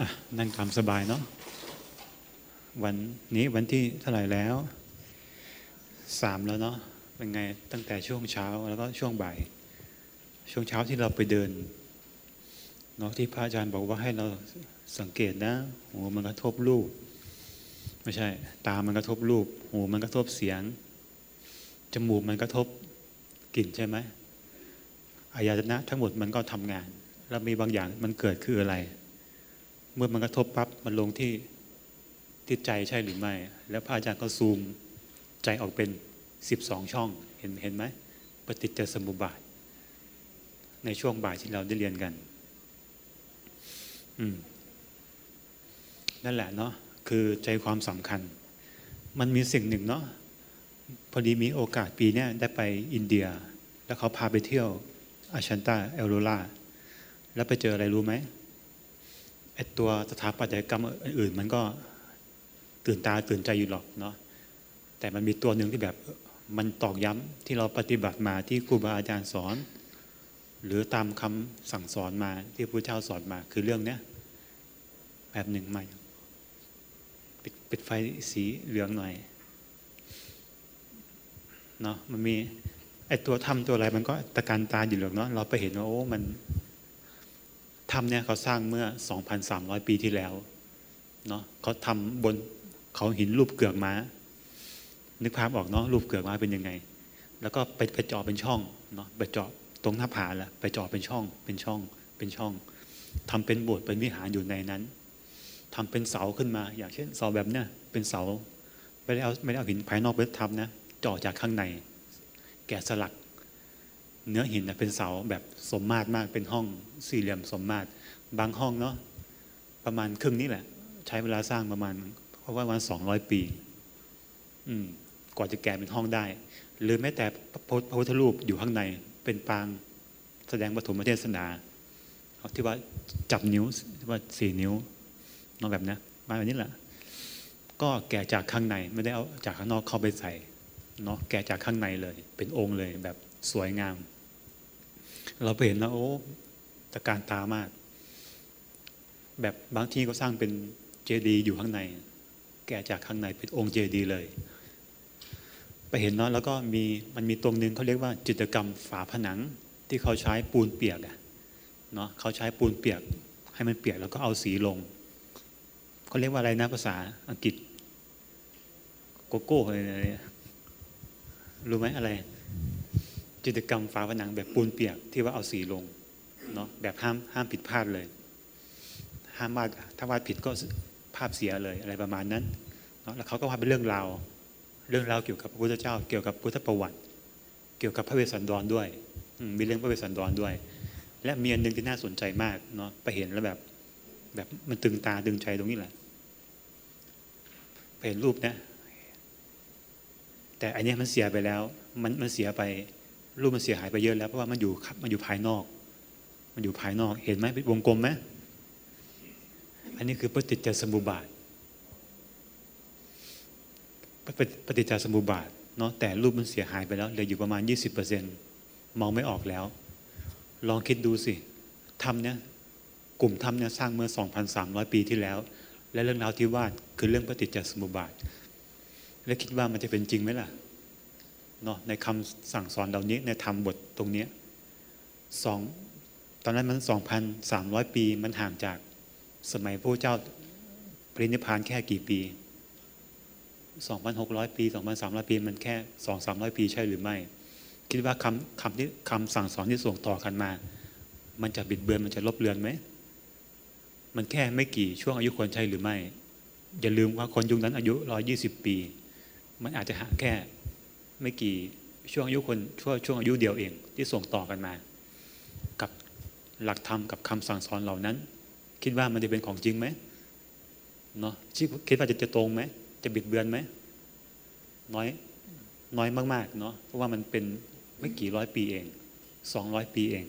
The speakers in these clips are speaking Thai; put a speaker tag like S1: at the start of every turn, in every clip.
S1: อ่นั่งทำสบายเนาะวันนี้วันที่เท่าไหร่แล้วสามแล้วเนาะเป็นไงตั้งแต่ช่วงเช้าแล้วก็ช่วงบ่าย ช่วงเช้าที่เราไปเดินเนาะที่พระอาจารย์บอกว่าให้เราสังเกตนะหูมันกระทบรูป ไม่ใช่ ตามันกระทบรูป หูมันกระทบเสียง จมูกมันกระทบกลิ่นใช่ไหมอายตนะทั้งหมดมันก็ทำงาน แล้วมีบางอย่างมันเกิดคืออะไร เมื่อมันกระทบปั๊บมันลงที่ที่ใจใช่หรือไม่ แล้วพระอาจารย์ก็ซูมใจออกเป็นสิบสองช่องเห็นเห็นไหมปฏิจจสมุปบาท ในช่วงบ่ายที่เราได้เรียนกัน อืมนั่นแหละเนาะคือใจความสำคัญ มันมีสิ่งหนึ่งเนาะพอดีมีโอกาสปีนี้ได้ไปอินเดีย แล้วเขาพาไปเที่ยวอาชันตาเอลโรลาแล้วไปเจออะไรรู้ไหม ไอตัวสถาปัตยกรรมอื่นมันก็ตื่นตาตื่นใจอยู่หรอกเนาะแต่มันมีตัวหนึ่งที่แบบมันตอกย้ำที่เราปฏิบัติมาที่ครูบาอาจารย์สอน หรือตามคำสั่งสอนมาที่พระเจ้าสอนมาคือเรื่องเนี้ยแบบหนึ่งใหม่ปิดปิดไฟสีเหลืองหน่อยเนาะมันมีไอตัวทำตัวอะไรมันก็ตะการตาอยู่หรอกเนาะเราไปเห็นว่าโอ้มัน ทำเนี่ยเขาสร้างเมื่อ 2,300 ปีที่แล้วเนาะเขาทำบนเขาหินรูปเกือกม้า นึกภาพออกเนาะรูปเกือกม้าเป็นยังไง แล้วก็ไปไปเจาะเป็นช่องเนาะไปเจาะตรงหน้าผาแล้วไปเจาะเป็นช่อง เป็นช่อง เป็นช่องทำเป็นโบสถ์เป็นวิหารอยู่ในนั้นทำเป็นเสาขึ้นมา อย่างเช่นเสาแบบเนี้ยเป็นเสาไม่ได้เอาไม่ได้เอาหินภายนอกไปทำนะเจาะจากข้างใน แกะสลัก เนื้อหินเป็นเสาแบบสมมาตรมากเป็นห้องสี่เหลี่ยมสมมาตร บางห้องเนาะประมาณครึ่งนี้แหละ ใช้เวลาสร้างประมาณเพราะว่าวันสองร้อยปี อืมกว่าจะแกะเป็นห้องได้ หรือแม้แต่พระพุทธรูปอยู่ข้างในเป็นปางแสดงปฐมเทศนาที่ว่าจับนิ้วที่ว่าสี่นิ้วน้องแบบนี้มาแบบนี้แหละก็แกะจากข้างในไม่ได้เอาจากข้างนอกเข้าไปใส่เนาะแกะจากข้างในเลย เป็นองค์เลยแบบสวยงาม เราไปเห็นนะโอ้ตะการตามาก แบบบางที่ก็สร้างเป็นเจดีย์อยู่ข้างใน แกะจากข้างในเป็นองค์เจดีย์เลย ไปเห็นเนาะแล้วก็มีมันมีตรงนึงเขาเรียกว่าจิตรกรรมฝาผนังที่เขาใช้ปูนเปียกอะเนาะเขาใช้ปูนเปียก ให้มันเปียกแล้วก็เอาสีลงเขาเรียกว่าอะไรนะภาษาอังกฤษโกโก้อะไรรู้ไหมอะไร จิตกรรมฝาผนังแบบปูนเปียกที่ว่าเอาสีลงเนาะแบบห้ามห้ามผิดพลาดเลย ห้ามวาดถ้าวาดผิดก็ภาพเสียเลยอะไรประมาณนั้นเนาะแล้วเขาก็วาดเป็นเรื่องราวเรื่องราวเกี่ยวกับพระพุทธเจ้า เกี่ยวกับพุทธประวัติ เกี่ยวกับพระเวสสันดรด้วยมีเรื่องพระเวสสันดรด้วย และมีอันหนึ่งที่น่าสนใจมากเนาะไปเห็นแล้วแบบแบบมันตึงตาตึงใจตรงนี้แหละไปเห็นรูปนะ แต่อันนี้มันเสียไปแล้ว มันมันเสียไป รูปมันเสียหายไปเยอะแล้วเพราะว่ามันอยู่มันอยู่ภายนอก มันอยู่ภายนอกเห็นไหมเป็นวงกลมไหมอันนี้คือปฏิจจสมุปบาทปฏิจจสมุปบาทเนาะแต่รูปมันเสียหายไปแล้วเหลืออยู่ประมาณ 20%มองไม่ออกแล้ว ลองคิดดูสิทำเนี่ยกลุ่มทำเนี่ยสร้างเมื่อ 2,300 ปีที่แล้ว และเรื่องราวที่วาดคือเรื่องปฏิจจสมุปบาท และคิดว่ามันจะเป็นจริงไหมล่ะ เนาะในคำสั่งสอนเหล่านี้ในธรรมบทตรงนี้สองตอนนั้นมันสองพันสามร้อยปีมันห่างจากสมัยพระเจ้าปรินิพานแค่กี่ปีสองพันหกร้อยปีสองพันสามร้อยปีมันแค่สองสามร้อยปีใช่หรือไม่ คิดว่าคำคำที่คำสั่งสอนที่ส่งต่อกันมา มันจะบิดเบือนมันจะลบเลือนไหมมันแค่ไม่กี่ช่วงอายุคนใช่หรือไม่ อย่าลืมว่าคนยุคนั้นอายุร้อยี่สิบปี มันอาจจะห่างแค่ ไม่กี่ช่วงอายุคนช่วงช่วงอายุเดียวเอง ที่ส่งต่อกันมา กับหลักธรรมกับคำสั่งสอนเหล่านั้น คิดว่ามันจะเป็นของจริงไหมเนาะคิดว่าจะจะตรงไหมจะบิดเบือนไหมน้อยน้อยมากๆเนาะเพราะว่ามันเป็นไม่กี่ร้อยปีเองสองร้อยปีเอง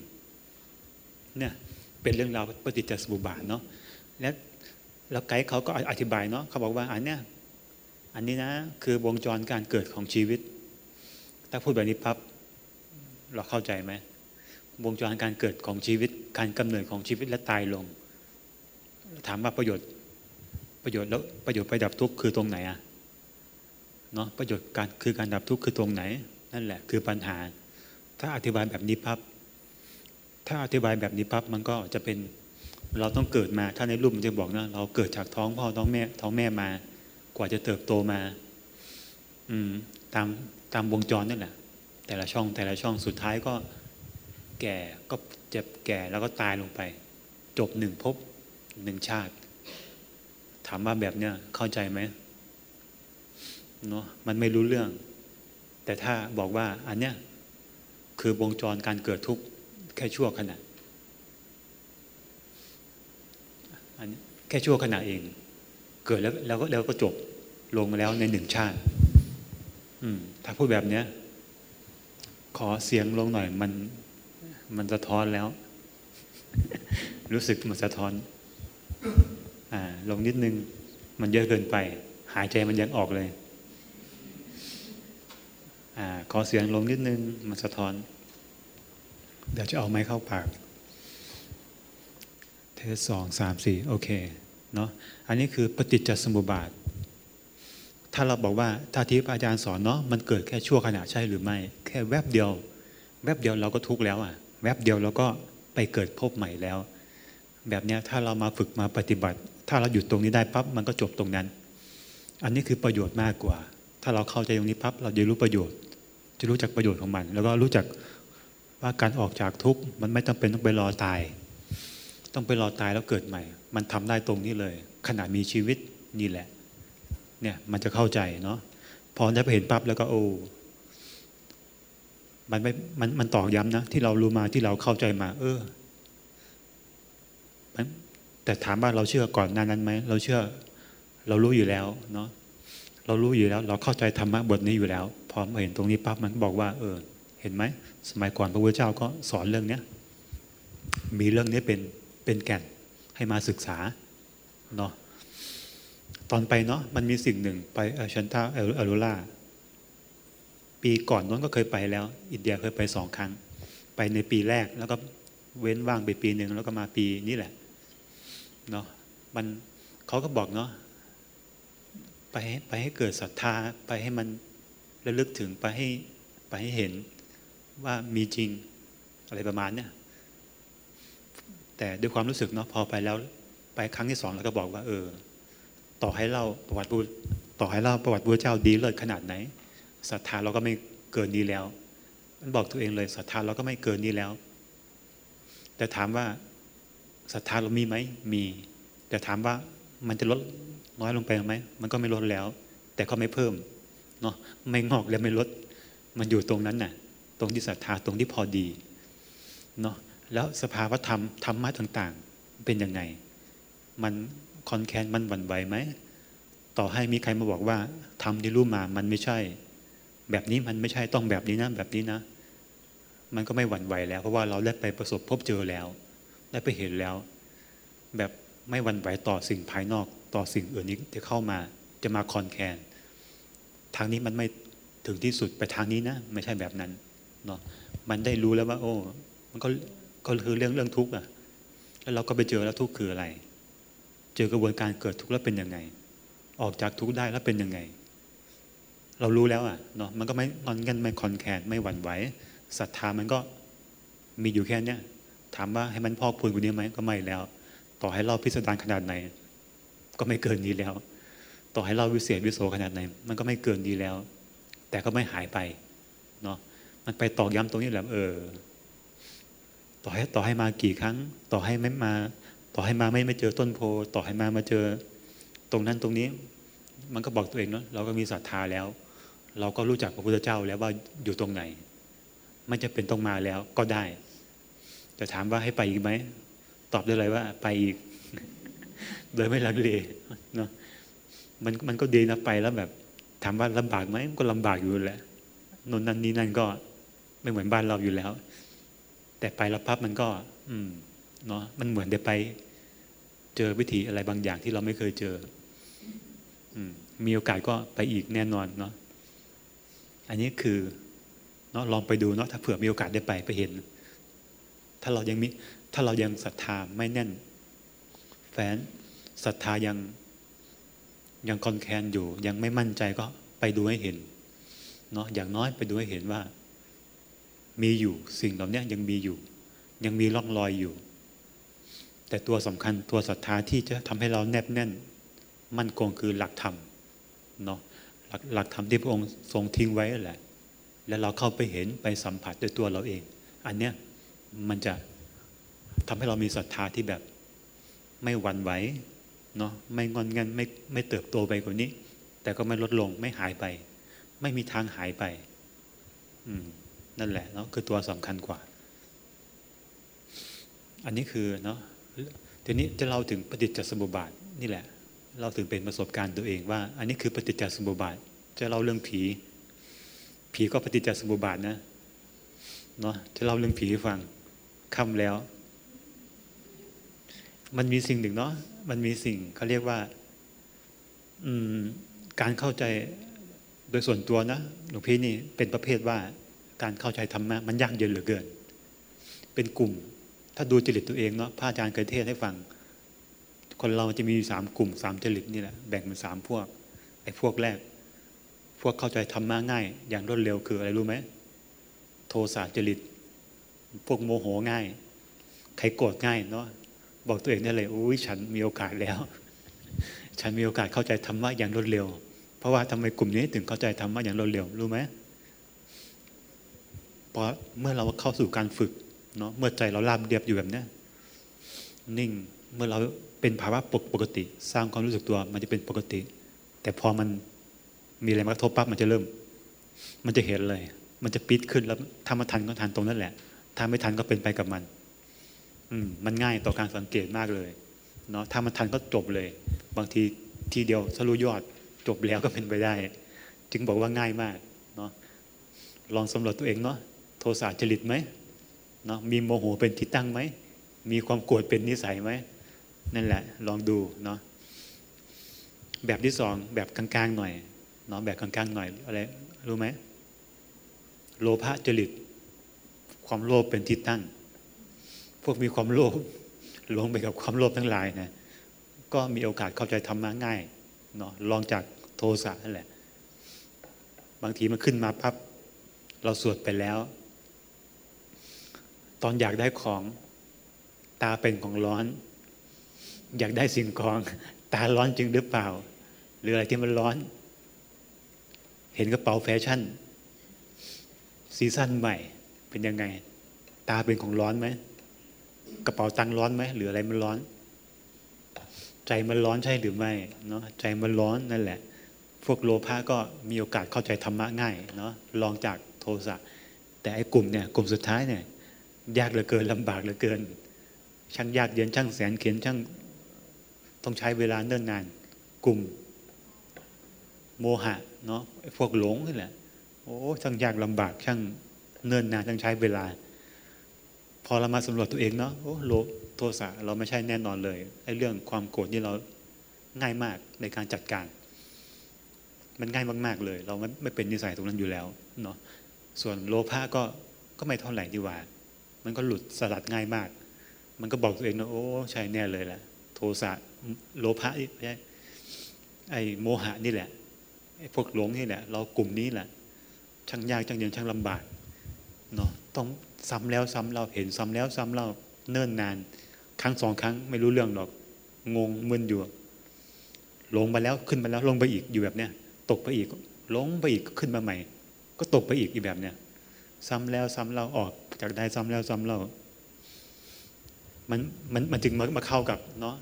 S1: เนี่ยเป็นเรื่องราวปฏิจจสมุปบาทเนาะและแล้วไกด์เขาก็อธิบายเนาะเขาบอกว่าอันเนี้ยอันนี้นะคือวงจรการเกิดของชีวิต ถ้าพูดแบบนี้พับเราเข้าใจไหมวงจรการเกิดของชีวิต การกำเนิดของชีวิตและตายลง ถามว่าประโยชน์ประโยชน์แล้วประโยชน์ไปดับทุกข์คือตรงไหนอะเนาะประโยชน์การคือการดับทุกข์คือตรงไหน นั่นแหละ คือปัญหา ถ้าอธิบายแบบนี้ปั๊บถ้าอธิบายแบบนี้ปั๊บมันก็จะเป็นเราต้องเกิดมา ถ้าในรูปมันจะบอกนะเราเกิดจากท้องพ่อท้องแม่ท้องแม่มา กว่าจะเติบโตมา อืมตาม ตามวงจรนั่นแหละแต่ละช่องแต่ละช่องสุดท้ายก็แก่ก็เจ็บแก่แล้วก็ตายลงไป จบหนึ่งภพหนึ่งชาติ ถามว่าแบบเนี้ยเข้าใจไหมเนาะมันไม่รู้เรื่อง แต่ถ้าบอกว่าอันเนี้ยคือวงจรการเกิดทุกข์แค่ชั่วขณะอันนี้แค่ชั่วขณะเอง เกิดแล้วแล้วก็แล้วก็จบลงมาแล้วในหนึ่งชาติ อืม ถ้าพูดแบบเนี้ย ขอเสียงลงหน่อยมันมันสะท้อนแล้ว รู้สึกมันสะท้อนอ่าลงนิดนึง มันเยอะเกินไป หายใจมันยังออกเลยอ่าขอเสียงลงนิดนึง มันสะท้อน เดี๋ยวจะเอาไม้เข้าปาก เทสสองสามสี่โอเคเนาะอันนี้คือปฏิจจสมุปบาท ถ้าเราบอกว่าถ้าที่อาจารย์สอนเนาะมันเกิดแค่ชั่วขณะใช่หรือไม่ แค่แวบเดียว แวบเดียวเราก็ทุกข์แล้วอะ แวบเดียวเราก็ไปเกิดพบใหม่แล้ว แบบนี้ถ้าเรามาฝึกมาปฏิบัติ ถ้าเราหยุดตรงนี้ได้ปั๊บมันก็จบตรงนั้น อันนี้คือประโยชน์มากกว่า ถ้าเราเข้าใจตรงนี้ปั๊บเราจะรู้ประโยชน์ จะรู้จักประโยชน์ของมัน แล้วก็รู้จักว่าการออกจากทุกข์มันไม่ต้องเป็นต้องไปรอตาย ต้องไปรอตายแล้วเกิดใหม่ มันทำได้ตรงนี้เลยขณะมีชีวิตนี่แหละ เนี่ยมันจะเข้าใจเนาะพอได้ไปเห็นปั๊บแล้วก็โอ้มันไม่มันมันตอกย้ำนะ ที่เรารู้มาที่เราเข้าใจมา เออแต่ถามว่าเราเชื่อก่อนหน้านั้นไหมเราเชื่อ เรารู้อยู่แล้วเนาะเรารู้อยู่แล้ว เราเข้าใจธรรมะบทนี้อยู่แล้ว พอมาเห็นตรงนี้ปั๊บมันบอกว่า เออ เห็นไหมสมัยก่อนพระพุทธเจ้าก็สอนเรื่องเนี้ยมีเรื่องนี้เป็นเป็นแก่นให้มาศึกษาเนาะ ตอนไปเนาะมันมีสิ่งหนึ่งไปชันตาเอลูล่าปีก่อนนั้นก็เคยไปแล้ว อินเดียเคยไปสองครั้ง ไปในปีแรกแล้วก็เว้นว่างไปปีหนึ่งแล้วก็มาปีนี้แหละเนาะมันเขาก็บอกเนาะไปให้ไปให้เกิดศรัทธาไปให้มันระลึกถึงไปให้ไปให้เห็นว่ามีจริงอะไรประมาณเนี้ยแต่ด้วยความรู้สึกเนาะพอไปแล้วไปครั้งที่สองเราก็บอกว่า เออ ต่อให้เล่าประวัติต่อให้เล่าประวัติพระเจ้าดีเลิศขนาดไหนศรัทธาเราก็ไม่เกินนี้แล้ว มันบอกตัวเองเลยศรัทธาเราก็ไม่เกินนี้แล้ว แต่ถามว่าศรัทธาเรามีไหมมี แต่ถามว่ามันจะลดน้อยลงไปไหมมันก็ไม่ลดแล้ว แต่ก็ไม่เพิ่มเนาะไม่งอกและไม่ลด มันอยู่ตรงนั้นน่ะ ตรงที่ศรัทธาตรงที่พอดีเนาะแล้วสภาวธรรมธรรมะต่างๆ เป็นยังไง มัน คอนแคนมันหวั่นไหวไหม ต่อให้มีใครมาบอกว่าทำที่รู้มามันไม่ใช่ แบบนี้มันไม่ใช่ต้องแบบนี้นะแบบนี้นะ มันก็ไม่หวั่นไหวแล้ว เพราะว่าเราได้ไปประสบพบเจอแล้ว ได้ไปเห็นแล้ว แบบไม่หวั่นไหวต่อสิ่งภายนอกต่อสิ่งอื่นนี้จะเข้ามาจะมาคอนแคนทางนี้มันไม่ถึงที่สุดไปทางนี้นะไม่ใช่แบบนั้นเนาะมันได้รู้แล้วว่า โอ้ มันก็ก็คือเรื่องเรื่องทุกข์อะ แล้วเราก็ไปเจอแล้วทุกข์คืออะไร เจอกระบวนการเกิดทุกข์แล้วเป็นยังไง ออกจากทุกข์ได้แล้วเป็นยังไง เรารู้แล้วอะเนาะมันก็ไม่นอนกันไม่คอนแคนไม่หวั่นไหวศรัทธามันก็มีอยู่แค่เนี้ยถามว่าให้มันพอกพูนกว่านี้ไหมก็ไม่แล้ว ต่อให้เราพิสดารขนาดไหน ก็ไม่เกินนี้แล้ว ต่อให้เราวิเศษวิโสขนาดไหน มันก็ไม่เกินนี้แล้ว แต่ก็ไม่หายไปเนาะมันไปตอกย้ำตรงนี้แหละเออ ต่อให้ต่อให้มากี่ครั้ง ต่อให้ไม่มา ต่อให้มาไม่ม่เจอต้นโพ ต่อให้มามาเจอตรงนั้นตรงนี้ มันก็บอกตัวเองเนาะเราก็มีศรัทธาแล้ว เราก็รู้จักพระพุทธเจ้าแล้วว่าอยู่ตรงไหนไม่จะเป็นต้องมาแล้วก็ได้ จะถามว่าให้ไปอีกไหมตอบได้เลยว่าไปอีกโดยไม่ลังเลเนาะมันมันก็ดีนะไปแล้วแบบถามว่าลำบากไหมก็ลำบากอยู่แหละนนนั่นนี่นั่นก็ไม่เหมือนบ้านเราอยู่แล้ว แต่ไปแล้วปั๊บมันก็ อืมเนาะมันเหมือนได้ไป เจอวิธีอะไรบางอย่างที่เราไม่เคยเจอมมีโอกาสก็ไปอีกแน่นอนเนาะอันนี้คือเนาะลองไปดูเนาะถ้าเผื่อมีโอกาสได้ไปไปเห็น ถ้าเรายังมีถ้าเรายังศรัทธาไม่แน่น แฟนศรัทธายังยังคอนแคนอยู่ ยังไม่มั่นใจก็ไปดูให้เห็นเนาะอย่างน้อยไปดูให้เห็นว่า มีอยู่สิ่งเหล่านี้ยังมีอยู่ ยังมีร่องรอยอยู่ แต่ตัวสำคัญตัวศรัทธาที่จะทำให้เราแนบแน่น มั่นคงคือหลักธรรมเนาะหลักหลักธรรมที่พระองค์ทรงทิ้งไว้แหละ แล้วเราเข้าไปเห็นไปสัมผัสด้วยตัวเราเอง อันเนี้ยมันจะทำให้เรามีศรัทธาที่แบบไม่หวั่นไหวเนาะไม่งอนงันไม่ไม่เติบโตไปกว่านี้ แต่ก็ไม่ลดลงไม่หายไป ไม่มีทางหายไป อืมนั่นแหละเนาะคือตัวสำคัญกว่า อันนี้คือเนาะ ทีนี้จะเล่าถึงปฏิจจสมุปบาทนี่แหละ เราถึงเป็นประสบการณ์ตัวเองว่า อันนี้คือปฏิจจสมุปบาท จะเล่าเรื่องผี ผีก็ปฏิจจสมุปบาทนะเนาะจะเล่าเรื่องผีให้ฟังค่ำแล้ว มันมีสิ่งหนึ่งเนาะมันมีสิ่งเขาเรียกว่าการเข้าใจโดยส่วนตัวนะหลวงพี่นี่เป็นประเภทว่า การเข้าใจธรรมะมันยากเย็นเหลือเกิน เป็นกลุ่ม ถ้าดูจริตตัวเองเนาะพระอาจารย์เคยเทศให้ฟัง คนเราจะมีสามกลุ่มสามจริตนี่แหละแบ่งเป็นสามพวกไอ้พวกแรก พวกเข้าใจธรรมะง่าย อย่างรวดเร็วคืออะไรรู้ไหมโทสะจริต พวกโมโหง่าย ใครโกรธง่ายเนาะบอกตัวเองได้เลยอุ้ยฉันมีโอกาสแล้ว ฉันมีโอกาสเข้าใจธรรมะอย่างรวดเร็ว เพราะว่าทำไมกลุ่มนี้ถึงเข้าใจธรรมะอย่างรวดเร็วรู้ไหมเพราะเมื่อเราเข้าสู่การฝึก เนาะเมื่อใจเราราบเรียบอยู่แบบนี้นิ่งเมื่อเราเป็นภาวะปกติ สร้างความรู้สึกตัวมันจะเป็นปกติ แต่พอมันมีอะไรมากระทบปั๊บมันจะเริ่ม มันจะเห็นเลย มันจะปิดขึ้นแล้วถ้ามาทันก็ทันตรงนั้นแหละถ้าไม่ทันก็เป็นไปกับมัน อืมมันง่ายต่อการสังเกตมากเลยเนาะถ้ามันทันก็จบเลย บางทีทีเดียวสรุยอดจบแล้วก็เป็นไปได้ จึงบอกว่าง่ายมากเนาะลองสำรวจตัวเองเนาะโทสะจริตไหม เนาะมีโมโหเป็นที่ตั้งไหม มีความโกรธเป็นนิสัยไหม นั่นแหละ ลองดูเนาะแบบที่สองแบบกลางๆหน่อยเนาะแบบกลางๆหน่อยอะไรรู้ไหมโลภะจริต ความโลภเป็นที่ตั้ง พวกมีความโลภลงไปกับความโลภทั้งหลายนะก็มีโอกาสเข้าใจธรรมะง่ายเนาะลองจากโทสะนั่นแหละ บางทีมันขึ้นมาปั๊บ เราสวดไปแล้ว ตอนอยากได้ของตาเป็นของร้อน อยากได้สิ่งของ ตาร้อนจริงหรือเปล่า หรืออะไรที่มันร้อน เห็นกระเป๋าแฟชั่น season ใหม่ เป็นยังไง ตาเป็นของร้อนไหมกระเป๋าตังร้อนไหมหรืออะไรมันร้อน ใจมันร้อนใช่หรือไม่เนาะใจมันร้อนนั่นแหละ พวกโลภะก็มีโอกาสเข้าใจธรรมะง่ายเนาะลองจากโทสะแต่ไอ้กลุ่มเนี่ยกลุ่มสุดท้ายเนี่ย ยากเหลือเกินลำบากเหลือเกิน ช่างยากเย็นช่างแสนเข็นช่างต้องใช้เวลาเนิ่นนาน กลุ่ม โมหะเนาะพวกหลงนี่แหละโอ้ช่างยากลำบากช่างเนิ่นนานต้องใช้เวลา พอเรามาสำรวจตัวเองเนาะโอ้โลโทสะเราไม่ใช่แน่นอนเลยไอ้เรื่องความโกรธนี่เราง่ายมากในการจัดการ มันง่ายมาก ๆเลย เราไม่เป็นนิสัยตรงนั้นอยู่แล้วเนาะส่วนโลภะก็ก็ไม่เท่าไหร่ดีว่า มันก็หลุดสลัดง่ายมาก มันก็บอกตัวเองนะโอ้ใช่แน่เลยแหละโทสะโลภะไอ้โมหะนี่แหละไอ้พวกหลงนี่แหละ เรากลุ่มนี้แหละช่างยากช่างเย็นช่างลำบากเนาะต้องซ้ำแล้วซ้ำเล่าเห็นซ้ำแล้วซ้ำเล่าเนิ่นนาน ครั้งสองครั้งไม่รู้เรื่องหรอก งงมึนอยู่ลงมาแล้วขึ้นมาแล้วลงไปอีกอยู่แบบเนี้ยตกไปอีกลงไปอีกขึ้นมาใหม่ ก็ตกไปอีกอีกแบบเนี้ยซ้ำแล้วซ้ำเล่าออก จากได้ซ้ำแล้วซ้ำเล่ามันมันมันจึงมามาเข้ากับเนาะ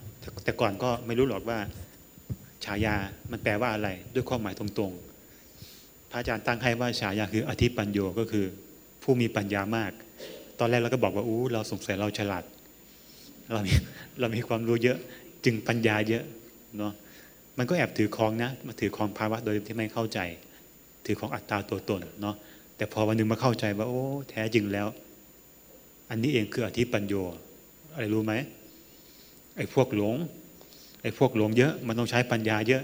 S1: แต่ก่อนก็ไม่รู้หรอกว่า ฉายามันแปลว่าอะไร ด้วยความหมายตรงๆ พระอาจารย์ตั้งให้ว่าฉายาคืออธิปัญโยก็คือ ผู้มีปัญญามาก ตอนแรกเราก็บอกว่าอู้เราสงสัยเราฉลาด เรามีเรามีความรู้เยอะจึงปัญญาเยอะเนาะมันก็แอบถือคองนะมาถือคองภาวะโดยที่ไม่เข้าใจ ถือของอัตตาตัวตนเนาะแต่พอวันหนึ่งมาเข้าใจว่า โอ้ แท้จริงแล้ว อันนี้เองคืออธิปัญโยอะไรรู้ไหมไอ้พวกหลงไอ้พวกหลงเยอะ มันต้องใช้ปัญญาเยอะ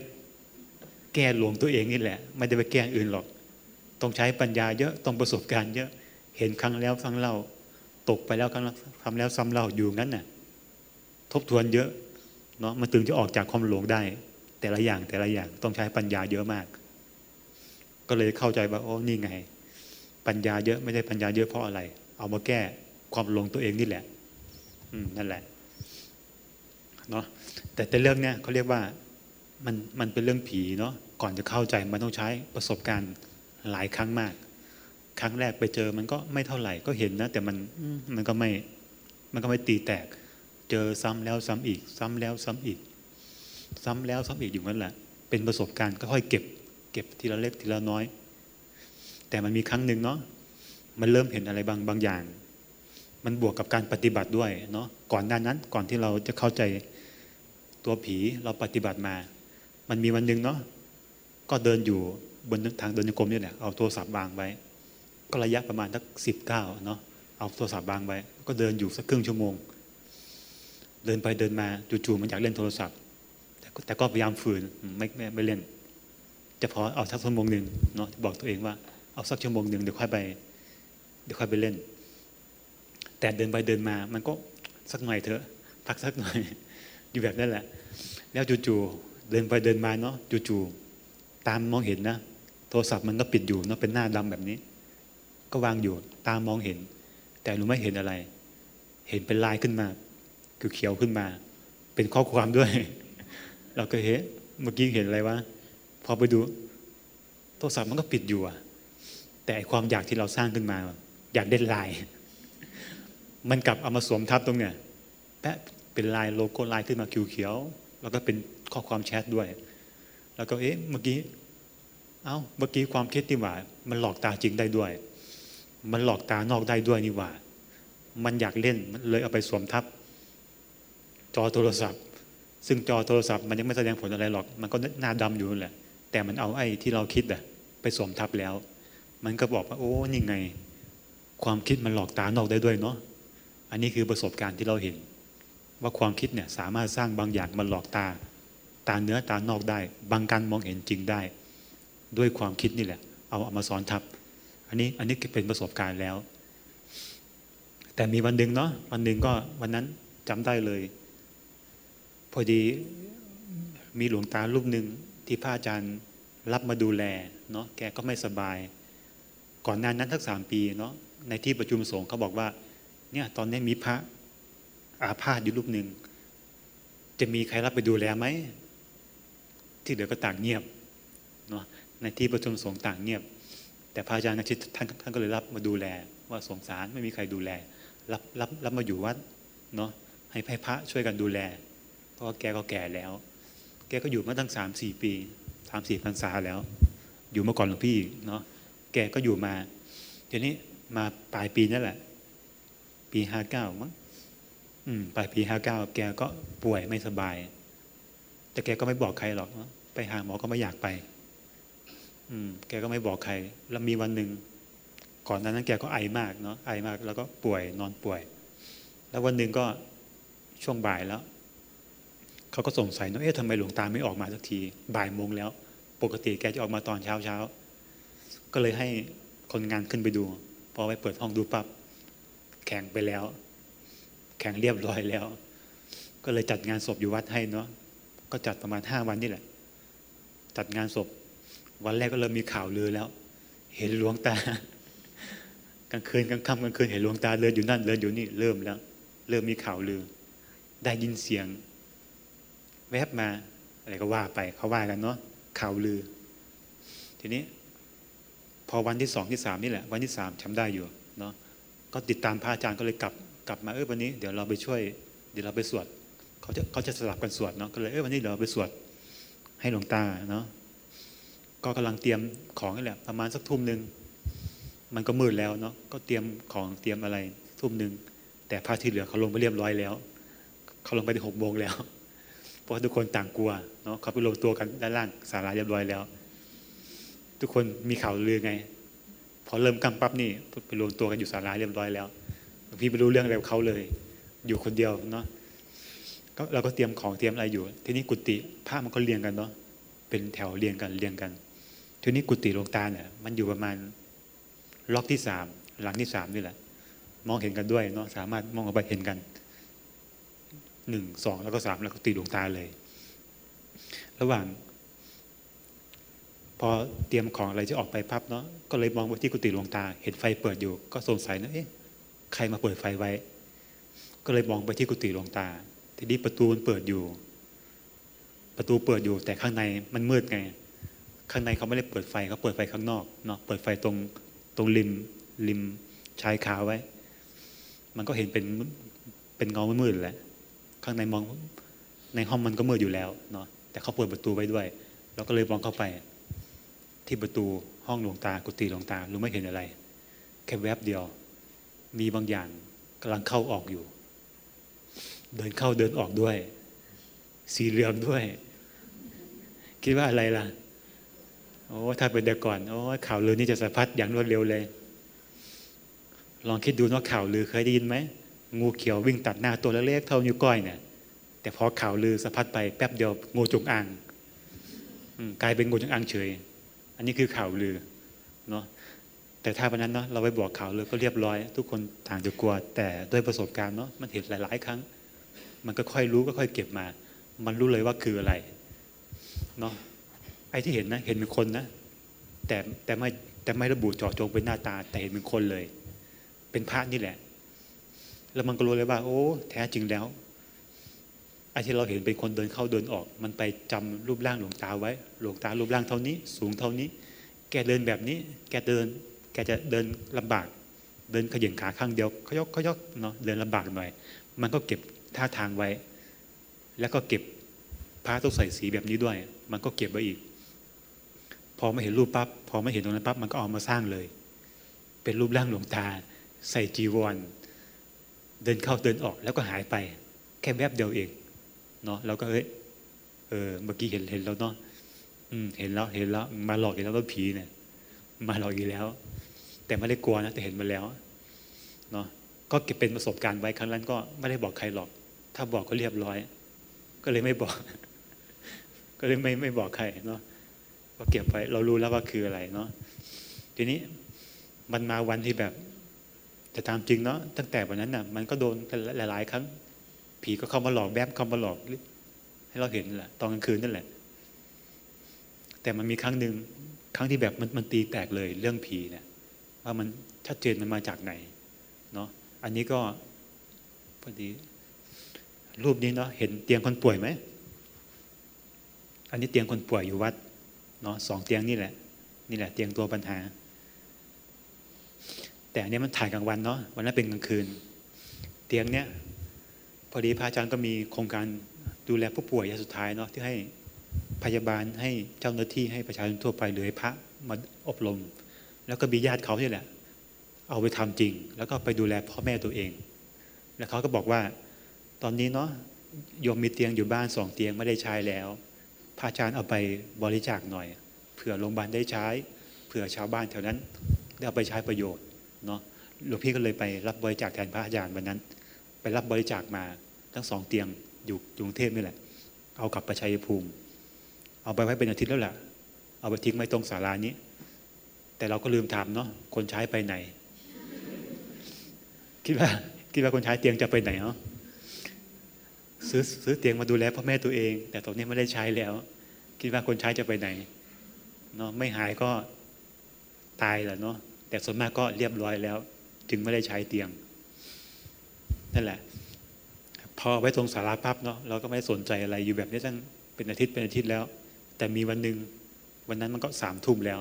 S1: แก้หลงตัวเองนี่แหละ ไม่ได้ไปแก้อื่นหรอก ต้องใช้ปัญญาเยอะต้องประสบการณ์เยอะ เห็นครั้งแล้วครั้งเล่า ตกไปแล้วครั้งทำแล้วซ้ำเล่าอยู่งั้นน่ะทบทวนเยอะเนาะมันถึงจะออกจากความหลงได้ แต่ละอย่างแต่ละอย่างต้องใช้ปัญญาเยอะมาก ก็เลยเข้าใจว่าโอ้นี่ไง ปัญญาเยอะไม่ได้ปัญญาเยอะเพราะอะไร เอามาแก้ ความหลงตัวเองนี่แหละ อืมนั่นแหละเนาะแต่แต่เรื่องเนี้ยเขาเรียกว่ามันมันเป็นเรื่องผีเนาะก่อนจะเข้าใจมันต้องใช้ประสบการณ์หลายครั้งมาก ครั้งแรกไปเจอมันก็ไม่เท่าไหร่ก็เห็นนะ แต่มันมันก็ไม่มันก็ไม่ตีแตก เจอซ้ำแล้วซ้ำอีก ซ้ำแล้วซ้ำอีก ซ้ำแล้วซ้ำอีกอยู่นั่นแหละ เป็นประสบการณ์ก็ค่อยเก็บ เก็บทีละเล็กทีละน้อย แต่มันมีครั้งหนึ่งเนาะมันเริ่มเห็นอะไรบางบางอย่าง มันบวกกับการปฏิบัติด้วยเนาะก่อนหน้านั้นก่อนที่เราจะเข้าใจตัวผีเราปฏิบัติมา มันมีวันหนึ่งเนาะก็เดินอยู่บนทางเดินโยกรมนี่แหละเอาโทรศัพท์วางไว้ ก็ระยะประมาณสักสิบเก้าเนาะเอาโทรศัพท์วางไว้ ก็เดินอยู่สักครึ่งชั่วโมง เดินไปเดินมาจู่ๆมันอยากเล่นโทรศัพท์แต่ก็แต่ก็พยายามฝืนไม่ไม่ไม่เล่น จะพอเอาสักชั่วโมงหนึ่งเนาะบอกตัวเองว่าเอาสักชั่วโมงหนึ่งเดี๋ยวค่อยไป เดี๋ยวค่อยไปเล่น แต่เดินไปเดินมา มันก็สักหน่อยเถอะพักสักหน่อย อยู่แบบนั้นแหละ แล้วจู่ๆเดินไปเดินมาเนาะจู่ๆตามมองเห็นนะ โทรศัพท์มันก็ปิดอยู่เนาะเป็นหน้าดำแบบนี้ ก็วางอยู่ตามมองเห็น แต่รู้ไม่เห็นอะไร เห็นเป็นลายขึ้นมา คือเขียวขึ้นมา เป็นข้อความด้วย เราก็เฮ้เมื่อกี้เห็นอะไรวะพอไปดู โทรศัพท์มันก็ปิดอยู่อะแต่ความอยากที่เราสร้างขึ้นมา อยากเด่นลาย มันกลับเอามาสวมทับตรงเนี้ยแปะเป็นลายโลโก้ลายขึ้นมาเขียวๆแล้วก็เป็นข้อความแชทด้วย แล้วก็เอ๊ะเมื่อกี้เอ้าเมื่อกี้ความคิดที่ว่า มันหลอกตาจริงได้ด้วย มันหลอกตานอกได้ด้วยนี่ว่า มันอยากเล่นมันเลยเอาไปสวมทับ จอโทรศัพท์ ซึ่งจอโทรศัพท์มันยังไม่แสดงผลอะไรหรอก มันก็หน้าดำอยู่นั่นแหละ แต่มันเอาไอ้ที่เราคิดอะไปสวมทับแล้ว มันก็บอกว่าโอ้นี่ไง ความคิดมันหลอกตานอกได้ด้วยเนาะ อันนี้คือประสบการณ์ที่เราเห็น ว่าความคิดเนี่ยสามารถสร้างบางอย่างมันหลอกตา ตาเนื้อตานอกได้ บางการมองเห็นจริงได้ ด้วยความคิดนี่แหละ เอาเอามาสอนทับ อันนี้อันนี้เป็นประสบการณ์แล้ว แต่มีวันหนึ่งเนาะวันหนึ่งก็วันนั้นจำได้เลย พอดีมีหลวงตารูปหนึ่งที่พระอาจารย์รับมาดูแลเนาะแกก็ไม่สบาย ก่อนหน้านั้นทักสามปีเนาะในที่ประชุมสงฆ์เขาบอกว่า เนี่ยตอนนี้มีพระอาพาธอยู่รูปหนึ่ง จะมีใครรับไปดูแลไหม ที่เหลือก็ต่างเงียบเนาะในที่ประชุมสงฆ์ต่างเงียบ แต่พระอาจารย์อาชิตท่านท่านก็เลยรับมาดูแล ว่าสงสารไม่มีใครดูแล รับรับรับมาอยู่วัดเนาะให้พระช่วยกันดูแล เพราะว่าแกก็แก่แล้ว แกก็อยู่มาตั้งสามสี่ปีสามสี่พรรษาแล้ว อยู่มาก่อนหลวงพี่เนาะแกก็อยู่มาทีนี้มาปลายปีนั่นแหละ ปีห้าเก้ามั้งอืมปลายปีห้าเก้าแกก็ป่วยไม่สบาย แต่แกก็ไม่บอกใครหรอก ไปหาหมอก็ไม่อยากไป อืม แกก็ไม่บอกใคร แล้วมีวันหนึ่งก่อนหน้านั้นแกก็ไอมากเนาะไอมาก แล้วก็ป่วยนอนป่วย แล้ววันหนึ่งก็ช่วงบ่ายแล้วเขาก็สงสัยเนาะเอ๊ะทำไมหลวงตาไม่ออกมาสักที บ่ายโมงแล้ว ปกติแกจะออกมาตอนเช้าเช้าก็เลยให้คนงานขึ้นไปดู พอไปเปิดห้องดูปับ๊บ แข่งไปแล้ว แข่งเรียบร้อยแล้ว ก็เลยจัดงานศพอยู่วัดให้เนาะก็จัดประมาณห้าวันนี่แหละ จัดงานศพ วันแรกก็เริ่มมีข่าวลือแล้ว เห็นหลวงตากลางคืนกลางค่ำกลางคืนเห็นหลวงตาเดินอยู่นั่นเดินอยู่นี่เริ่มแล้ว เริ่มมีข่าวลือ ได้ยินเสียง แวบมาอะไรก็ว่าไปเขาว่ากันเนาะข่าวลือ ทีนี้ พอวันที่สองที่สามนี่แหละ วันที่สามจำได้อยู่เนาะ ก็ติดตามพระอาจารย์ก็เลยกลับกลับมาเออวันนี้เดี๋ยวเราไปช่วยเดี๋ยวเราไปสวดเขาจะเขาจะสลับกันสวดเนาะก็เลยเออวันนี้เดี๋ยวเราไปสวดให้หลวงตาเนาะก็กำลังเตรียมของนี่แหละประมาณสักทุ่มหนึ่งมันก็มืดแล้วเนาะก็เตรียมของเตรียมอะไรทุ่มหนึ่งแต่พระที่เหลือเขาลงไปเรียบร้อยแล้วเขาลงไปที่หกโมงแล้วเพราะทุกคนต่างกลัวเนาะเขาไปรวมตัวกันด้านล่างศาลาเรียบร้อยแล้ว ทุกคนมีข่าวลือไง อเริ่มกำปั๊บนี่ไปรวมตัวกันอยู่ศาลาเรียบร้อยแล้วพี่ไม่รู้เรื่องอะไรเขาเลย อยู่คนเดียวเนาะก็เราก็เตรียมของเตรียมอะไรอยู่ ทีนี้กุฏิพระมันก็เรียงกันเนาะเป็นแถวเรียงกันเรียงกัน ทีนี้กุฏิหลวงตาเนี่ยมันอยู่ประมาณล็อกที่สามหลังที่สามนี่แหละ มองเห็นกันด้วยเนาะสามารถมองออกไปเห็นกันหนึ่งสองแล้วก็สามแล้วก็ตีดวงตาเลย ระหว่าง พอเตรียมของอะไรจะออกไปพับเนาะก็เลยมองไปที่กุฏิหลวงตา เห็นไฟเปิดอยู่ ก็สงสัยนะเอ๊ะใครมาเปิดไฟไว้ ก็เลยมองไปที่กุฏิหลวงตา ทีนี้ประตูมันเปิดอยู่ ประตูเปิดอยู่ แต่ข้างในมันมืดไง ข้างในเขาไม่ได้เปิดไฟเขาเปิดไฟข้างนอกเนาะเปิดไฟตรงตรงริมริมชายคาไว้ มันก็เห็นเป็นเป็นเงามืดๆแหละข้างในมองในห้องมันก็มืดอยู่แล้วเนาะแต่เขาเปิดประตูไว้ด้วย เราก็เลยมองเข้าไป ที่ประตูห้องหลวงตากุฏิหลวงตารู้ไม่เห็นอะไร แค่แวบเดียว มีบางอย่างกำลังเข้าออกอยู่ เดินเข้าเดินออกด้วย สีเหลืองด้วย คิดว่าอะไรล่ะโอ้ถ้าเป็นเด็กก่อนโอ้ข่าวลือนี่จะสะพัดอย่างรวดเร็วเลย ลองคิดดูว่าข่าวลือเคยได้ยินไหมงูเขียววิ่งตัดหน้าตัวเล็กๆเท่านิ้วก้อยเนี่ยแต่พอข่าวลือสะพัดไปแป๊บเดียวงูจงอางกลายเป็นงูจงอางเฉย อันนี้คือข่าวลือเนาะแต่ถ้าวันนั้นเนาะเราไปบอกข่าวลือก็เรียบร้อย ทุกคนต่างจะกลัว แต่ด้วยประสบการณ์เนาะมันเห็นหลาย ๆ ครั้ง มันก็ค่อยรู้ก็ค่อยเก็บมา มันรู้เลยว่าคืออะไรเนาะไอ้ที่เห็นนะเห็นเป็นคนนะแต่แต่ไม่แต่ไม่ระบุเจาะจงเป็นหน้าตา แต่เห็นเป็นคนเลย เป็นพระนี่แหละ แล้วมันก็รู้เลยว่า โอ้ แท้จริงแล้ว ไอ้ที่เราเห็นเป็นคนเดินเข้าเดินออก มันไปจำรูปร่างหลวงตาไว้ หลวงตารูปร่างเท่านี้ สูงเท่านี้ แกเดินแบบนี้ แกเดิน แกจะเดินลำบาก เดินขย่งขาข้างเดียวเขยกเขยกเนาะ เดินลำบากหน่อย มันก็เก็บท่าทางไว้ แล้วก็เก็บพระต้องใส่สีแบบนี้ด้วย มันก็เก็บไว้อีก พอไม่เห็นรูปปั๊บ พอไม่เห็นตรงนั้นปั๊บ มันก็เอามาสร้างเลย เป็นรูปร่างหลวงตา ใส่จีวร เดินเข้าเดินออกแล้วก็หายไป แค่แวบเดียวเอง เนาะเราก็เอ้ยเออเมื่อกี้เห็นเห็นแล้วเนาะอืมเห็นแล้วเห็นแล้วมาหลอกอีกแล้วว่าผีเนี่ย มาหลอกอีกแล้ว แต่ไม่ได้กลัวนะแต่เห็นมาแล้วเนาะก็เก็บเป็นประสบการณ์ไว้ครั้งนั้นก็ไม่ได้บอกใครหรอก ถ้าบอกก็เรียบร้อย ก็เลยไม่บอก ก็เลยไม่ไม่บอกใครเนาะก็เก็บไว้เรารู้แล้วว่าคืออะไรเนาะทีนี้มันมาวันที่แบบแต่ตามจริงเนาะตั้งแต่วันนั้นน่ะ มันก็โดนหลาย ๆ ครั้ง ผีก็เข้ามาหลอกแบบเข้ามาหลอก ให้เราเห็นแหละตอนกลางคืนนั่นแหละ แต่มันมีครั้งหนึ่งครั้งที่แบบมันมันตีแตกเลยเรื่องผีเนี่ยว่ามันชัดเจนมันมาจากไหนเนาะอันนี้ก็พอดี รูปนี้เนาะเห็นเตียงคนป่วยไหมอันนี้เตียงคนป่วยอยู่วัดเนาะสองเตียงนี่แหละ นี่แหละ เตียงตัวปัญหา แต่อันนี้มันถ่ายกลางวันเนาะวันนั้นเป็นกลางคืน เตียงเนี้ย พอดีพระอาจารย์ก็มีโครงการดูแลผู้ป่วยยาสุดท้ายเนาะที่ให้พยาบาลให้เจ้าหน้าที่ให้ประชาชนทั่วไปหรือให้พระมาอบรม แล้วก็มีญาติเขาที่แหละ เอาไปทำจริง แล้วก็ไปดูแลพ่อแม่ตัวเอง แล้วเขาก็บอกว่าตอนนี้เนาะโยมมีเตียงอยู่บ้านสองเตียงไม่ได้ใช้แล้ว พระอาจารย์เอาไปบริจาคหน่อยเผื่อโรงพยาบาลได้ใช้เผื่อชาวบ้านแถวนั้นได้เอาไปใช้ประโยชน์เนาะหลวงพี่ก็เลยไปรับบริจาคแทนพระอาจารย์วันนั้น ไปรับบริจาคมาทั้งสองเตียงอยู่กรุงเทพนี่แหละ เอากลับไปชัยภูมิ เอาไปไว้เป็นอาทิตย์แล้วแหละเอาไปทิ้งไว้ตรงศาลานี้ แต่เราก็ลืมถามเนาะคนใช้ไปไหน คิดว่าคิดว่าคนใช้เตียงจะไปไหนเนาะซื้อซื้อเตียงมาดูแลพ่อแม่ตัวเอง แต่ตอนนี้ไม่ได้ใช้แล้ว คิดว่าคนใช้จะไปไหนเนาะไม่หายก็ตายแหละเนาะแต่ส่วนมากก็เรียบร้อยแล้วจึงไม่ได้ใช้เตียง นั่นแหละ พอไว้ตรงสาราปั๊บเนาะเราก็ไม่สนใจอะไรอยู่แบบนี้ตั้งเป็นอาทิตย์เป็นอาทิตย์แล้ว แต่มีวันหนึ่งวันนั้นมันก็สามทุ่มแล้ว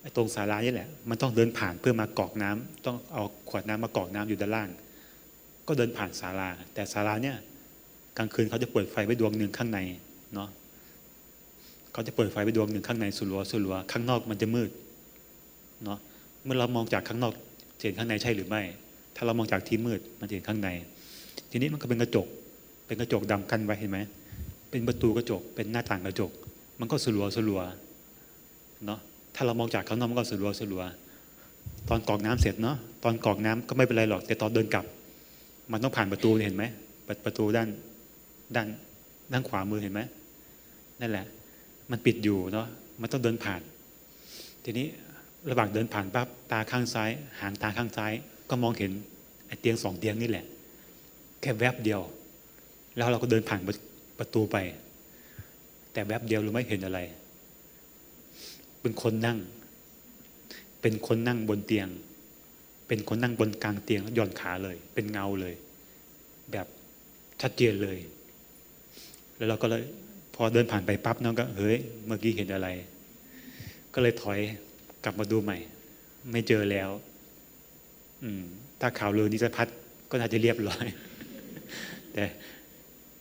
S1: ไอ้ตรงศาลานี่แหละ มันต้องเดินผ่านเพื่อมากรอกน้ำต้องเอาขวดน้ำมากรอกน้ำอยู่ด้านล่าง ก็เดินผ่านศาลา แต่ศาลาเนี่ยกลางคืนเขาจะเปิดไฟไว้ดวงหนึ่งข้างในเนาะเขาจะเปิดไฟไว้ดวงหนึ่งข้างในสุรัวสุรัวข้างนอกมันจะมืดเนาะเมื่อเรามองจากข้างนอกเห็นข้างในใช่หรือไม่าเรามองจากที่มืดมันเห็นข้างใน ทีนี้มันก็เป็นกระจก เป็นกระจกดำกั้นไว้เห็นไหมเป็นประตูกระจก เป็นหน้าต่างกระจก มันก็สลัวสลัวเนาะถ้าเรามองจากข้างนอกมันก็สลัวสลัวตอนกรอกน้ำเสร็จเนาะตอนกรอกน้ำก็ไม่เป็นไรหรอก แต่ตอนเดินกลับ มันต้องผ่านประตูเห็นไหมประตูด้านด้านด้านขวามือเห็นไหมนั่นแหละ มันปิดอยู่เนาะมันต้องเดินผ่าน ทีนี้ระหว่างเดินผ่านปั๊บตาข้างซ้าย หางตาข้างซ้าย ก็มองเห็น เตียงสองเตียงนี่แหละ แค่แวบเดียว แล้วเราก็เดินผ่านประตูไป แต่แวบเดียวเราไม่เห็นอะไร เป็นคนนั่ง เป็นคนนั่งบนเตียง เป็นคนนั่งบนกลางเตียงแล้วย่อนขาเลย เป็นเงาเลย แบบชัดเจนเลย แล้วเราก็เลยพอเดินผ่านไปปั๊บน้องก็เฮ้ยเมื่อกี้เห็นอะไร ก็เลยถอยกลับมาดูใหม่ ไม่เจอแล้ว อืม ถ้าข่าวลือนิสพัฒก็น่าจะเรียบร้อย แต่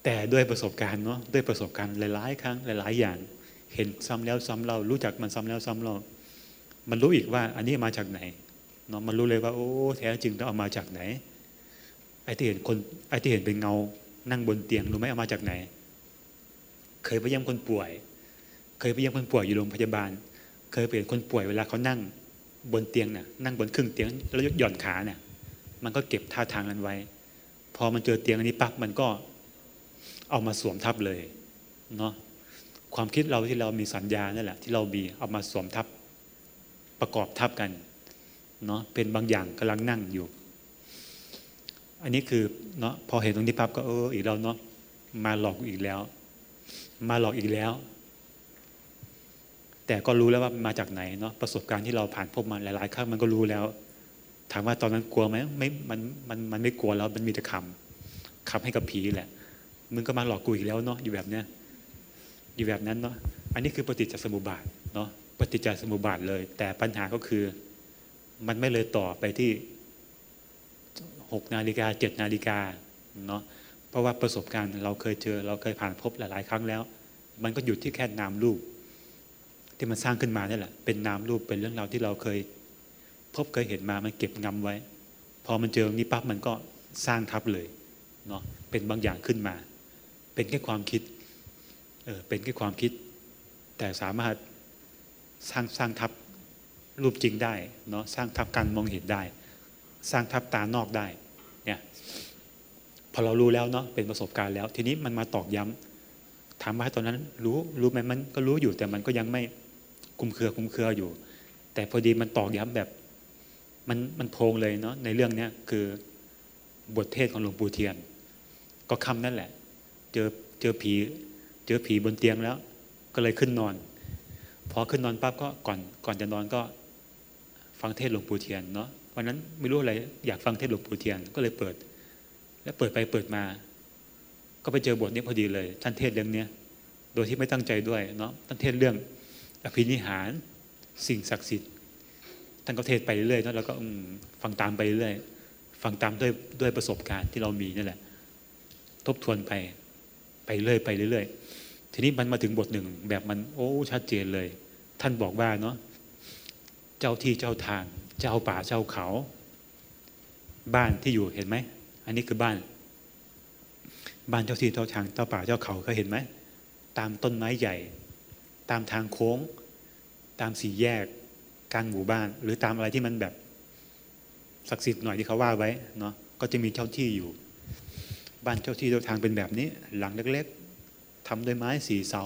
S1: แต่ด้วยประสบการณ์เนาะด้วยประสบการณ์หลายๆ ครั้งหลายๆ อย่าง เห็นซ้ำแล้วซ้ำเล่ารู้จักมันซ้ำแล้วซ้ำเล่ามันรู้อีกว่าอันนี้มาจากไหนเนาะมันรู้เลยว่า โอ้แท้จริงต้องเอามาจากไหนไอ้ที่เห็นคนไอ้ที่เห็นเป็นเงา นั่งบนเตียงรู้ไหมเอามาจากไหน เคยไปเยี่ยมคนป่วย เคยไปเยี่ยมคนป่วยอยู่โรงพยาบาล เคยไปเห็นคนป่วยเวลาเขานั่งบนเตียงเนี่ยนั่งบนครึ่งเตียงแล้วหย่อนขาเนี่ย มันก็เก็บท่าทางนั้นไว้ พอมันเจอเตียงอันนี้ปั๊บมันก็เอามาสวมทับเลยเนาะความคิดเราที่เรามีสัญญานั่นแหละ ที่เรามีเอามาสวมทับประกอบทับกันเนาะเป็นบางอย่างกำลังนั่งอยู่ อันนี้คือเนาะพอเห็นตรงนี้ปั๊บก็เอออีกแล้วเนาะมาหลอกอีกแล้ว มาหลอกอีกแล้ว แต่ก็รู้แล้วว่ามาจากไหนเนาะประสบการณ์ที่เราผ่านพบมาหลาย ๆ ครั้งมันก็รู้แล้ว ถามว่าตอนนั้นกลัวไหมไม่มันมันมันไม่กลัวแล้วมันมีแต่คำคำให้กับผีแหละมึงก็มาหลอกกูอีกแล้วเนาะอยู่แบบเนี้ยอยู่แบบนั้นเนาะอันนี้คือปฏิจจสมุปบาทเนาะปฏิจจสมุปบาทเลย แต่ปัญหาก็คือมันไม่เลยต่อไปที่หกนาฬิกาเจ็ดนาฬิกาเนาะเพราะว่าประสบการณ์เราเคยเจอ เราเคยผ่านพบหลายๆ ครั้งแล้ว มันก็หยุดที่แค่นามรูป ที่มันสร้างขึ้นมานี่แหละเป็นนามรูปเป็นเรื่องราวที่เราเคย พบเคยเห็นมามันเก็บงำไว้ พอมันเจอนี้ปั๊บมันก็สร้างทับเลยเนาะเป็นบางอย่างขึ้นมา เป็นแค่ความคิดเออเป็นแค่ความคิด แต่สามารถสร้างสร้างทับรูปจริงได้เนาะสร้างทับการมองเห็นได้ สร้างทับตานอกได้เนี่ยพอเรารู้แล้วเนาะเป็นประสบการณ์แล้ว ทีนี้มันมาตอกย้ำถามว่าตอนนั้นรู้รู้ไหมมันก็รู้อยู่แต่มันก็ยังไม่คุมเครือคุมเครืออยู่ แต่พอดีมันตอกย้ำแบบ มันมันโพงเลยเนาะในเรื่องนี้คือบทเทศของหลวงปู่เทียน ก็คำนั่นแหละ เจอเจอผีเจอผีบนเตียงแล้ว ก็เลยขึ้นนอน พอขึ้นนอนปั๊บก็ก่อนก่อนจะนอนก็ฟังเทศหลวงปู่เทียนเนาะวันนั้นไม่รู้อะไรอยากฟังเทศหลวงปู่เทียนก็เลยเปิด แล้วเปิดไปเปิดมา ก็ไปเจอบทนี้พอดีเลย ท่านเทศเรื่องนี้โดยที่ไม่ตั้งใจด้วยเนาะท่านเทศเรื่องอภินิหาร สิ่งศักดิ์สิทธิ์ ท่านก็เทศไปเรื่อยๆแล้วก็ฟังตามไปเรื่อยฟังตามด้วยด้วยประสบการณ์ที่เรามีนี่แหละ ทบทวนไปไปเรื่อยไปเรื่อยทีนี้มันมาถึงบทหนึ่งแบบมันโอ้ชัดเจนเลย ท่านบอกว่าเนาะเจ้าที่เจ้าทาง เจ้าป่าเจ้าเขา บ้านที่อยู่เห็นไหมอันนี้คือบ้าน บ้านเจ้าที่เจ้าทางเจ้าป่าเจ้าเขาเขาเห็นไหมตามต้นไม้ใหญ่ ตามทางโค้ง ตามสี่แยก กลางหมู่บ้าน หรือตามอะไรที่มันแบบศักดิ์สิทธิ์หน่อยที่เขาว่าไว้เนาะก็จะมีเจ้าที่อยู่ บ้านเจ้าที่เจ้าทางเป็นแบบนี้ หลังเล็กๆทำด้วยไม้สี่เสา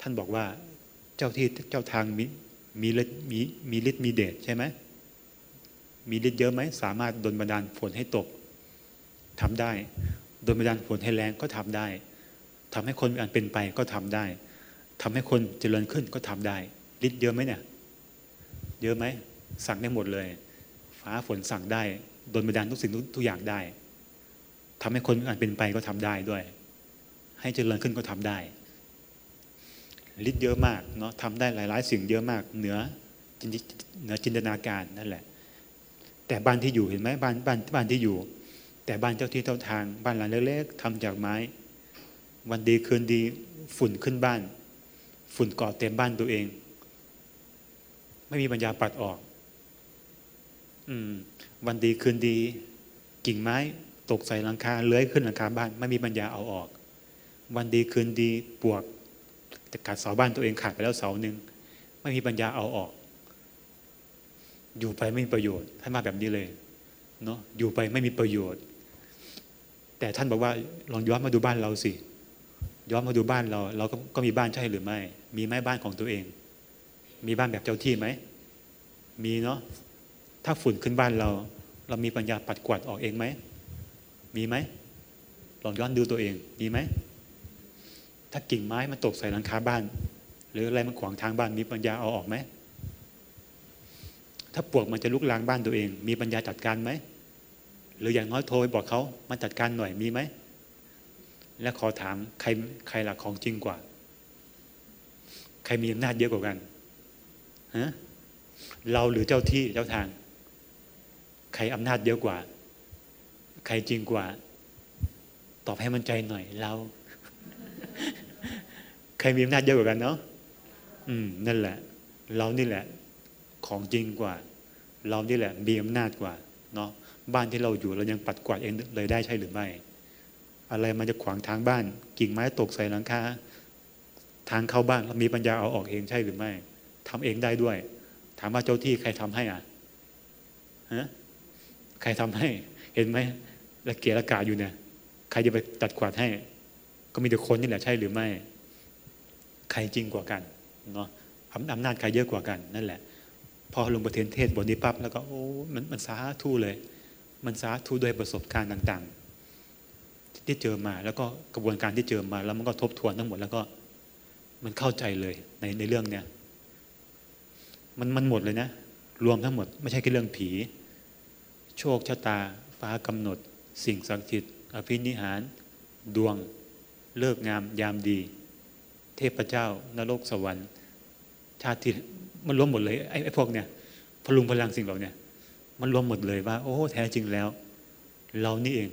S1: ท่านบอกว่าเจ้าที่เจ้าทางมีมีฤทธิ์มีมีฤทธิ์มีเดชใช่ไหมมีฤทธิ์เยอะไหมสามารถดลบันดาลฝนให้ตกทำได้ดลบันดาลฝนให้แรงก็ทำได้ทำให้คนอันเป็นไปก็ทำได้ทำให้คนเจริญขึ้นก็ทำได้ฤทธิ์เยอะไหมเนี่ย เยอะไหมสั่งได้หมดเลย ฟ้าฝนสั่งได้ดลบันดาลทุกสิ่งทุกอย่างได้ทำให้คนอ่านเป็นไปก็ทำได้ด้วย ให้เจริญขึ้นก็ทำได้ฤทธิ์เยอะมากเนาะทำได้หลายๆ สิ่งเยอะมาก เหนือเหนือจินตนาการนั่นแหละ แต่บ้านที่อยู่เห็นไหมบ้านบ้านบ้านที่อยู่ แต่บ้านเจ้าที่เจ้าทางบ้านหลังเล็กๆทำจากไม้ วันดีคืนดีฝุ่นขึ้นบ้าน ฝุ่นเกาะเต็มบ้านตัวเอง ไม่มีปัญญาปัดออก อืม วันดีคืนดี กิ่งไม้ ตกใส่หลังคาเลื้อยขึ้นหลังคาบ้าน ไม่มีปัญญาเอาออก วันดีคืนดีปวกจะกัดเสาบ้านตัวเองขาดไปแล้วเสาหนึ่งไม่มีปัญญาเอาออก อยู่ไปไม่มีประโยชน์ท่านมาแบบนี้เลยเนาะอยู่ไปไม่มีประโยชน์ แต่ท่านบอกว่าลองย้อนมาดูบ้านเราสิย้อนมาดูบ้านเรา เราก็ก็มีบ้านใช่หรือไม่ มีไหมบ้านของตัวเอง มีบ้านแบบเจ้าที่ไหม มีเนาะ ถ้าฝุ่นขึ้นบ้านเรา เรามีปัญญาปัดกวาดออกเองไหม มีไหม ลองย้อนดูตัวเอง มีไหม ถ้ากิ่งไม้มันตกใส่หลังคาบ้าน หรืออะไรมันขวางทางบ้าน มีปัญญาเอาออกไหม ถ้าปวกมันจะลุกลางบ้านตัวเอง มีปัญญาจัดการไหม หรืออย่างน้อยโทรไปบอกเขามาจัดการหน่อย มีไหม และขอถามใครใครหลักของจริงกว่า ใครมีอำนาจเยอะกว่ากัน เราหรือเจ้าที่เจ้าทาง ใครอำนาจเยอะกว่า ใครจริงกว่า ตอบให้มันใจหน่อย เรา ใครมีอำนาจเยอะกว่ากันเนาะอืมนั่นแหละ เรานี่แหละ ของจริงกว่า เรานี่แหละมีอำนาจกว่า เนาะบ้านที่เราอยู่เรายังปัดกวาดเองเลยได้ใช่หรือไม่ อะไรมันจะขวางทางบ้าน กิ่งไม้ตกใส่หลังคาทางเข้าบ้านเรามีปัญญาเอาออกเองใช่หรือไม่ ทำเองได้ด้วย ถามว่าเจ้าที่ใครทำให้อะฮะใครทำให้เห็นไหมละเกียระกาอยู่เนี่ยใครจะไปตัดกวาดให้ ก็มีแต่คนนี่แหละใช่หรือไม่ ใครจริงกว่ากันเนาะอำนาจใครเยอะกว่ากันนั่นแหละ พอลงประเทศเทศบทนี้ปั๊บแล้วก็โอ้มันมันสาธุเลย มันสาธุด้วยประสบการณ์ต่าง ๆ ที่เจอมาแล้วก็กระบวนการที่เจอมา แล้วมันก็ทบทวนทั้งหมดแล้วก็มันเข้าใจเลยในในเรื่องเนี้ย มันมันหมดเลยนะ รวมทั้งหมด ไม่ใช่แค่เรื่องผี โชคชะตา ฟ้ากำหนด สิ่งศักดิ์สิทธิ์อภินิหาร ดวง เลิกงามยามดี เทพเจ้านรกสวรรค์ชาติที่มันรวมหมดเลยไอ้ไอ้พวกเนี่ยพลุงพลังสิ่งเหล่านี้มันรวมหมดเลยว่า โอ้ แท้จริงแล้ว เรานี่เอง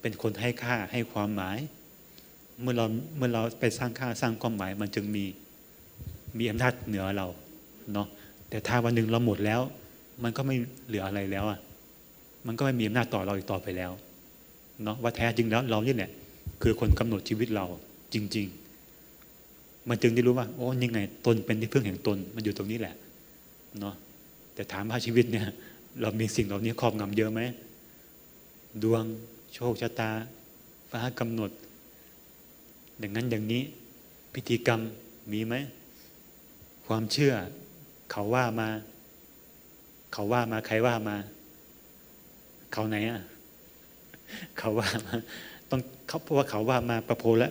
S1: เป็นคนให้ค่าให้ความหมาย เมื่อเราเมื่อเราไปสร้างค่าสร้างความหมาย มันจึงมีมีอำนาจเหนือเรา เนาะแต่ถ้าวันหนึ่งเราหมดแล้ว มันก็ไม่เหลืออะไรแล้วอะมันก็ไม่มีอำนาจต่อเราอีกต่อไปแล้วเนาะว่าแท้จริงแล้วเราเนี่ยแหละคือคนกำหนดชีวิตเราจริง ๆ มันจึงได้รู้ว่าโอ้ยังไงตนเป็นที่พึ่งแห่งตนมันอยู่ตรงนี้แหละเนาะแต่ถามว่าชีวิตเนี่ย เรามีสิ่งเหล่านี้ครอบงำเยอะไหมดวงโชคชะตาฟ้ากำหนด อย่างนั้นอย่างนี้พิธีกรรมมีไหมความเชื่อ เขาว่ามา เขาว่ามาใครว่ามา เขาไหนอะ เขาว่ามาต้องเขาเพราะว่าเขาว่ามาประโพและ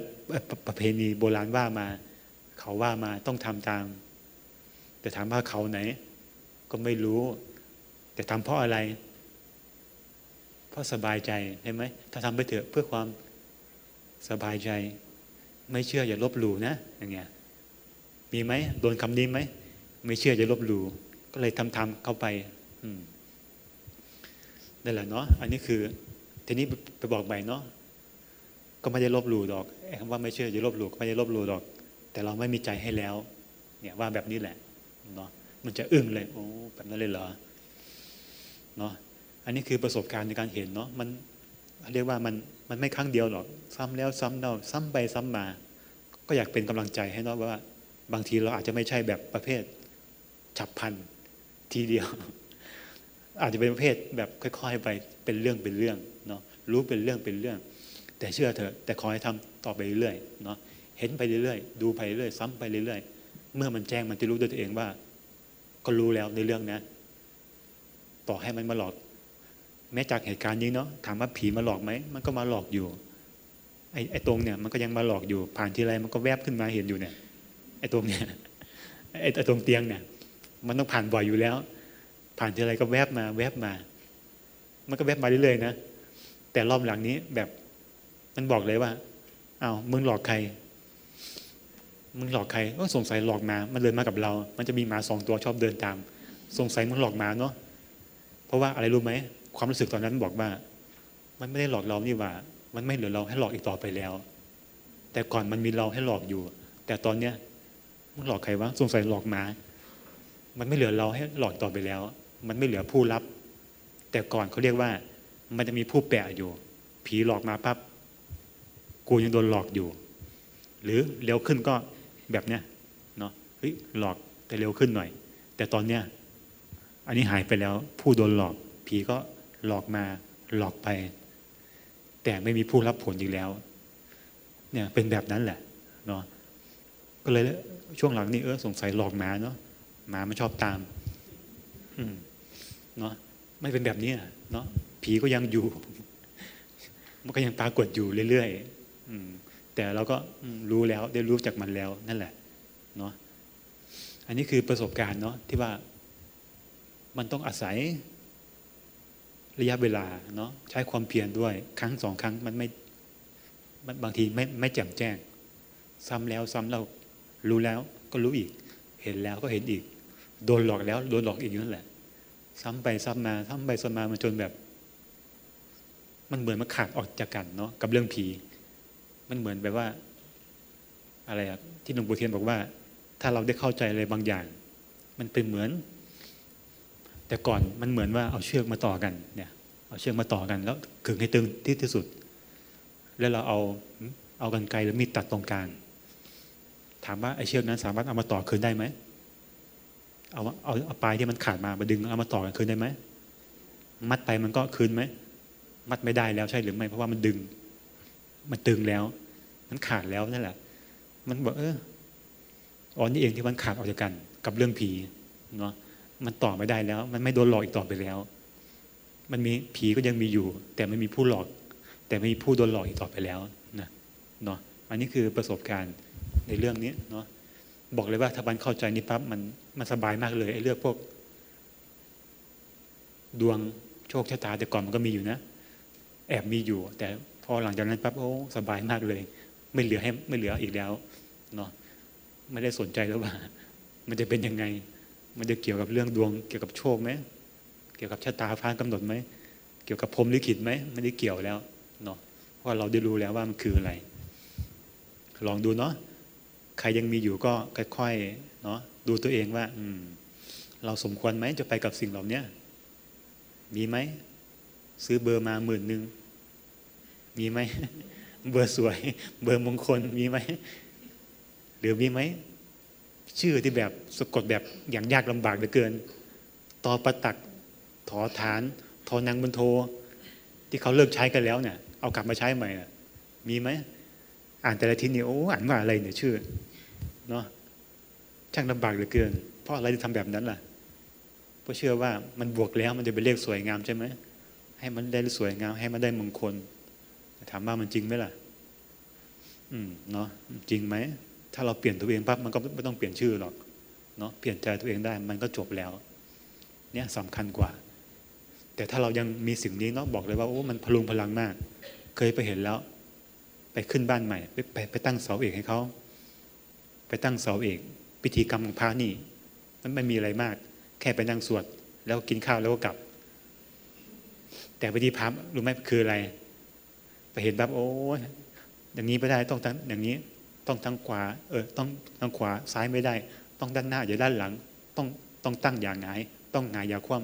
S1: ประเพณีโบราณว่ามา เขาว่ามาต้องทำตาม แต่ถามว่าเขาไหน ก็ไม่รู้ แต่ทำเพราะอะไร เพราะสบายใจใช่ไหมถ้าทำไปเถอะเพื่อความสบายใจ ไม่เชื่ออย่าลบหลู่นะอย่างเงี้ยมีไหมโดนคำนี้ไหม ไม่เชื่ออย่าลบหลู่ก็เลยทำทำเข้าไปนั่นแหละเนาะอันนี้คือทีนี้ไปบอกใหม่เนาะก็ไม่ได้ลบหลู่ดอกคำว่าไม่เชื่ออย่าลบหลู่ก็ไม่ได้ลบหลู่ดอก แต่เราไม่มีใจให้แล้ว เนี่ยว่าแบบนี้แหละเนาะมันจะอึ้งเลย โอ้แบบนั้นเลยเหรอเนาะอันนี้คือประสบการณ์ในการเห็นเนาะมันเรียกว่ามันมันไม่ครั้งเดียวหรอก ซ้ำแล้วซ้ำเล่าซ้ำไปซ้ำมา ก็อยากเป็นกำลังใจให้เนาะว่า บางทีเราอาจจะไม่ใช่แบบประเภท ฉับพันทีเดียว อาจจะเป็นประเภทแบบค่อย ๆ ไปเป็นเรื่องเป็นเรื่องเนาะรู้เป็นเรื่องเป็นเรื่อง แต่เชื่อเถอะแต่ขอให้ทำต่อไปเรื่อยๆเนาะเห็นไปเรื่อยๆดูไปเรื่อยซ้ำไปเรื่อยๆเมื่อมันแจ้งมันจะรู้ด้วยตัวเองว่า ก็รู้แล้วในเรื่องนะต่อให้มันมาหลอก แม้จากเหตุการณ์นี้เนาะถามว่าผีมาหลอกไหมมันก็มาหลอกอยู่ไอ้ไอ้ตรงเนี่ยมันก็ยังมาหลอกอยู่ ผ่านทีไรมันก็แวบขึ้นมาเห็นอยู่เนี่ยไอ้ตรงเนี่ยไอ้ตรงเตียงเนี่ย มันต้องผ่านบ่อยอยู่แล้ว ผ่านทีไรก็แวบมา แวบมา มันก็แวบมาเรื่อยๆนะแต่รอบหลังนี้แบบมันบอกเลยว่าเอา้ามึงหลอกใคร มึงหลอกใครก็สงสัยหลอกหมา มันเดินมากับเรา มันจะมีหมาสองตัวชอบเดินตาม สงสัยมึงหลอกหมาเนาะเพราะว่าอะไรรู้ไหมความรู้สึกตอนนั้นบอกว่า มันไม่ได้หลอกเรานี่ว่า มันไม่เหลือเราให้หลอกอีกต่อไปแล้ว แต่ก่อนมันมีเราให้หลอกอยู่ แต่ตอนเนี้ยมันหลอกใครวะสงสัยหลอกหมา มันไม่เหลือเราให้หลอกต่อไปแล้ว มันไม่เหลือผู้รับ แต่ก่อนเขาเรียกว่า มันจะมีผู้แปะอยู่ ผีหลอกมาปั๊บกูยังโดนหลอกอยู่ หรือเร็วขึ้นก็แบบเนี้ยเนาะเฮ้ยหลอกแต่เร็วขึ้นหน่อย แต่ตอนเนี้ยอันนี้หายไปแล้ว ผู้โดนหลอก ผีก็หลอกมาหลอกไป แต่ไม่มีผู้รับผลอีกแล้ว เนี่ยเป็นแบบนั้นแหละเนาะก็เลยช่วงหลังนี้เออสงสัยหลอกหมาเนาะ หมามันชอบตามอืมเนาะไม่เป็นแบบนี้เนาะผีก็ยังอยู่ มันก็ยังปรากฏอยู่เรื่อยๆแต่เราก็รู้แล้วได้รู้จากมันแล้วนั่นแหละเนาะอันนี้คือประสบการณ์เนาะที่ว่ามันต้องอาศัยระยะเวลาเนาะใช้ความเพียรด้วย ครั้งสองครั้งมันไม่บางทีไม่ไม่แจ่มแจ้ง ซ้ำแล้วซ้ำเรารู้แล้วก็รู้อีก เห็นแล้วก็เห็นอีก โดนหลอกแล้วโดนหลอกอีกนั่นแหละ ซ้ำไปซ้ำมาซ้ำไปซ้ำมามันจนแบบ มันเหมือนมันขาดออกจากกันเนาะกับเรื่องผี มันเหมือนแบบว่า อะไรอะที่หลวงปู่เทียนบอกว่า ถ้าเราได้เข้าใจอะไรบางอย่าง มันเป็นเหมือน แต่ก่อนมันเหมือนว่าเอาเชือกมาต่อกันเนี่ย เอาเชือกมาต่อกัน แล้วขึงให้ตึงที่ที่สุด แล้วเราเอาเอากันไกลหรือมีดตัดตรงกลางถามว่าไอ้เชือกนั้นสามารถเอามาต่อคืนได้ไหม เอาเอาเอาปลายที่มันขาดมามาดึงเอามาต่อกันคืนได้ไหมมัดไปมันก็คืนไหมมัดไม่ได้แล้วใช่หรือไม่เพราะว่ามันดึง มันตึงแล้ว มันขาดแล้วนั่นแหละ มันบอกเอออ๋อนี่เองที่มันขาดออกจากกัน กับเรื่องผีเนาะมันต่อไม่ได้แล้ว มันไม่โดนหลอกอีกต่อไปแล้ว มันมีผีก็ยังมีอยู่ แต่ไม่มีผู้หลอก แต่ไม่มีผู้โดนหลอกอีกต่อไปแล้วนะเนาะอันนี้คือประสบการณ์ในเรื่องนี้เนาะ บอกเลยว่าถ้าบันเข้าใจนี่ปั๊บมันมันสบายมากเลยไอ้เรื่องพวก ดวงโชคชะตาแต่ก่อนมันก็มีอยู่นะ แอบมีอยู่ แต่พอหลังจากนั้นปั๊บโอ้สบายมากเลย ไม่เหลือให้ไม่เหลืออีกแล้วเนาะไม่ได้สนใจแล้วว่า มันจะเป็นยังไง มันจะเกี่ยวกับเรื่องดวง เกี่ยวกับโชคไหมเกี่ยวกับชะตาฟ้ากำหนดไหมเกี่ยวกับพรมลิขิตไหมไม่ได้เกี่ยวแล้วเนาะเพราะเราได้รู้แล้วว่ามันคืออะไร ลองดูเนาะ ใครยังมีอยู่ก็ค่อยๆเนาะดูตัวเองว่า อืม เราสมควรไหมจะไปกับสิ่งเหล่านี้มีไหมซื้อเบอร์มาหมื่นหนึ่งมีไหมเบอร์สวย เบอร์มงคลมีไหมหรือมีไหมชื่อที่แบบสะกดแบบอย่างยากลำบากเหลือเกินตอประตักถอฐานทอนางบรรโท ที่เขาเลิกใช้กันแล้วเนี่ยเอากลับมาใช้ใหม่มีไหมอ่านแต่ละทีนี่โอ้อ่านว่าอะไรเนี่ยชื่อ เนาะช่างลำบากเหลือเกิน เพราะอะไรที่ทำแบบนั้นล่ะ เพราะเชื่อว่ามันบวกแล้วมันจะเป็นเลขสวยงามใช่ไหมให้มันได้สวยงาม ให้มันได้มงคลถามว่ามันจริงไหมล่ะ อืมเนาะจริงไหมถ้าเราเปลี่ยนตัวเองปั๊บมันก็ไม่ต้องเปลี่ยนชื่อหรอกเนาะเปลี่ยนใจตัวเองได้มันก็จบแล้ว เนี่ยสำคัญกว่า แต่ถ้าเรายังมีสิ่งนี้เนาะบอกเลยว่าโอ้มันพลุงพลังมาก เคยไปเห็นแล้ว ไปขึ้นบ้านใหม่ ไปไปไปตั้งเสาเอกให้เขา ไปตั้งเสาเอกพิธีกรรมของพระนี่ มันไม่มีอะไรมาก แค่ไปนั่งสวด แล้วกินข้าวแล้วก็กลับ แต่พิธีพระรู้ไหมคืออะไร ไปเห็นแบบโอ้อย่างนี้ไม่ได้ต้องทั้งอย่างนี้ต้องทั้งขวาเออต้องทั้งขวาซ้ายไม่ได้ ต้องด้านหน้าอย่าด้านหลัง ต้องต้องตั้งอย่างไงต้องหงายอย่าคว่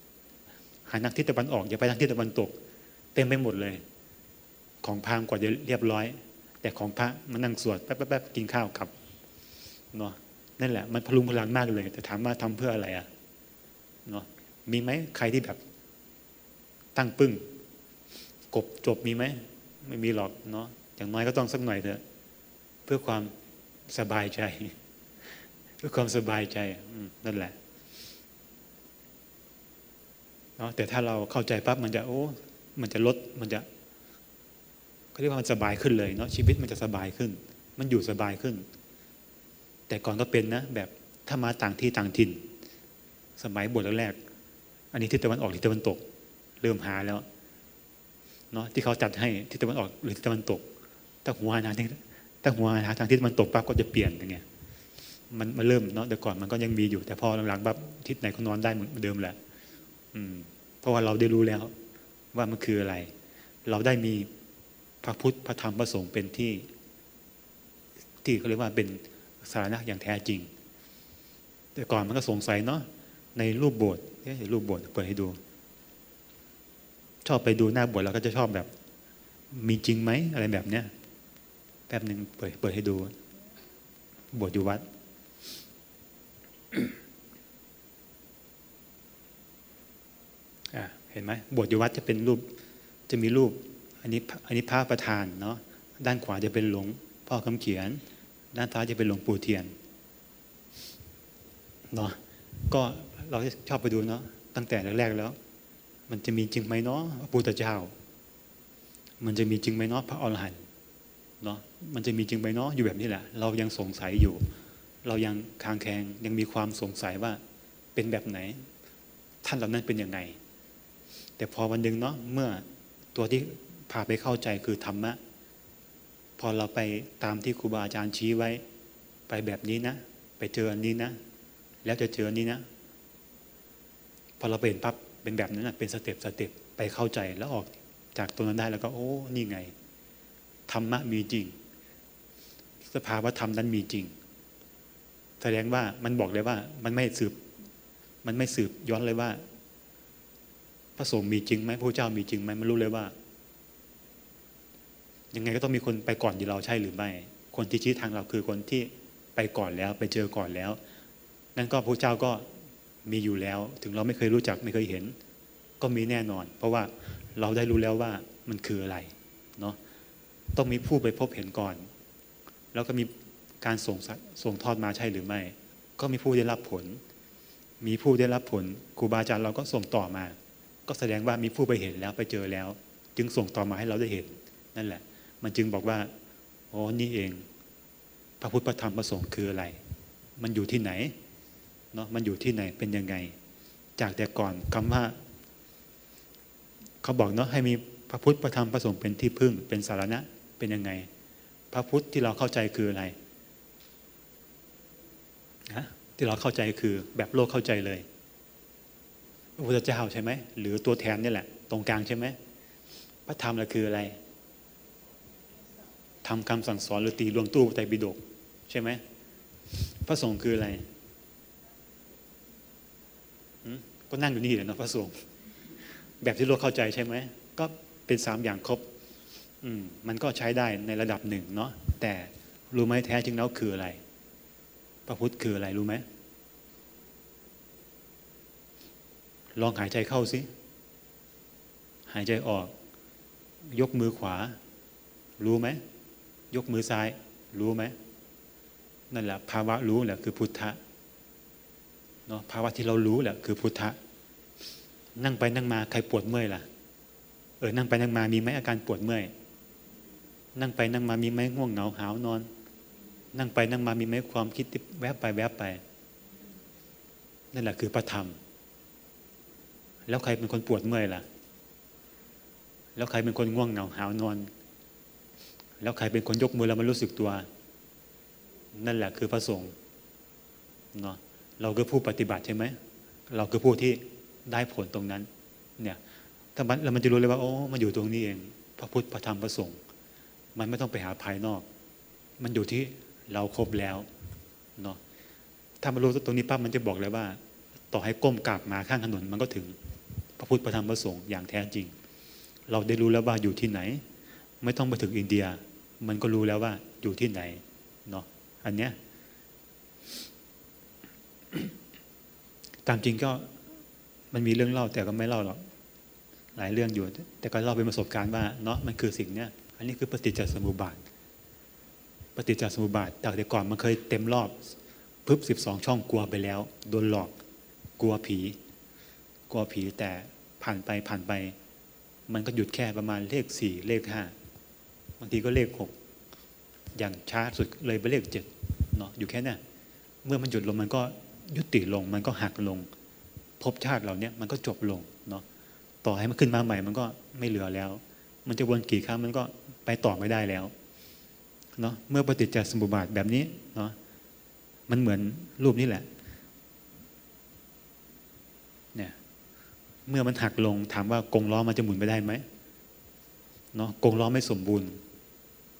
S1: ำหาทางทิศตะวันออกอย่าไปทางทิศตะวันตก เต็มไปหมดเลย ของพามกว่าจะเรียบร้อย แต่ของพระมันนั่งสวดแป๊บแป๊บกินข้าวกับเนาะนั่นแหละมันพลุงพลังมากเลย แต่ถามว่าทำเพื่ออะไรอะเนาะมีไหมใครที่แบบ ตั้งปึ้ง กบจบมีไหมไม่มีหรอกเนาะอย่างน้อยก็ต้องสักหน่อยเถอะเพื่อความสบายใจ เพื่อความสบายใจนั่นแหละเนาะแต่ถ้าเราเข้าใจปั๊บมันจะโอ้ มันจะลดมันจะ เรียกว่ามันสบายขึ้นเลยเนาะชีวิตมันจะสบายขึ้น มันอยู่สบายขึ้น แต่ก่อนก็เป็นนะแบบถ้ามาต่างที่ต่างถิ่น สมัยบวชแรกอันนี้ทิศตะวันออกทิศตะวันตก เริ่มหาแล้วเนาะที่เขาจัดให้ทิศตะวันออกหรือทิศตะวันตกถ้าหัวหาทางถ้าหัวหาทางทิศตะวันตกปั๊บก็จะเปลี่ยนอย่างเงี้ยมันมาเริ่มเนาะแต่ก่อนมันก็ยังมีอยู่ แต่พอหลังๆปั๊บทิศไหนก็นอนได้เหมือนเดิมแหละ อืม เพราะว่าเราได้รู้แล้วว่ามันคืออะไร เราได้มี พระพุทธพระธรรมพระสงฆ์เป็นที่ที่เขาเรียกว่าเป็นสาระอย่างแท้จริง แต่ก่อนมันก็สงสัยเนาะในรูปโบสถ์รูปโบสถ์เปิดให้ดู ชอบไปดูหน้าโบสถ์เราก็จะชอบแบบ มีจริงไหมอะไรแบบเนี้ยแป๊บหนึ่งเปิดเปิดให้ดูโบสถ์อยู่วัด เห็นไหมโบสถ์อยู่วัดจะเป็นรูป จะมีรูป อันนี้อันนี้พระประธานเนาะด้านขวาจะเป็นหลวงพ่อคำเขียน ด้านซ้ายจะเป็นหลวงปู่เทียนเนาะก็เราชอบไปดูเนาะตั้งแต่แรกๆแล้ว มันจะมีจริงไหมเนาะพระพุทธเจ้า มันจะมีจริงไหมเนาะพระอรหันต์เนาะมันจะมีจริงไหมเนาะอยู่แบบนี้แหละ เรายังสงสัยอยู่ เรายังคางแคงยังมีความสงสัยว่าเป็นแบบไหน ท่านเหล่านั้นเป็นยังไง แต่พอวันหนึ่งเนาะเมื่อตัวที่ พาไปเข้าใจคือธรรมะ พอเราไปตามที่ครูบาอาจารย์ชี้ไว้ ไปแบบนี้นะ ไปเจออันนี้นะ แล้วจะเจออันนี้นะ พอเราไปเห็นปั๊บเป็นแบบนั้นนะเป็นสเต็ปสเต็ปไปเข้าใจแล้วออกจากตรงนั้นได้แล้วก็ โอ้ นี่ไงธรรมะมีจริง สภาวะธรรมนั้นมีจริง แสดงว่ามันบอกเลยว่ามันไม่สืบ มันไม่สืบย้อนเลยว่า พระสงฆ์มีจริงไหมพระเจ้ามีจริงไหมมันรู้เลยว่า ยังไงก็ต้องมีคนไปก่อนอยู่เราใช่หรือไม่ คนที่ชี้ทางเราคือคนที่ไปก่อนแล้วไปเจอก่อนแล้ว นั่นก็พระเจ้าก็มีอยู่แล้ว ถึงเราไม่เคยรู้จักไม่เคยเห็น ก็มีแน่นอน เพราะว่าเราได้รู้แล้วว่ามันคืออะไรเนาะต้องมีผู้ไปพบเห็นก่อน แล้วก็มีการส่งส่งทอดมาใช่หรือไม่ ก็มีผู้ได้รับผล มีผู้ได้รับผลครูบาอาจารย์เราก็ส่งต่อมา ก็แสดงว่ามีผู้ไปเห็นแล้วไปเจอแล้ว จึงส่งต่อมาให้เราได้เห็นนั่นแหละ มันจึงบอกว่าอ๋อนี่เอง พระพุทธพระธรรมพระสงฆ์คืออะไร มันอยู่ที่ไหนเนาะมันอยู่ที่ไหนเป็นยังไง จากแต่ก่อนคำว่า เขาบอกเนาะให้มีพระพุทธพระธรรมพระสงฆ์เป็นที่พึ่ง เป็นสารณะเป็นยังไง พระพุทธที่เราเข้าใจคืออะไรนะที่เราเข้าใจคือแบบโลกเข้าใจเลยพระพุทธเจ้าใช่ไหมหรือตัวแทนนี่แหละ ตรงกลางใช่ไหมพระธรรมเราคืออะไร ทำคำสั่งสอนหรือตีลวงตู้ใจบิดกใช่ไหมพระสงฆ์คืออะไรก็นั่งอยู่นี่แหละนะพระสงฆ์แบบที่โลกเข้าใจใช่ไหมก็เป็นสามอย่างครบมมันก็ใช้ได้ในระดับหนึ่งเนาะแต่รู้ไหมแท้จริงแล้วคืออะไร พระพุทธคืออะไรรู้ไหมลองหายใจเข้าสิ หายใจออก ยกมือขวา รู้ไหม ยกมือซ้าย รู้ไหมนั่นแหละภาวะรู้แหละคือพุทธะเนาะภาวะที่เรารู้แหละคือพุทธะนั่งไปนั่งมาใครปวดเมื่อยล่ะเออนั่งไปนั่งมามีไหมอาการปวดเมื่อยนั่งไปนั่งมามีไหมง่วงเหงาหาวนอน นั่งไปนั่งมามีไหมความคิดที่แวบไปแวบไป นั่นแหละคือพระธรรม แล้วใครเป็นคนปวดเมื่อยล่ะ แล้วใครเป็นคนง่วงเหงาหาวนอน แล้วใครเป็นคนยกมือแล้วมันรู้สึกตัว นั่นแหละคือพระสงฆ์เนาะเราคือผู้ปฏิบัติใช่ไหมเราคือผู้ที่ได้ผลตรงนั้น เนี่ยถ้ามันแล้วมันจะรู้เลยว่าโอ้มันอยู่ตรงนี้เอง พระพุทธพระธรรมพระสงฆ์มันไม่ต้องไปหาภายนอก มันอยู่ที่เราครบแล้วเนาะถ้ามันรู้ตรงนี้ปั๊บมันจะบอกเลยว่า ต่อให้ก้มกราบมาข้างถนนมันก็ถึงพระพุทธพระธรรมพระสงฆ์อย่างแท้จริง เราได้รู้แล้วว่าอยู่ที่ไหน ไม่ต้องไปถึงอินเดีย มันก็รู้แล้วว่าอยู่ที่ไหนเนาะอันเนี้ยตามจริงก็มันมีเรื่องเล่าแต่ก็ไม่เล่าหรอกหลายเรื่องอยู่ แต่ก็เล่าเป็นประสบการณ์ว่าเนาะมันคือสิ่งเนี้ยอันนี้คือปฏิจจสมุปบาท ปฏิจจสมุปบาทแต่แต่ก่อนมันเคยเต็มรอบปึ๊บสิบสองช่องกลัวไปแล้ว โดนหลอกกลัวผี กลัวผีแต่ผ่านไปผ่านไป มันก็หยุดแค่ประมาณเลขสี่เลขห้า บางทีก็เลขหกอย่างช้าสุดเลยไปเลขเจ็ดเนาะอยู่แค่นี้นเมื่อมันหยุดลงมันก็ยุติลง มันก็หักลงภพชาติเราเนี่ยมันก็จบลงเนาะต่อให้มันขึ้นมาใหม่ มันก็ไม่เหลือแล้ว มันจะวนกี่ครั้งมันก็ไปต่อไม่ได้แล้วเนาะเมื่อปฏิจจสมุปบาทแบบนี้เนาะมันเหมือนรูปนี้แหละเนี่ยเมื่อมันหักลงถามว่ากงล้อมันจะหมุนไปได้ไหมเนาะกงล้อไม่สมบูรณ์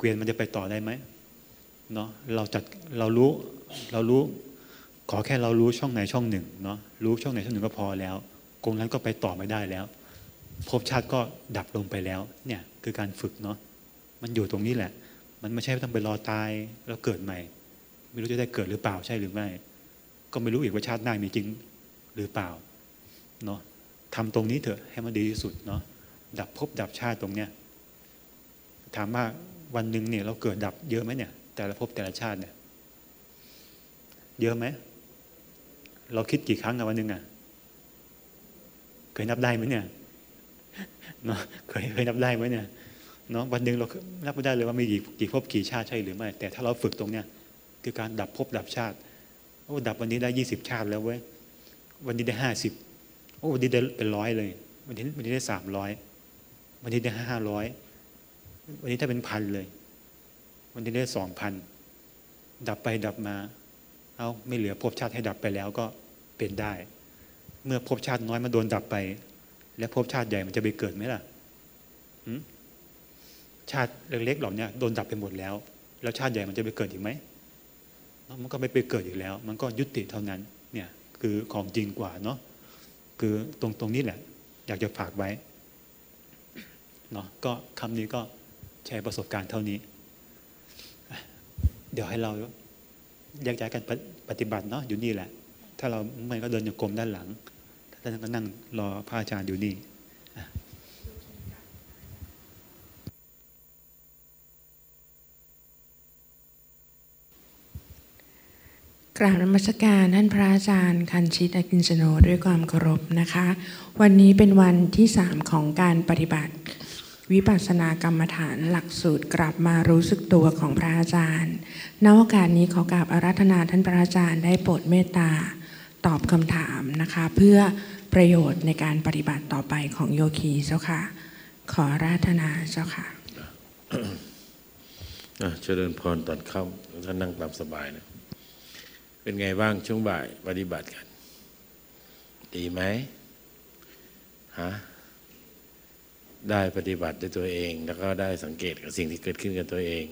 S1: เกวียนมันจะไปต่อได้ไหมเนาะเราจัดเรารู้เรารู้ ขอแค่เรารู้ช่องไหนช่องหนึ่งเนาะรู้ช่องไหนช่องหนึ่งก็พอแล้วกงนั้นก็ไปต่อไม่ได้แล้วภพชาติก็ดับลงไปแล้วเนี่ยคือการฝึกเนาะมันอยู่ตรงนี้แหละ มันไม่ใช่ต้องไปรอตายแล้วเกิดใหม่ ไม่รู้จะได้เกิดหรือเปล่าใช่หรือไม่ ก็ไม่รู้อีกว่าชาติหน้ามีจริงหรือเปล่าเนาะทำตรงนี้เถอะให้มันดีที่สุดเนาะดับภพดับชาติตรงเนี้ยถามว่า วันหนึ่งเนี่ยเราเกิดดับเยอะไหมเนี่ย แต่ละภพแต่ละชาติเนี่ย เยอะไหมเราคิดกี่ครั้งอะวันหนึ่งอะเคยนับได้ไหมเนี่ยเนาะเคยเคยนับได้ไหมเนี่ยเนาะวันหนึ่งเรานับไม่ได้เลยว่ามีกี่กี่ภพกี่ชาติใช่หรือไม่ แต่ถ้าเราฝึกตรงเนี้ยคือการดับภพดับชาติโอ้ดับวันนี้ได้ยี่สิบชาติแล้วเว้ยวันนี้ได้ห้าสิบโอ้วันนี้ได้เป็นร้อยเลย วันนี้วันนี้ได้สามร้อยวันนี้ได้ห้าร้อย วันนี้ถ้าเป็นพันเลย วันนี้ได้สองพันดับไปดับมา เอาไม่เหลือภพชาติให้ดับไปแล้วก็เป็นได้ เมื่อภพชาติน้อยมาโดนดับไป แล้วภพชาติใหญ่มันจะไปเกิดไหมล่ะชาติเล็กๆเหล่านี้โดนดับไปหมดแล้ว แล้วชาติใหญ่มันจะไปเกิดอีกไหมมันก็ไม่ไปเกิดอีกแล้ว มันก็ยุติเท่านั้นเนี่ยคือของจริงกว่าเนาะคือตรงตรงนี้แหละ อยากจะฝากไว้เนาะก็คำนี้ก็ แชร์ประสบการณ์เท่านี้ เดี๋ยวให้เราแยกย้ายกันปฏิบัติเนาะอยู่นี่แหละ ถ้าเราไม่ก็เดินอยู่กรมด้านหลังท่านก็นั่งรอพระอาจารย์อยู่นี่
S2: กราบนมัสการท่านพระอาจารย์คันชิตอกินสโนด้วยความเคารพนะคะ วันนี้เป็นวันที่สามของการปฏิบัติ วิปัสสนากรรมฐานหลักสูตรกลับมารู้สึกตัวของพระอาจารย์ณโอกาสนี้ขอกราบอาราธนาท่านพระอาจารย์ได้โปรดเมตตาตอบคำถามนะคะ เพื่อประโยชน์ในการปฏิบัติต่อไปของโยคีเจ้าค่ะ ขอราธนาเจ้าค่ะ
S3: อะเจริญพรตอนค่ำท่านนั่งตามสบายนะเป็นไงบ้างช่วงบ่ายปฏิบัติกัน ดีไหมฮะ ได้ปฏิบัติด้วยตัวเอง แล้วก็ได้สังเกตกับสิ่งที่เกิดขึ้นกับตัวเอง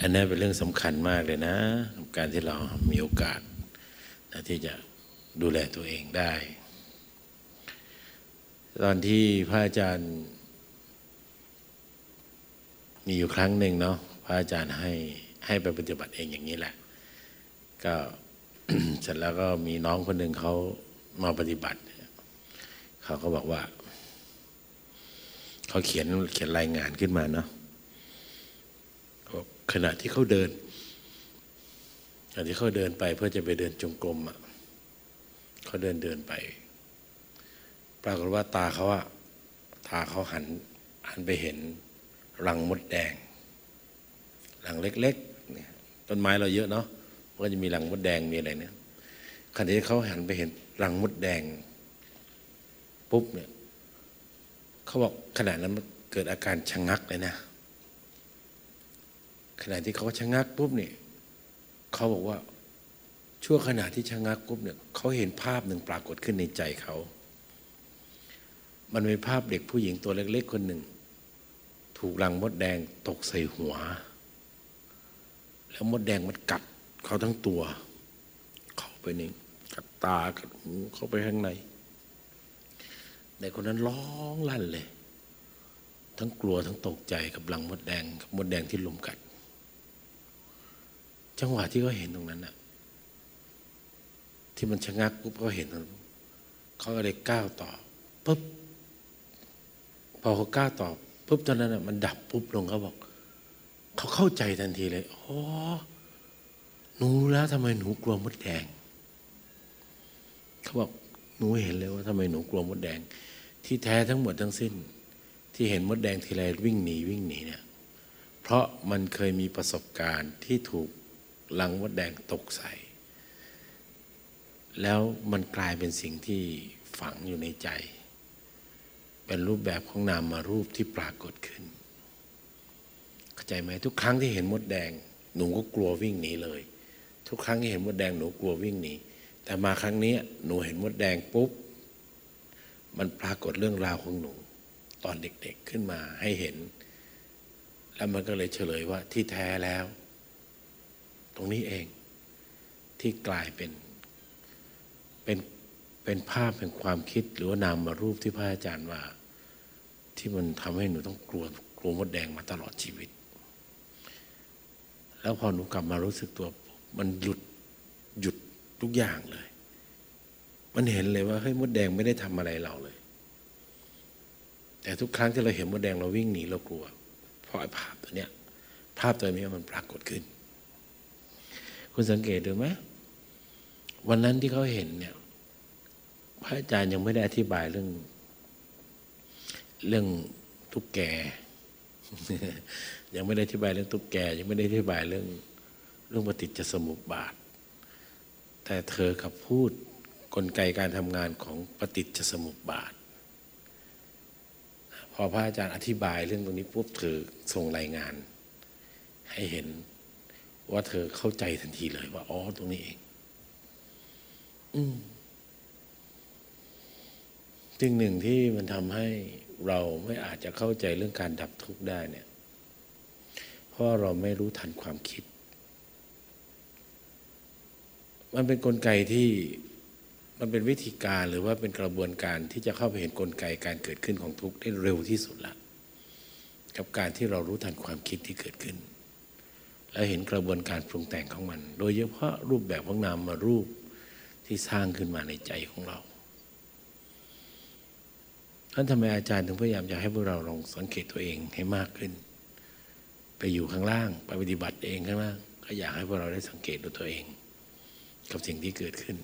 S3: อันนี้เป็นเรื่องสำคัญมากเลยนะกับการที่เรามีโอกาสนะที่จะดูแลตัวเองได้ ตอนที่พระอาจารย์ มีอยู่ครั้งหนึ่งเนาะพระอาจารย์ให้ให้ไปปฏิบัติเองอย่างนี้แหละ ก็เสร็จแล้วก็มีน้องคนหนึ่งเขามาปฏิบัติ เขาก็บอกว่า เขาเขียนเขียนรายงานขึ้นมาเนาะขณะที่เขาเดินขณะที่เขาเดินไปเพื่อจะไปเดินจงกรมอะเขาเดินเดินไป ปรากฏว่าตาเขาอะตาเขาหันหันไปเห็นรังมดแดงรังเล็กๆเนี่ยต้นไม้เราเยอะเนาะก็จะมีรังมดแดงมีอะไรเนี่ยขณะที่เขาหันไปเห็นรังมดแดงปุ๊บเนี่ย เขาบอกขณะนั้นมันเกิดอาการชะงักเลยนะ ขณะที่เขาชะงักปุ๊บเนี่ยเขาบอกว่าชั่วขณะที่ชะงักปุ๊บเนี่ยเขาเห็นภาพหนึ่งปรากฏขึ้นในใจเขา มันเป็นภาพเด็กผู้หญิงตัวเล็กๆคนหนึ่ง ถูกรังมดแดงตกใส่หัว แล้วมดแดงมันกัดเขาทั้งตัว เขาไปในกัดตากัดหูเข้าไปข้างใน เด็กคนนั้นร้องลั่นเลย ทั้งกลัวทั้งตกใจกับรังมดแดงกับมดแดงที่ลุมกัด จังหวะที่เขาเห็นตรงนั้นน่ะที่มันชะงักปุ๊บเขาเห็นเขาก็เลยก้าวต่อปุ๊บพอเขาก้าวต่อปุ๊บตอนนั้นน่ะมันดับปุ๊บลงเขาบอกเขาเข้าใจทันทีเลยอ๋อหนูแล้วทำไมหนูกลัวมดแดง เขาบอกหนูเห็นเลยว่าทำไมหนูกลัวมดแดง ที่แท้ทั้งหมดทั้งสิ้น ที่เห็นมดแดงทีไรวิ่งหนีวิ่งหนีเนี่ยเพราะมันเคยมีประสบการณ์ที่ถูกลังมดแดงตกใส่ แล้วมันกลายเป็นสิ่งที่ฝังอยู่ในใจ เป็นรูปแบบของนามารูปที่ปรากฏขึ้น เข้าใจไหมทุกครั้งที่เห็นมดแดง หนูก็กลัววิ่งหนีเลย ทุกครั้งที่เห็นมดแดงหนูกลัววิ่งหนีแต่มาครั้งนี้หนูเห็นมดแดงปุ๊บ มันปรากฏเรื่องราวของหนู ตอนเด็กๆขึ้นมาให้เห็น แล้วมันก็เลยเฉลยว่าที่แท้แล้ว ตรงนี้เองที่กลายเป็นเป็นเป็นภาพเป็นความคิดหรือว่านามารูปที่พระอาจารย์ว่า ที่มันทำให้หนูต้องกลัวกลัวมดแดงมาตลอดชีวิต แล้วพอหนูกลับมารู้สึกตัว มันหยุดหยุดทุกอย่างเลย มันเห็นเลยว่าเฮ้ยมดแดงไม่ได้ทำอะไรเราเลย แต่ทุกครั้งที่เราเห็นมดแดงเราวิ่งหนีเรากลัวเพราะไอ้ภาพตัวเนี้ย ภาพตัวนี้มันปรากฏขึ้น คุณสังเกตดูไหมวันนั้นที่เขาเห็นเนี่ย พระอาจารย์ยังไม่ได้อธิบายเรื่อง เรื่องตุ๊กแก ยังไม่ได้อธิบายเรื่องตุ๊กแก ยังไม่ได้อธิบายเรื่องเรื่องปฏิจจสมุปบาท แต่เธอกับพูด กลไกการทำงานของปฏิจจสมุปบาท พอพระอาจารย์อธิบายเรื่องตรงนี้ปุ๊บเธอส่งรายงาน ให้เห็นว่าเธอเข้าใจทันทีเลยว่าอ๋อตรงนี้เอง อืมสิ่งหนึ่งที่มันทำให้เราไม่อาจจะเข้าใจเรื่องการดับทุกข์ได้เนี่ย เพราะเราไม่รู้ทันความคิด มันเป็นนกลไกที่ มันเป็นวิธีการหรือว่าเป็นกระบวนการที่จะเข้าไปเห็นนกลไกการเกิดขึ้นของทุกข์ได้เร็วที่สุดละกับการที่เรารู้ทันความคิดที่เกิดขึ้น และเห็นกระบวนการปรุงแต่งของมัน โดยเฉพาะรูปแบบของนามมารูปที่สร้างขึ้นมาในใจของเราท่านทำไมอาจารย์ถึงพยายามจะให้พวกเราลองสังเกตตัวเองให้มากขึ้น ไปอยู่ข้างล่างไปปฏิบัติเองข้างล่างก็อยากให้พวกเราได้สังเกตดูตัวเอง กับสิ่งที่เกิดขึ้น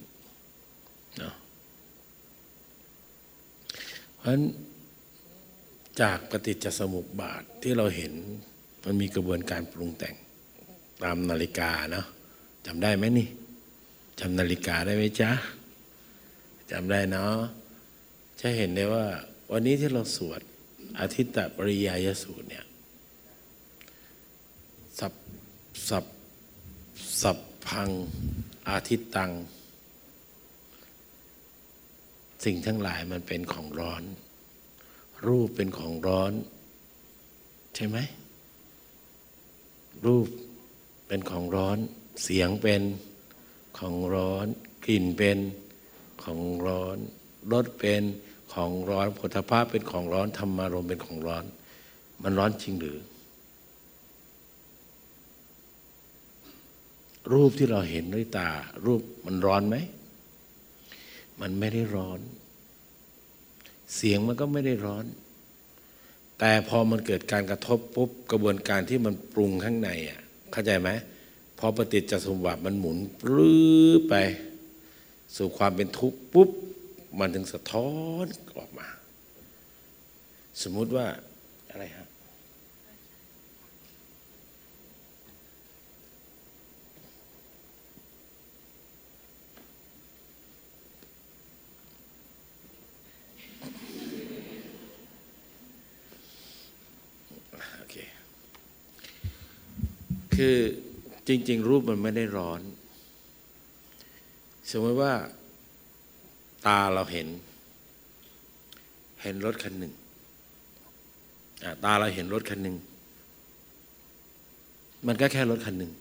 S3: เนาะเพราะฉะนั้นจากปฏิจจสมุปบาทที่เราเห็นมันมีกระบวนการปรุงแต่งตามนาฬิกาเนาะจำได้ไหมนี่จำนาฬิกาได้ไหมจ๊ะจำได้เนาะจะเห็นได้ว่า วันนี้ที่เราสวดอาทิตตปริยายสูตรเนี่ยสับสับสับพังอาทิตตัง สิ่งทั้งหลายมันเป็นของร้อน รูปเป็นของร้อน ใช่ไหม รูปเป็นของร้อน เสียงเป็นของร้อน กลิ่นเป็นของร้อนรสเป็นของร้อนผลพภะเป็นของร้อนธรรมารมเป็นของร้อน มันร้อนจริงหรือ รูปที่เราเห็นด้วยตา รูปมันร้อนไหม มันไม่ได้ร้อน เสียงมันก็ไม่ได้ร้อน แต่พอมันเกิดการกระทบปุ๊บกระบวนการที่มันปรุงข้างในอะเข้าใจไหมพอปฏิจจสมุปบาทมันหมุนปลื้ไป สู่ความเป็นทุกข์ปุ๊บมันถึงสะท้อนออกมา สมมุติว่าอะไรฮะโอเค คือจริง ๆ รูปมันไม่ได้ร้อน สมมติว่าตาเราเห็น เห็นรถคันหนึ่งตาเราเห็นรถคันหนึ่งมันก็แค่รถคันหนึ่ง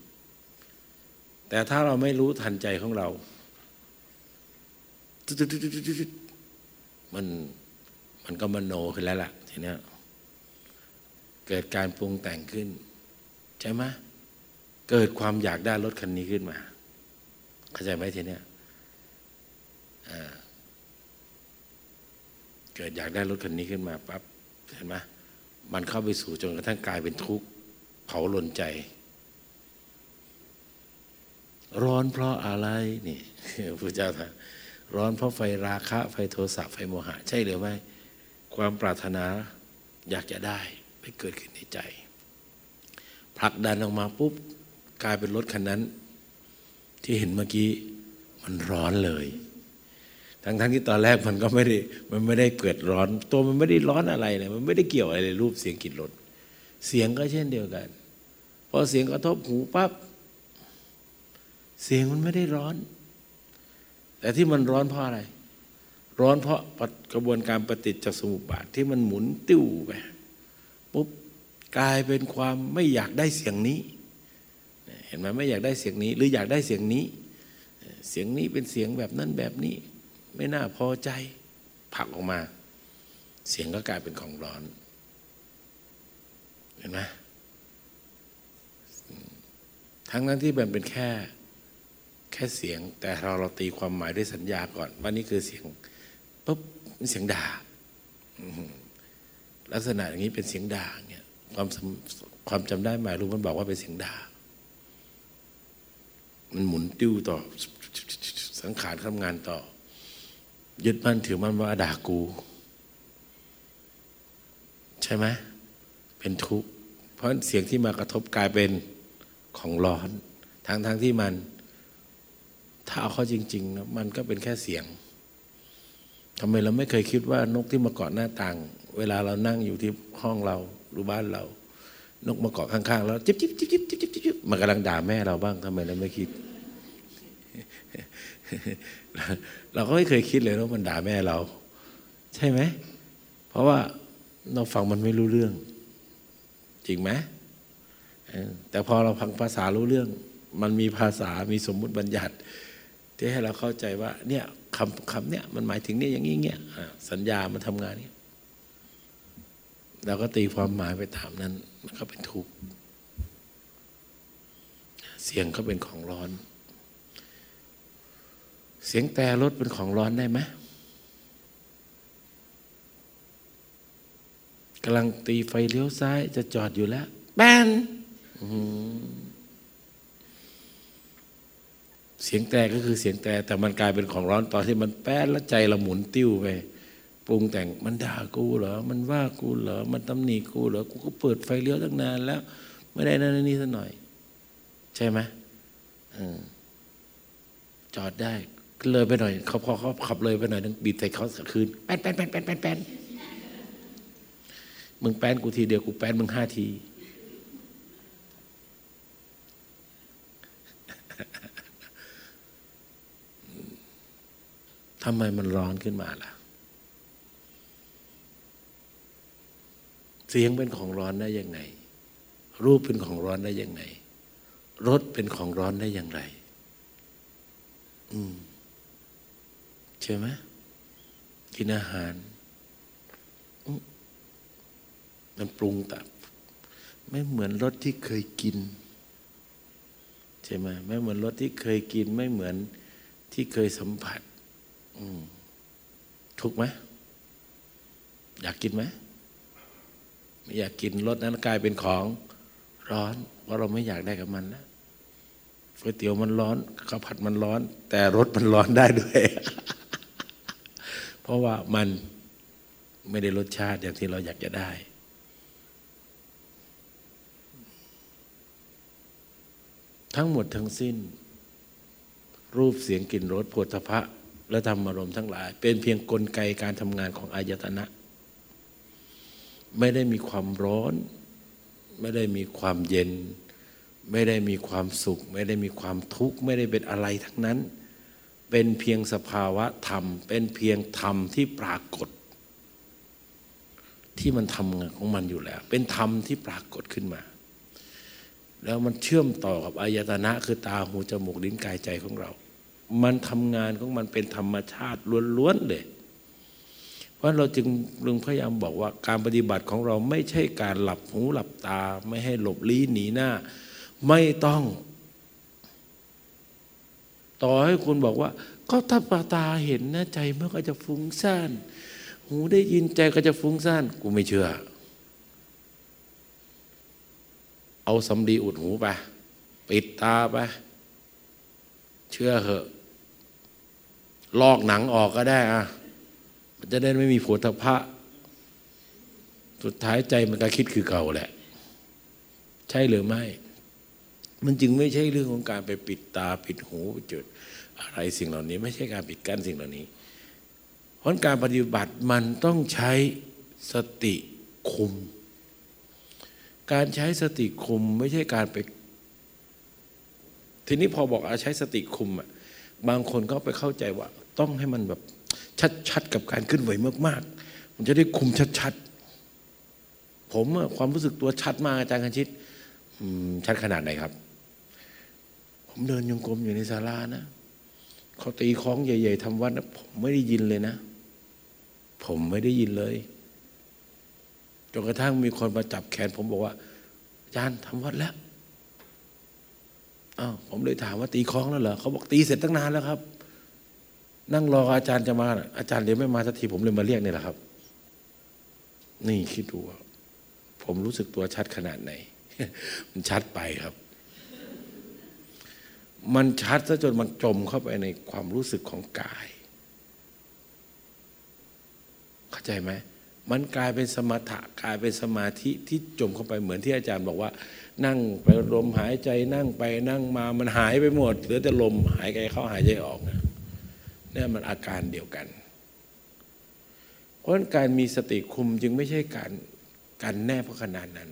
S3: แต่ถ้าเราไม่รู้ทันใจของเรา มันมันก็มโนขึ้นแล้วล่ะทีนี้เกิดการปรุงแต่งขึ้น ใช่ไหม เกิดความอยากได้รถคันนี้ขึ้นมา เข้าใจไหมทีเนี้ยเกิดอยากได้รถคันนี้ขึ้นมาปั๊บเห็นไหมมันเข้าไปสู่จนกระทั่งกลายเป็นทุกข์เผาลนใจ ร้อนเพราะอะไรนี่พระเจ้าท่าร้อนเพราะไฟราคะ ไฟโทสะไฟโมหะ ใช่หรือไม่ความปรารถนาอยากจะได้ไปเกิดขึ้นในใจผลักดันออกมาปุ๊บ กลายเป็นรถคันนั้น ที่เห็นเมื่อกี้มันร้อนเลย ทั้งทั้งที่ตอนแรกมันก็ไม่ได้มันไม่ได้เกิดร้อน ตัวมันไม่ได้ร้อนอะไรเลยมันไม่ได้เกี่ยวอะไรเลยรูปเสียงกลิ่นรสเสียงก็เช่นเดียวกันพอเสียงกระทบหูปั๊บเสียงมันไม่ได้ร้อน แต่ที่มันร้อนเพราะอะไร ร้อนเพราะกระบวนการปฏิจจสมุปบาทที่มันหมุนติ้วไปปุ๊บกลายเป็นความไม่อยากได้เสียงนี้ ห็นไหมไม่อยากได้เสียงนี้ หรืออยากได้เสียงนี้ เสียงนี้เป็นเสียงแบบนั้นแบบนี้ ไม่น่าพอใจผลักออกมา เสียงก็กลายเป็นของร้อน เห็นไหมทั้งนั้นที่มันเป็นแค่แค่เสียง แต่เราเราตีความหมายด้วยสัญญาก่อน ว่านี่คือเสียงปุ๊บเสียงด่าลักษณะอย่างนี้เป็นเสียงด่าเนี่ยความความจำได้หมายรู้มันบอกว่าเป็นเสียงด่า มันหมุนติ้วต่อ สังขารทำงานต่อ ยึดมั่นถือมั่นว่าด่ากู ใช่ไหมเป็นทุกข์เพราะเสียงที่มากระทบกลายเป็นของร้อนทั้งทั้งที่มัน ถ้าเอาเข้าจริงๆนะมันก็เป็นแค่เสียงทำไมเราไม่เคยคิดว่านกที่มาเกาะหน้าต่าง เวลาเรานั่งอยู่ที่ห้องเราหรือบ้านเรา นกมาเกาะข้างๆแล้ว จิ๊บจิ๊บจิ๊บจิ๊บจิ๊บจิ๊บจิ๊บมันกำลังด่าแม่เราบ้างทำไมเราไม่คิด เราก็ไม่เคยคิดเลยว่ามันด่าแม่เรา ใช่ไหม เพราะว่าเราฟังมันไม่รู้เรื่อง จริงไหมแต่พอเราฟังภาษารู้เรื่อง มันมีภาษามีสมมุติบัญญัติ ที่ให้เราเข้าใจว่า เนี่ยคำคำเนี่ยมันหมายถึงเนี่ยอย่างนี้เงี้ยสัญญามันทำงานเนี่ยเราก็ตีความหมายไปตามนั้นมันก็เป็นทุกข์เสียงก็เป็นของร้อน เสียงแต่รถเป็นของร้อนได้ไหมกำลังตีไฟเลี้ยวซ้ายจะจอดอยู่แล้วแบนเสียงแต่ก็คือเสียงแต่แต่มันกลายเป็นของร้อนตอนที่มันแป้นแล้วใจเราหมุนติ้วไปปรุงแต่งมันด่ากูเหรอ มันว่ากูเหรอ มันตำหนิกูเหรอ กูก็เปิดไฟเลี้ยวตั้งนานแล้ว ไม่ได้นั่นนี่สักหน่อย ใช่ไหมจอดได้ เลยไปหน่อยเขาพอเขาขับเลยไปหน่อยนึงบีบใส่เขาคืนแป้นแป้นแป้นแป้นแป้นแป้นมึงแป้นกูทีเดียวกูแป้นมึงห้าที ทำไมมันร้อนขึ้นมาล่ะ เสียงเป็นของร้อนได้ยังไง รูปเป็นของร้อนได้ยังไง รสเป็นของร้อนได้อย่างไร อืม ใช่ไหมกินอาหาร มันปรุงแต่ไม่เหมือนรสที่เคยกิน ใช่ไหมไม่เหมือนรสที่เคยกิน ไม่เหมือนที่เคยสัมผัสถูกไหมอยากกินไหมไม่อยากกินรสนั้นกลายเป็นของร้อนเพราะเราไม่อยากได้กับมันแล้วก๋วยเตี๋ยวมันร้อนข้าวผัดมันร้อน แต่รสมันร้อนได้ด้วย เพราะว่ามันไม่ได้รสชาติอย่างที่เราอยากจะได้ ทั้งหมดทั้งสิ้น รูปเสียงกลิ่นรสโผฏฐะและธรรมารมณ์ทั้งหลาย เป็นเพียงกลไกการทำงานของอายตนะ ไม่ได้มีความร้อน ไม่ได้มีความเย็น ไม่ได้มีความสุข ไม่ได้มีความทุกข์ ไม่ได้เป็นอะไรทั้งนั้น เป็นเพียงสภาวะธรรม เป็นเพียงธรรมที่ปรากฏ ที่มันทำงานของมันอยู่แล้ว เป็นธรรมที่ปรากฏขึ้นมา แล้วมันเชื่อมต่อกับอายตนะ คือตาหูจมูกลิ้นกายใจของเรา มันทำงานของมันเป็นธรรมชาติล้วนๆเลยเพราะเราจึงลุงพยายามบอกว่าการปฏิบัติของเราไม่ใช่การหลับหูหลับตา ไม่ให้หลบลี้หนีหน้า ไม่ต้อง ต่อให้คุณบอกว่า ก็ถ้าปตาเห็นนะใจมันก็จะฟุ้งซ่าน หูได้ยินใจก็จะฟุ้งซ่าน กูไม่เชื่อ เอาสำลีอุดหูไปปิดตาไปเชื่อเหอะ ลอกหนังออกก็ได้อะมันจะได้ไม่มีผลทพะ สุดท้ายใจมันก็คิดคือเก่าแหละ ใช่หรือไม่ มันจึงไม่ใช่เรื่องของการไปปิดตาปิดหูจุด อะไรสิ่งเหล่านี้ ไม่ใช่การปิดกั้นสิ่งเหล่านี้ เพราะการปฏิบัติมันต้องใช้สติคุม การใช้สติคุมไม่ใช่การไป ทีนี้พอบอกอาใช้สติคุมอะบางคนก็ไปเข้าใจว่า ต้องให้มันแบบชัดๆกับการขึ้นไหวมากๆ มันจะได้คุมชัดๆ ผมความรู้สึกตัวชัดมากอาจารย์คันชิตชัดขนาดไหนครับ ผมเดินยงกลมอยู่ในศาลานะ เขาตีคล้องใหญ่ๆทำวัดนะผมไม่ได้ยินเลยนะ ผมไม่ได้ยินเลยจนกระทั่งมีคนมาจับแขน ผมบอกว่าอาจารย์ทำวัดแล้วอ้าวผมเลยถามว่าตีคล้องแล้วเหรอเขาบอกตีเสร็จตั้งนานแล้วครับ นั่งรออาจารย์จะมา อาจารย์เดี๋ยวไม่มาสักทีผมเลยมาเรียกนี่แหละครับ นี่คิดดูผมรู้สึกตัวชัดขนาดไหน มันชัดไปครับ มันชัดซะจนมันจมเข้าไปในความรู้สึกของกาย เข้าใจไหมมันกลายเป็นสมถะกลายเป็นสมาธิที่จมเข้าไปเหมือนที่อาจารย์บอกว่า นั่งไปลมหายใจนั่งไปนั่งมามันหายไปหมดเหลือแต่ลมหายใจเข้าหายใจออกนะนี่มันอาการเดียวกัน เพราะการมีสติคุมจึงไม่ใช่การการแน่เพราะขนาดนั้น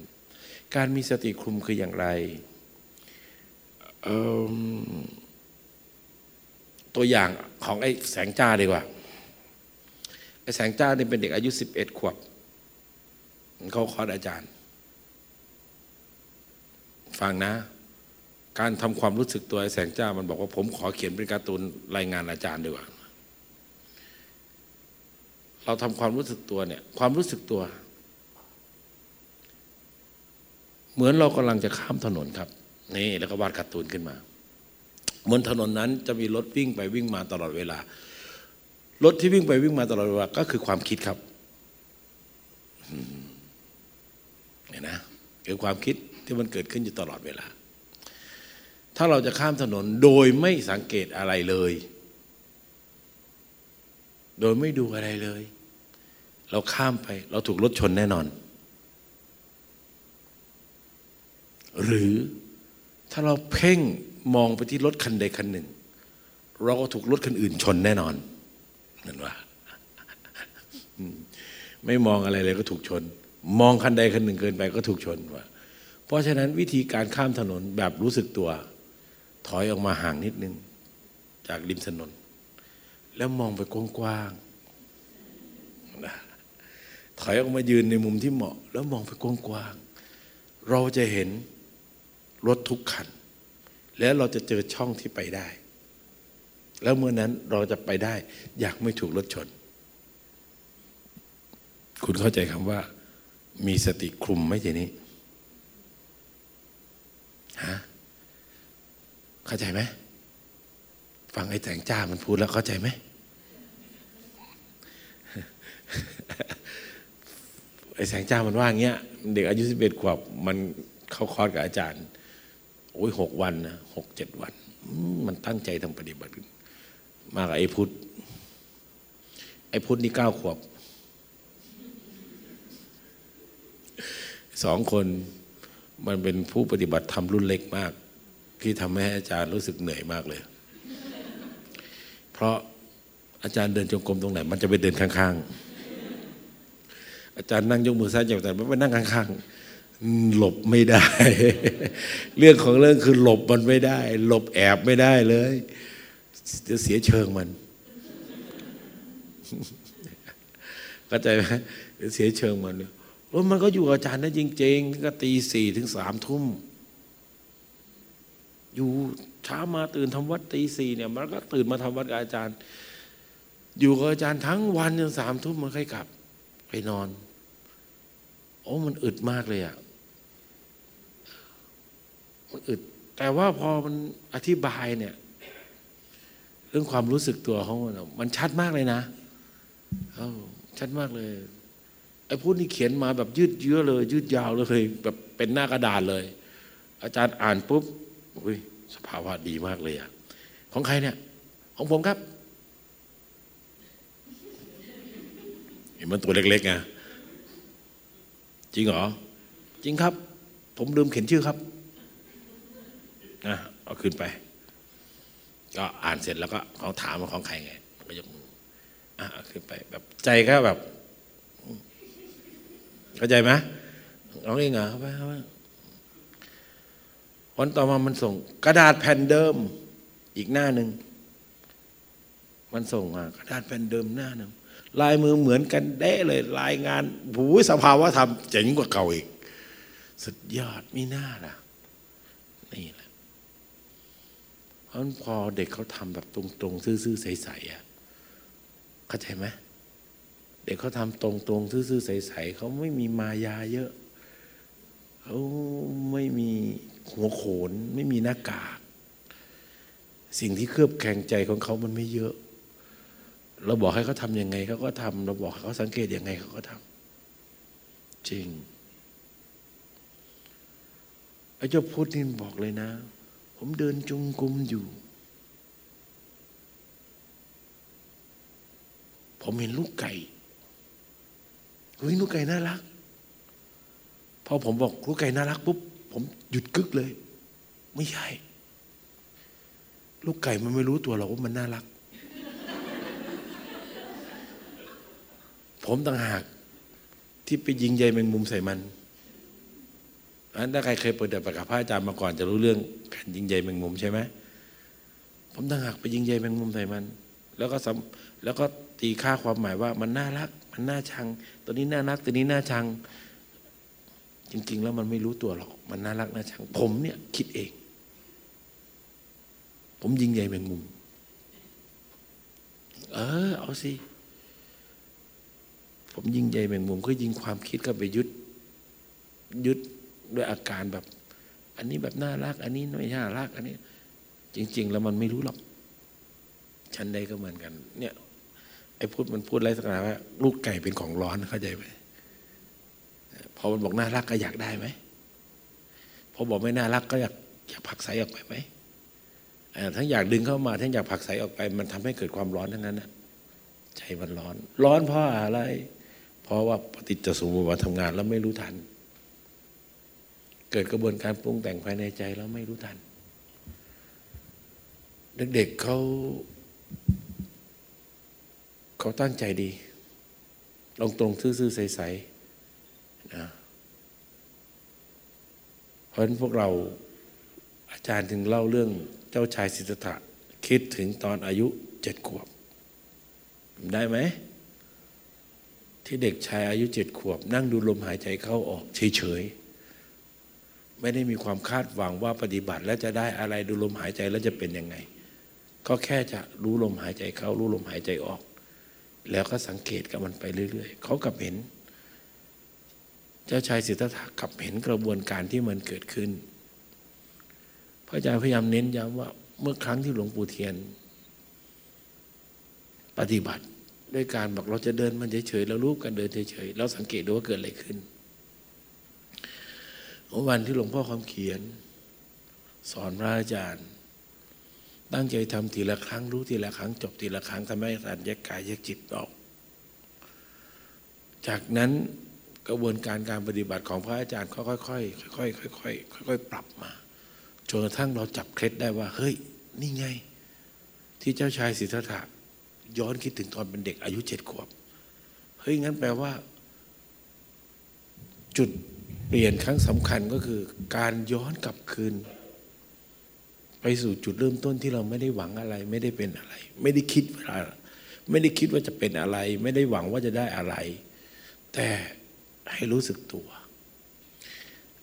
S3: การมีสติคุมคืออย่างไร ตัวอย่างของไอ้แสงจ้าดีกว่าไอ้แสงจ้าเนี่เป็นเด็กอายุสิบเอ็ดขวบเขาคอร์สอาจารย์ ฟังนะ การทำความรู้สึกตัวไอ้แสงจ้ามันบอกว่าผมขอเขียนเป็นการ์ตูนรายงานอาจารย์ดีกว่าเราทำความรู้สึกตัวเนี่ย ความรู้สึกตัว เหมือนเรากำลังจะข้ามถนนครับ นี่แล้วก็วาดการ์ตูนขึ้นมาบนถนนนั้นจะมีรถวิ่งไปวิ่งมาตลอดเวลา รถที่วิ่งไปวิ่งมาตลอดเวลาก็คือความคิดครับเนี่ยนะคือความคิดที่มันเกิดขึ้นอยู่ตลอดเวลา ถ้าเราจะข้ามถนนโดยไม่สังเกตอะไรเลย โดยไม่ดูอะไรเลย เราข้ามไป เราถูกรถชนแน่นอน หรือ ถ้าเราเพ่งมองไปที่รถคันใดคันหนึ่ง เราก็ถูกรถคันอื่นชนแน่นอนนั่นว่าไม่มองอะไรเลยก็ถูกชน มองคันใดคันหนึ่งเกินไปก็ถูกชนว่าเพราะฉะนั้นวิธีการข้ามถนนแบบรู้สึกตัว ถอยออกมาห่างนิดนึง จากริมถนน แล้วมองไปกว้างๆถอยออกมายืนในมุมที่เหมาะ แล้วมองไปกว้างๆเราจะเห็น รถทุกคัน แล้วเราจะเจอช่องที่ไปได้ แล้วเมื่อนั้นเราจะไปได้ อยากไม่ถูกรถชน คุณเข้าใจคำว่า มีสติคลุมไหมทีนี้ฮะเข้าใจไหมฟังไอ้แต่งจ้ามันพูดแล้วเข้าใจไหมไอ้แสงจ้ามันว่าอย่างเงี้ย เด็กอายุสิบเอ็ดขวบมันเข้าคอร์สกับอาจารย์ อ้ยหกวันนะหกเจ็ดวัน มันตั้งใจทำปฏิบัติ มากับไอ้พุทธไอ้พุทธนี่เก้าขวบสองคนมันเป็นผู้ปฏิบัติทำรุ่นเล็กมาก ที่ทำให้อาจารย์รู้สึกเหนื่อยมากเลย เพราะอาจารย์เดินจงกรมตรงไหน มันจะไปเดินข้างๆ อาจารย์นั่งยกมือซ้ายจับแต่ไม่ไปนั่งข้างๆ หลบไม่ได้ เรื่องของเรื่องคือหลบมันไม่ได้ หลบแอบไม่ได้เลยจะเสียเชิงมันเข้าใจไหมเสียเชิงมันเนี่ยแล้วมันก็อยู่อาจารย์นั่นจริง ๆ ก็ตีสี่ถึงสามทุ่ม อยู่เช้ามาตื่นทำวัดตีสี่เนี่ย มันก็ตื่นมาทำวัดกับอาจารย์ อยู่กับอาจารย์ทั้งวันจนสามทุ่มมันค่อยกลับ ไปนอน โอ้มันอึดมากเลยอะ มันอึด แต่ว่าพอมันอธิบายเนี่ย เรื่องความรู้สึกตัวของมันมันชัดมากเลยนะเออชัดมากเลยไอ้พูดนี่เขียนมาแบบยืดเยื้อเลย ยืดยาวเลยแบบเป็นหน้ากระดาษเลย อาจารย์อ่านปุ๊บอุ้ยสภาวะดีมากเลยอะของใครเนี่ย ของผมครับเห็นมันตัวเล็กๆไงจริงเหรอ จริงครับ ผมลืมเขียนชื่อครับ นะเอาขึ้นไป ก็อ่านเสร็จแล้วก็เขาถามว่าของใครไงก็ยกมืออะเอาขึ้นไป แบบใจก็แบบ เข้าใจไหมน้องเองเหรอไปวันต่อมามันส่ง กระดาษแผ่นเดิม อีกหน้าหนึ่งมันส่งมากระดาษแผ่นเดิมหน้าหนึ่งลายมือเหมือนกันเด้เลย รายงานผูสภาวะธรรมเจ๋งกว่าเก่าอีก สุดยอดมีหน้าล่ะ นี่ล เพราะพอเด็กเขาทำแบบตรงๆ ซื่อๆใสๆอะเข้าใจไหมเด็กเขาทำตรงๆซื่อๆใสๆเขาไม่มีมายาเยอะเขาไม่มีหัวโขน ไม่มีหน้ากาก สิ่งที่เคลือบแข็งใจของเขามันไม่เยอะ เราบอกให้เขาทำยังไงเขาก็ทำเราบอกเขาสังเกตยังไงเขาก็ทำจริงไอ้เจ้าพุทธนี่บอกเลยนะ ผมเดินจงกรมอยู่ ผมเห็นลูกไก่เฮ้ยลูกไก่น่ารัก พอผมบอกลูกไก่น่ารักปุ๊บผมหยุดกึกเลย ไม่ใช่ ลูกไก่มันไม่รู้ตัวหรอกว่ามันน่ารัก ผมต่างหากที่ไปยิงใยแมงมุมใส่มัน อันถ้าใครเคยเปิดเดบกับพระอาจารย์มาก่อนจะรู้เรื่องการยิงใยแมงมุมใช่ไหมผมต่างหากไปยิงใยแมงมุมใส่มัน แล้วก็แล้วก็ตีค่าความหมายว่ามันน่ารัก มันน่าชัง ตัวนี้น่ารัก ตัวนี้น่าชัง จริง ๆ แล้วมันไม่รู้ตัวหรอก มันน่ารักน่าชัง ผมเนี่ยคิดเอง ผมยิงใยแมงมุม เออ เอาสิผมยิงใยแมงมุมก็ยิงความคิดก็ไปยึดยึด ด้วยอาการแบบ อันนี้แบบน่ารัก อันนี้ไม่น่ารัก อันนี้ จริง ๆ แล้วมันไม่รู้หรอกชั้นใดก็เหมือนกัน เนี่ยไอ้พูดมันพูดอะไรสักหน่อยว่าลูกไก่เป็นของร้อนเข้าใจไหมพอมันบอกน่ารักก็อยากได้ไหมพอบอกไม่น่ารักก็อยากอยากผักใสออกไปไหมทั้งอยากดึงเข้ามาทั้งอยากผักใสออกไป มันทำให้เกิดความร้อนทั้งนั้นนะใจมันร้อน ร้อนเพราะอะไร เพราะว่าปฏิจจสมุปบาททำงานแล้วไม่รู้ทัน เกิดกระบวนการปรุงแต่งภายในใจแล้วไม่รู้ทัน เด็กๆเขาเขาตั้งใจดีลงตรงซื่อๆใสๆนะเพราะฉะนั้นพวกเราอาจารย์ถึงเล่าเรื่องเจ้าชายสิทธัตถะคิดถึงตอนอายุเจ็ดขวบ ได้ไหม ที่เด็กชายอายุเจ็ดขวบ นั่งดูลมหายใจเข้าออกเฉยๆ ไม่ได้มีความคาดหวังว่าปฏิบัติแล้วจะได้อะไรดูลมหายใจแล้วจะเป็นยังไง ก็แค่จะรู้ลมหายใจเข้ารู้ลมหายใจออก แล้วก็สังเกตกับมันไปเรื่อย ๆ เขากลับเห็น เจ้าชายสิทธัตถะกลับเห็นกระบวนการที่มันเกิดขึ้น พระอาจารย์พยายามเน้นย้ำว่าเมื่อครั้งที่หลวงปู่เทียน ปฏิบัติด้วยการบอกเราจะเดินมันเฉยๆแล้วรู้กันเดินเฉยๆแล้วสังเกตดูว่าเกิดอะไรขึ้น วันที่หลวงพ่อคำเขียน สอนพระอาจารย์ ตั้งใจทำทีละครั้งรู้ทีละครั้ง จบทีละครั้งทำให้การแยกกายแยกจิตออก จากนั้นกระบวนการการปฏิบัติของพระอาจารย์ค่อยๆค่อยๆค่อยๆค่อยๆปรับมาจนกระทั่งเราจับเคล็ดได้ว่า เฮ้ย นี่ไง ที่เจ้าชายสิทธัตถะย้อนคิดถึงตอนเป็นเด็กอายุเจ็ดขวบ เฮ้ย งั้นแปลว่า จุด เปลี่ยนครั้งสำคัญก็คือการย้อนกลับคืน ไปสู่จุดเริ่มต้นที่เราไม่ได้หวังอะไร ไม่ได้เป็นอะไร ไม่ได้คิดว่าไม่ได้คิดว่าจะเป็นอะไร ไม่ได้หวังว่าจะได้อะไร แต่ให้รู้สึกตัว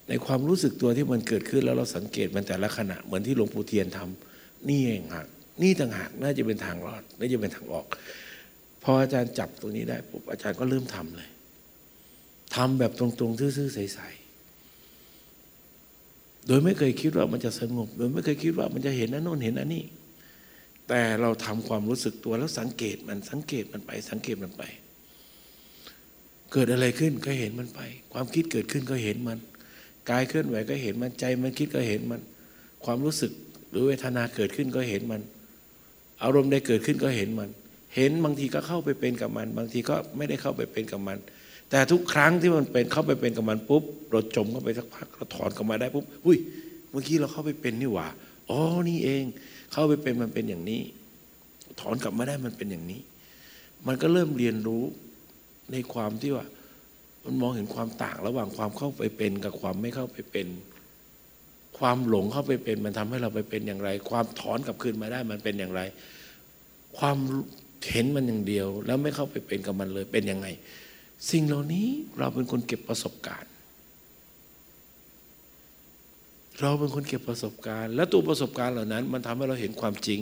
S3: ในความรู้สึกตัวที่มันเกิดขึ้นแล้วเราสังเกตมันแต่ละขณะเหมือนที่หลวงปู่เทียนทำนี่เองหักนี่ต่างหากน่าจะเป็นทางรอดน่าจะเป็นทางออกพออาจารย์จับตรงนี้ได้ปุ๊บอาจารย์ก็เริ่มทำเลยทำแบบตรงๆซื่อๆใส โดยไม่เคยคิดว่ามันจะสงบ โดยไม่เคยคิดว่ามันจะเห็นนั่นโน่นเห็นอันนี้ แต่เราทำความรู้สึกตัวแล้วสังเกตมันสังเกตมันไป สังเกตมันไป เกิดอะไรขึ้นก็เห็นมันไป ความคิดเกิดขึ้นก็เห็นมันกายเคลื่อนไหวก็เห็นมันใจมันคิดก็เห็นมัน ความรู้สึกหรือเวทนาเกิดขึ้นก็เห็นมัน อารมณ์ใดเกิดขึ้นก็เห็นมัน เห็นบางทีก็เข้าไปเป็นกับมัน บางทีก็ไม่ได้เข้าไปเป็นกับมัน แต่ทุกครั้งที่มันเป็นเข้าไปเป็นกับมันปุ๊บเราจมเข้าไปสักพักเราถอนกลับมาได้ปุ๊บอุ้ยเมื่อกี้เราเข้าไปเป็นนี่หว่าอ๋อนี่เอง เข้าไปเป็นมันเป็นอย่างนี้ ถอนกลับมาได้มันเป็นอย่างนี้ มันก็เริ่มเรียนรู้ในความที่ว่า มันมองเห็นความต่างระหว่างความเข้าไปเป็นกับความไม่เข้าไปเป็น ความหลงเข้าไปเป็น มันทำให้เราไปเป็นอย่างไร ความถอนกลับคืนมาได้มันเป็นอย่างไร ความเห็นมันอย่างเดียว แล้วไม่เข้าไปเป็นกับมันเลยเป็นยังไง สิ่งเหล่านี้เราเป็นคนเก็บประสบการณ์ เราเป็นคนเก็บประสบการณ์ และตัวประสบการณ์เหล่านั้น มันทำให้เราเห็นความจริง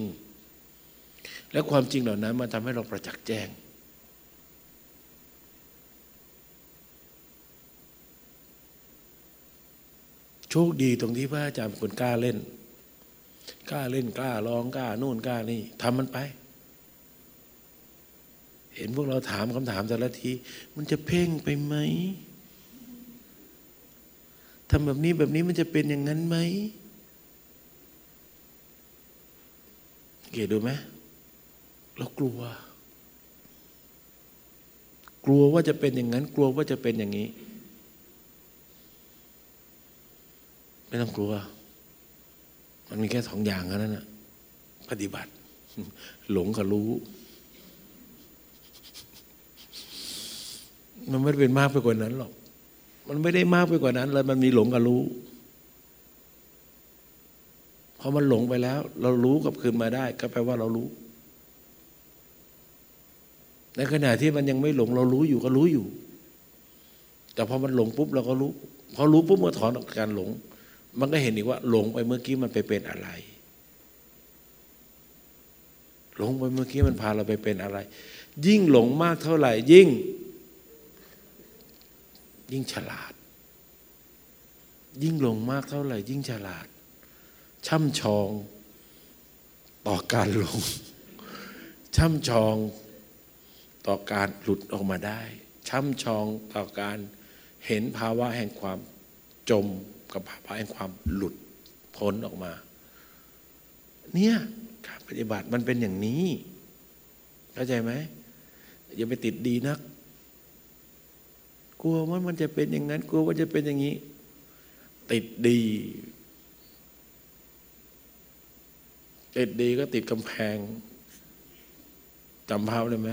S3: และความจริงเหล่านั้นมันทำให้เราประจักษ์แจ้ง โชคดีตรงที่พระอาจารย์เป็นคนกล้าเล่น กล้าเล่นกล้าร้องกล้านู่นกล้านี่ทำมันไป เห็นพวกเราถามคำถามแต่ละที มันจะเพ่งไปไหมทำแบบนี้แบบนี้มันจะเป็นอย่างนั้นไหมเกดดูไหมเรากลัวกกลัวว่าจะเป็นอย่างนั้น กลัวว่าจะเป็นอย่างนี้ ไม่ต้องกลัว มันมีแค่สองอย่างเท่านั้นนะปฏิบัติ หลงกับรู้ มันไม่ได้เป็นมากไปกว่านั้นหรอก มันไม่ได้มากไปกว่านั้นเลยมันมีหลงกับรู้พอมันหลงไปแล้ว เรารู้กับคืนมาได้ ก็แปลว่าเรารู้ ในขณะที่มันยังไม่หลง เรารู้อยู่ก็รู้อยู่ แต่พอมันหลงปุ๊บเราก็รู้ พอรู้ปุ๊บเมื่อถอนออกการหลง มันก็เห็นอีกว่า หลงไปเมื่อกี้มันไปเป็นอะไร หลงไปเมื่อกี้มันพาเราไปเป็นอะไร ยิ่งหลงมากเท่าไหร่ ยิ่ง ยิ่งฉลาด ยิ่งลงมากเท่าไหร่ ยิ่งฉลาด ช่ำชองต่อการลง ช่ำชองต่อการหลุดออกมาได้ ช่ำชองต่อการเห็นภาวะแห่งความจมกับภาวะแห่งความหลุดพ้นออกมา เนี่ยการปฏิบัติมันเป็นอย่างนี้ เข้าใจไหมอย่าไปติดดีนัก กลัวว่ามันจะเป็นอย่างนั้น กลัวว่าจะเป็นอย่างนี้ ติดดี ติดดีก็ติดกำแพงจำภาพได้ไหม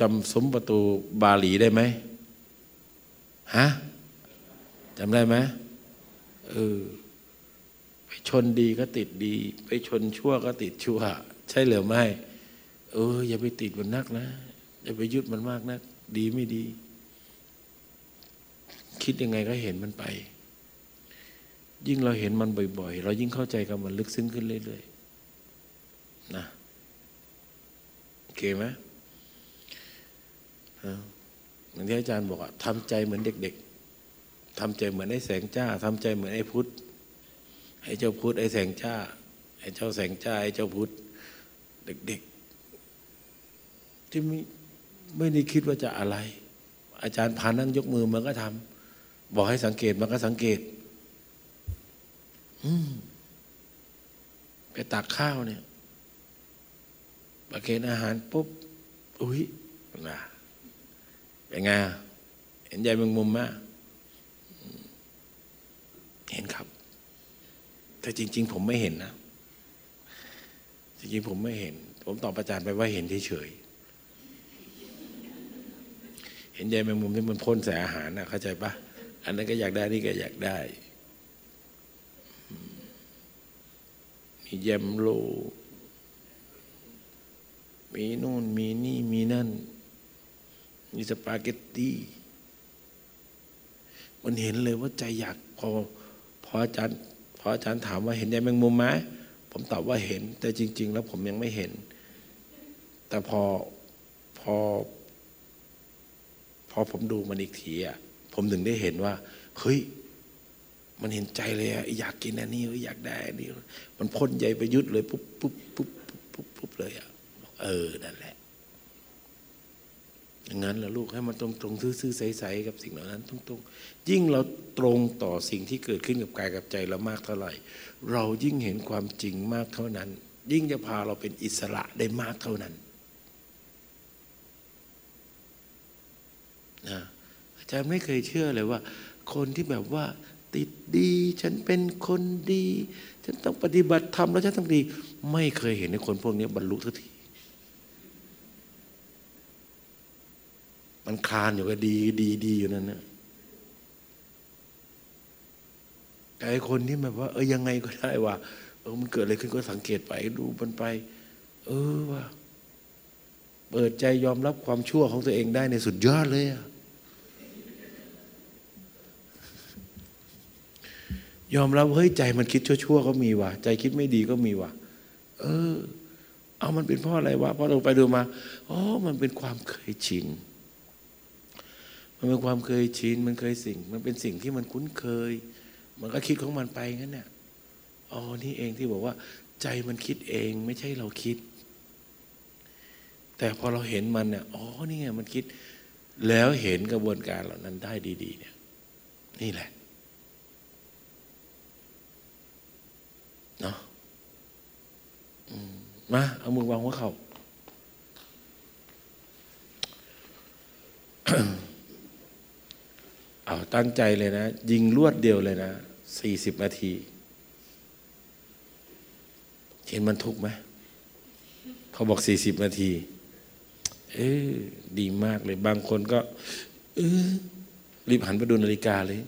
S3: จำสมประตูบาหลีได้ไหมฮะจำได้ไหมเออไปชนดีก็ติดดี ไปชนชั่วก็ติดชั่ว ใช่หรือไม่ เออ อย่าไปติดมันนักนะ อย่าไปยึดมันมากนัก ดีไม่ดี คิดยังไงก็เห็นมันไป ยิ่งเราเห็นมันบ่อย ๆ เรายิ่งเข้าใจกับมันลึกซึ้งขึ้นเรื่อยๆนะโอเคไหมอย่างที่อาจารย์บอกอะทำใจเหมือนเด็ก ๆทำใจเหมือนไอ้แสงจ้าทำใจเหมือนไอ้พุทธไอ้เจ้าพุทธไอ้แสงจ้าไอ้เจ้าแสงจ้าไอ้เจ้าพุทธเด็ก ๆ ที่ไม่ไม่ได้คิดว่าจะอะไร อาจารย์พานั่งยกมือมันก็ทำ บอกให้สังเกตมันก็สังเกต อืมไปตักข้าวเนี่ยประเคนอาหารปุ๊บ อุ้ยนะเป็นไง เห็นใหญ่เมืองมุมมาก เห็นครับ แต่จริง ๆ ผมไม่เห็นนะ จริงๆ ผมไม่เห็น ผมตอบอาจารย์ไปว่าเห็นเฉยๆ เห็นใยแมงมุมที่มันพ่นใส่อาหารนะเข้าใจปะ อันนั้นก็อยากได้นี่ก็อยากได้มีแยมโล มีนู่นมีนี่มีนั่น มีสปาเกตตี้ มันเห็นเลยว่าใจอยากพอพออาจารย์พออาจารย์ถามว่าเห็นใยแมงมุมไหมผมตอบว่าเห็น แต่จริง ๆ แล้วผมยังไม่เห็น แต่พอพอพอผมดูมันอีกทีอะ ผมถึงได้เห็นว่า เฮ้ย มันเห็นใจเลยอะอยากกินอันนี้อยากได้อันนี้ มันพ่นใยไปยุดเลยปุ๊บปุ๊บปุ๊บปุ๊บปุ๊บเลยอะเออนั่นแหละอย่างนั้นแหละลูกให้มันตรงตรงซื่อๆใสๆกับสิ่งเหล่านั้นตรงๆยิ่งเราตรงต่อสิ่งที่เกิดขึ้นกับกายกับใจเรามากเท่าไหร่ เรายิ่งเห็นความจริงมากเท่านั้น ยิ่งจะพาเราเป็นอิสระได้มากเท่านั้นนะ จารย์ไม่เคยเชื่อเลยว่า คนที่แบบว่าติดดี ฉันเป็นคนดี ฉันต้องปฏิบัติธรรมแล้วฉันต้องดี ไม่เคยเห็นในคนพวกนี้บรรลุทุกที มันคลานอยู่ก็ดีดีดีอยู่นั่นนะแต่ไอคนที่แบบว่า เออยังไงก็ได้ว่าเออมันเกิดอะไรขึ้นก็สังเกตไปดูมันไป เออว่า เปิดใจยอมรับความชั่วของตัวเองได้ในสุดยอดเลยอะ ยอมรับเฮ้ยใจมันคิดชั่วๆก็มีว่ะใจคิดไม่ดีก็มีว่ะ เออ เอามันเป็นเพราะอะไรวะเพราะเราไปดูมาอ๋อมันเป็นความเคยชินมันเป็นความเคยชินมันเคยสิ่ง มันเป็นสิ่งที่มันคุ้นเคย มันก็คิดของมันไปงั้นเนี่ยอ๋อนี่เองที่บอกว่า ใจมันคิดเองไม่ใช่เราคิด แต่พอเราเห็นมันเนี่ยอ๋อนี่ไงมันคิด แล้วเห็นกระบวนการเหล่านั้นได้ดี ๆ เนี่ย นี่แหละ เนาะมาเอามือวางไว้เขาเอาตั้งใจเลยนะ ยิงลวดเดียวเลยนะสี่สิบนาที เห็นมันทุกไหมเขาบอกสี่สิบนาที เออดีมากเลย บางคนก็ เออรีบหันไปดูนาฬิกาเลย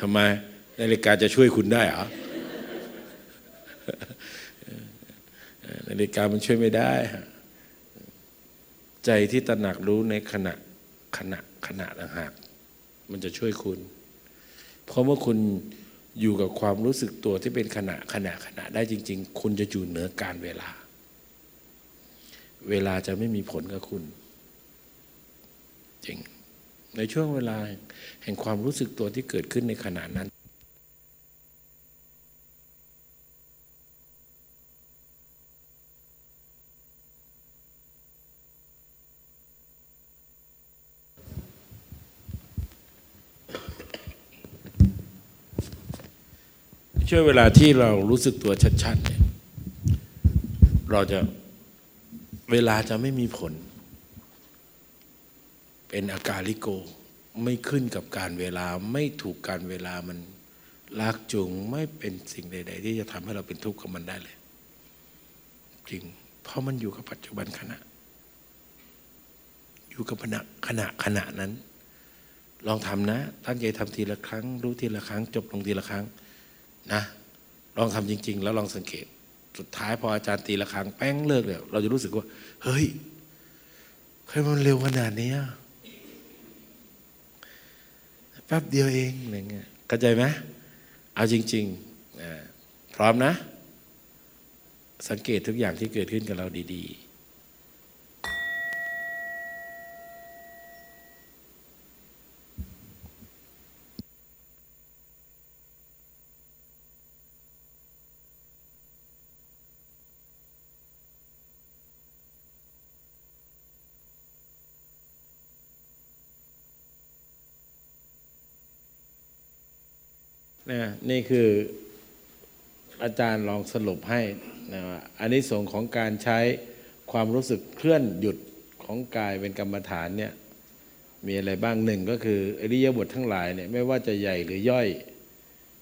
S3: ทำไม นาฬิกาจะช่วยคุณได้เหรอนาฬิกามันช่วยไม่ได้ ใจที่ตระหนักรู้ในขณะขณะขณะต่างหาก มันจะช่วยคุณ เพราะเมื่อคุณอยู่กับความรู้สึกตัวที่เป็นขณะขณะขณะได้จริง ๆ คุณจะอยู่เหนือการเวลา เวลาจะไม่มีผลกับคุณ จริง ในช่วงเวลาแห่งความรู้สึกตัวที่เกิดขึ้นในขณะนั้น ช่วงเวลาที่เรารู้สึกตัวชัดๆเนี่ยเราจะเวลาจะไม่มีผล เป็นอาการลิโกไม่ขึ้นกับการเวลาไม่ถูกการเวลามันลากจูงไม่เป็นสิ่งใด ๆ ที่จะทำให้เราเป็นทุกข์กับมันได้เลย จริง เพราะมันอยู่กับปัจจุบันขณะ อยู่กับขณะขณะขณะนั้น ลองทำนะ ตั้งใจทำทีละครั้ง รู้ทีละครั้ง จบลงทีละครั้ง นะลองทำจริง ๆ แล้วลองสังเกต สุดท้ายพออาจารย์ตีละครั้งแป้งเลิกเลยเราจะรู้สึกว่า เฮ้ยเฮ้ยมันเร็วขนาดนี้แป๊บเดียวเองอะไรเงี้ยเข้าใจไหมเอาจริงๆพร้อมนะ สังเกตทุกอย่างที่เกิดขึ้นกับเราดี ๆ นะนี่คืออาจารย์ลองสรุปให้นะว่าอันนี้ส่งของการใช้ความรู้สึกเคลื่อนหยุดของกายเป็นกรรมฐานเนี่ยมีอะไรบ้างหนึ่งก็คืออริยบททั้งหลายเนี่ยไม่ว่าจะใหญ่หรือย่อย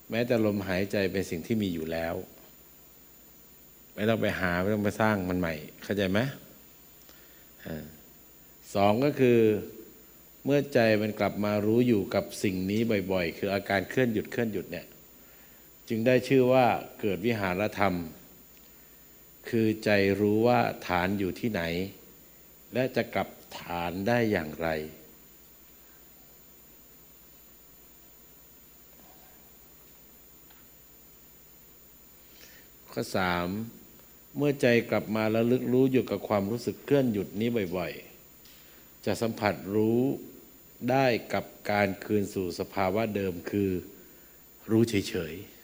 S3: แม้แต่ลมหายใจเป็นสิ่งที่มีอยู่แล้ว ไม่ต้องไปหาไม่ต้องไปสร้างมันใหม่ เข้าใจไหมสองก็คือ เมื่อใจมันกลับมารู้อยู่กับสิ่งนี้บ่อยๆ คืออาการเคลื่อนหยุดเคลื่อนหยุดเนี่ยจึงได้ชื่อว่าเกิดวิหารธรรม คือใจรู้ว่าฐานอยู่ที่ไหน และจะกลับฐานได้อย่างไร ข้อสามเมื่อใจกลับมาแล้วลึกรู้อยู่กับความรู้สึกเคลื่อนหยุดนี้บ่อย ๆ จะสัมผัสรู้ ได้กับการคืนสู่สภาวะเดิมคือรู้เฉยๆ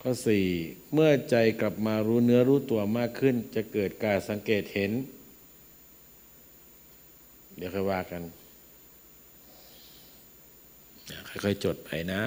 S3: ข้อสี่เมื่อใจกลับมารู้เนื้อรู้ตัวมากขึ้น จะเกิดการสังเกตเห็น เดี๋ยวค่อยว่ากัน ค่อยๆ จดไปนะ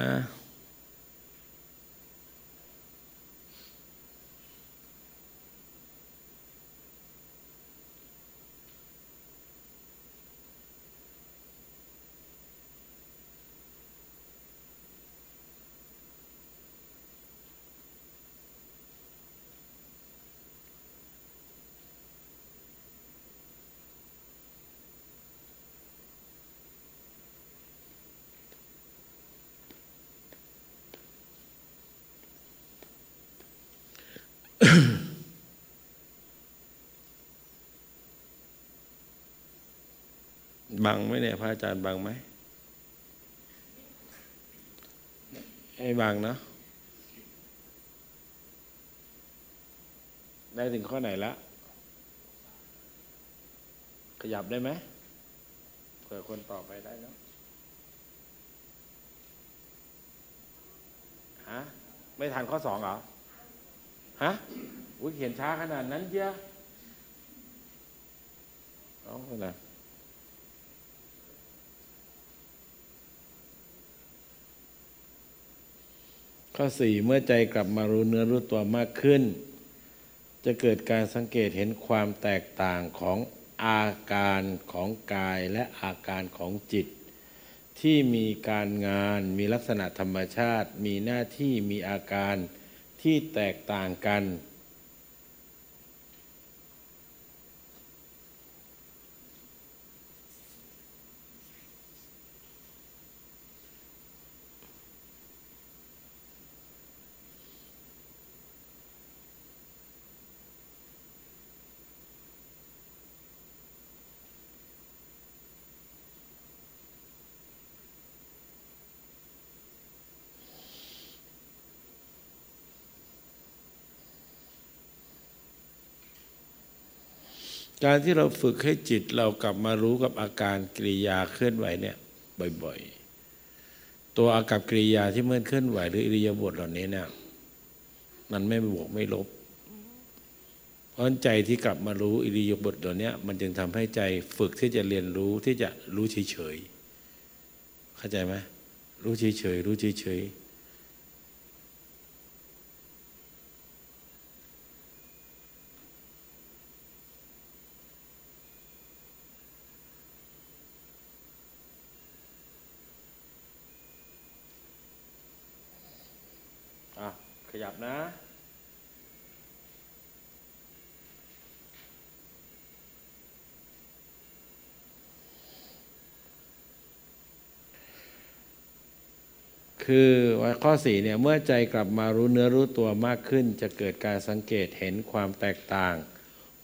S3: บังไหมเนี่ยพระอาจารย์บังไหมให้บังเนาะได้ถึงข้อไหนละ ขยับได้ไหมเผื่อคนต่อไปได้เนาะฮะไม่ทันข้อสองเหรอ ฮะอุ้ยเขียนช้าขนาดนั้นเยอะเอาขนาด ข้อสี่เมื่อใจกลับมารู้เนื้อรู้ตัวมากขึ้น จะเกิดการสังเกตเห็นความแตกต่างของอาการของกายและอาการของจิต ที่มีการงานมีลักษณะธรรมชาติ มีหน้าที่มีอาการที่แตกต่างกัน การที่เราฝึกให้จิตเรากลับมารู้กับอาการกริยาเคลื่อนไหวเนี่ยบ่อย ๆ ตัวอากับกริยาที่เมื่อเคลื่อนไหว หรืออิริยาบถเหล่านี้เนี่ยมันไม่บวกไม่ลบ เพราะใจที่กลับมารู้อิริยาบถเหล่านี้มันจึงทำให้ใจฝึกที่จะเรียนรู้ที่จะรู้เฉยๆเข้าใจไหมรู้เฉยๆรู้เฉยๆ อะ ขยับนะ คือข้อสี่เนี่ยเมื่อใจกลับมารู้เนื้อรู้ตัวมากขึ้น จะเกิดการสังเกตเห็นความแตกต่าง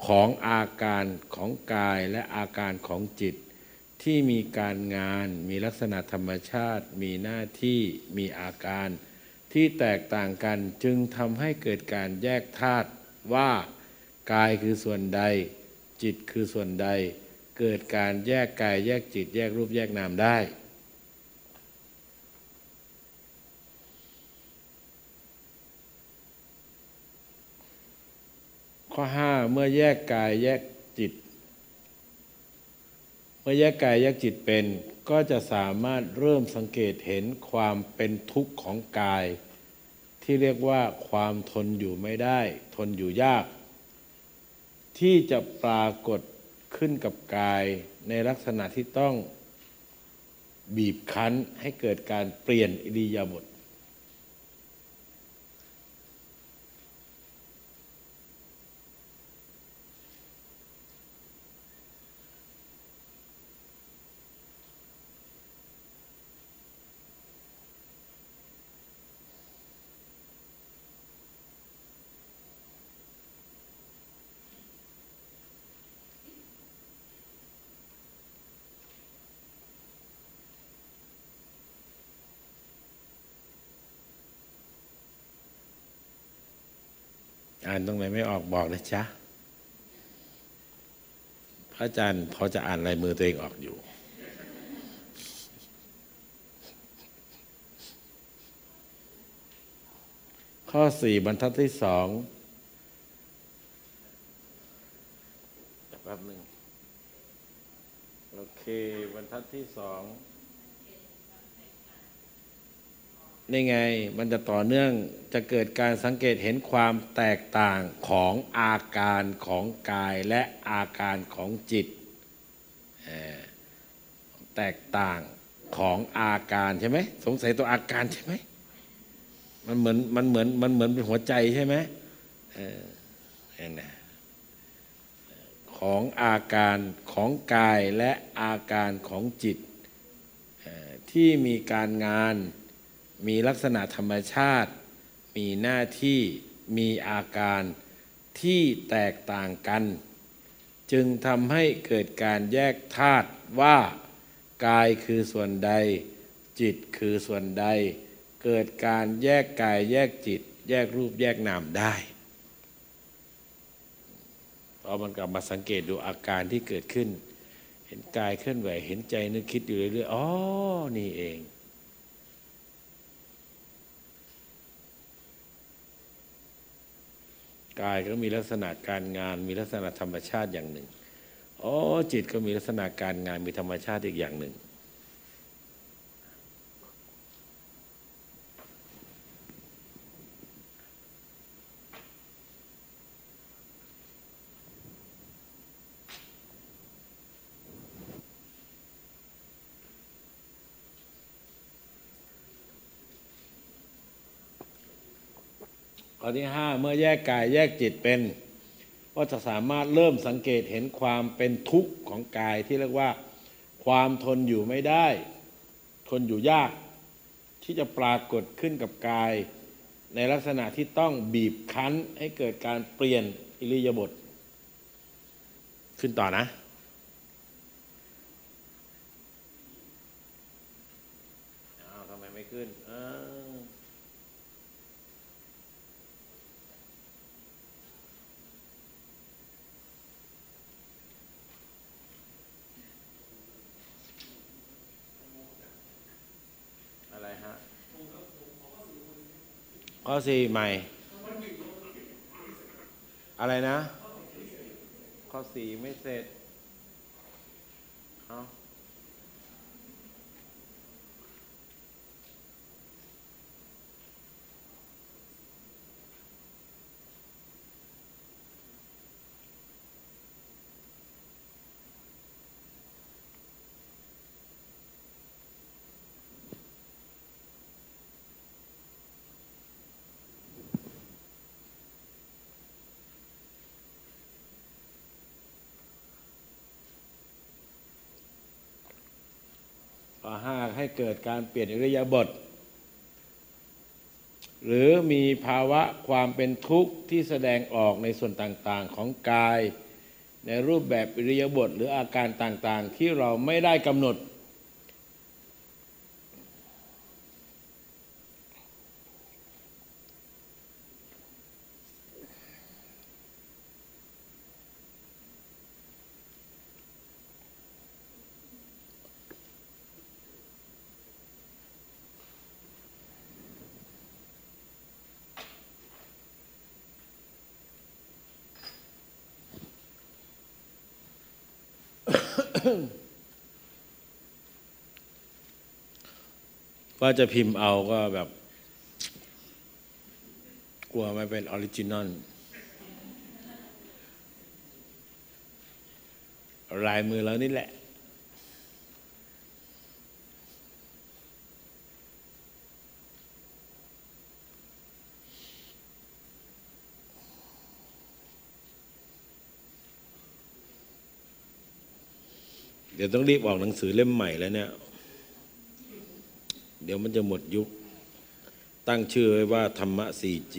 S3: ของอาการของกายและอาการของจิต ที่มีการงาน มีลักษณะธรรมชาติ มีหน้าที่มีอาการ ที่แตกต่างกันจึงทำให้เกิดการแยกธาตุว่ากายคือส่วนใด จิตคือส่วนใด เกิดการแยกกายแยกจิต แยกรูปแยกนามได้ ข้อห้าเมื่อแยกกายแยกจิต เมื่อแยกกายแยกจิตเป็น ก็จะสามารถเริ่มสังเกตเห็นความเป็นทุกข์ของกาย ที่เรียกว่าความทนอยู่ไม่ได้ ทนอยู่ยาก ที่จะปรากฏขึ้นกับกายในลักษณะที่ต้องบีบคั้นให้เกิดการเปลี่ยนอิริยาบถ อ่านตรงไหนไม่ออกบอกนะจ๊ะพระอาจารย์พอจะอ่านลายมือตัวเองออกอยู่ ข้อสี่บรรทัดที่สองแป๊บหนึ่งโอเค บรรทัดที่สอง นี่ไง มันจะต่อเนื่องจะเกิดการสังเกตเห็นความแตกต่างของอาการของกายและอาการของจิต แตกต่างของอาการใช่ไหมสงสัยตัวอาการใช่ไหมมันเหมือนมันเหมือนมันเหมือนเป็นหัวใจใช่ไหมเออนั่นนะของอาการของกายและอาการของจิตที่มีการงาน มีลักษณะธรรมชาติ มีหน้าที่มีอาการที่แตกต่างกัน จึงทำให้เกิดการแยกธาตุว่ากายคือส่วนใด จิตคือส่วนใด เกิดการแยกกายแยกจิต แยกรูปแยกนามได้พอมันกลับมาสังเกตดูอาการที่เกิดขึ้น เห็นกายเคลื่อนไหวเห็นใจนึกคิดอยู่เรื่อยๆอ๋อนี่เอง กายก็มีลักษณะการงานมีลักษณะธรรมชาติอย่างหนึ่ง อ๋อจิตก็มีลักษณะการงานมีธรรมชาติอีกอย่างหนึ่ง อที่ห้าเมื่อแยกกายแยกจิตเป็น ก็จะสามารถเริ่มสังเกตเห็นความเป็นทุกข์ของกายที่เรียกว่า ความทนอยู่ไม่ได้ ทนอยู่ยาก ที่จะปรากฏขึ้นกับกาย ในลักษณะที่ต้องบีบคั้นให้เกิดการเปลี่ยนอิริยาบถขึ้นต่อนะ อ้าวทำไมไม่ขึ้นอ้าวอะไรฮะ ข้อสี่ใหม่ อะไรนะ ข้อสี่ไม่เสร็จเอา ให้เกิดการเปลี่ยนอิริยาบถหรือมีภาวะความเป็นทุกข์ที่แสดงออกในส่วนต่างๆของกาย ในรูปแบบอิริยาบถหรืออาการต่างๆ ที่เราไม่ได้กำหนด ว่าจะพิมพ์เอาก็แบบ กลัวไม่เป็น original ลายมือแล้วนี่แหละ ดี๋ยวต้องรีบออกหนังสือเล่มใหม่แล้วเนี่ย เดี๋ยวมันจะหมดยุค ตั้งชื่อไว้ว่า ธรรมะ 4G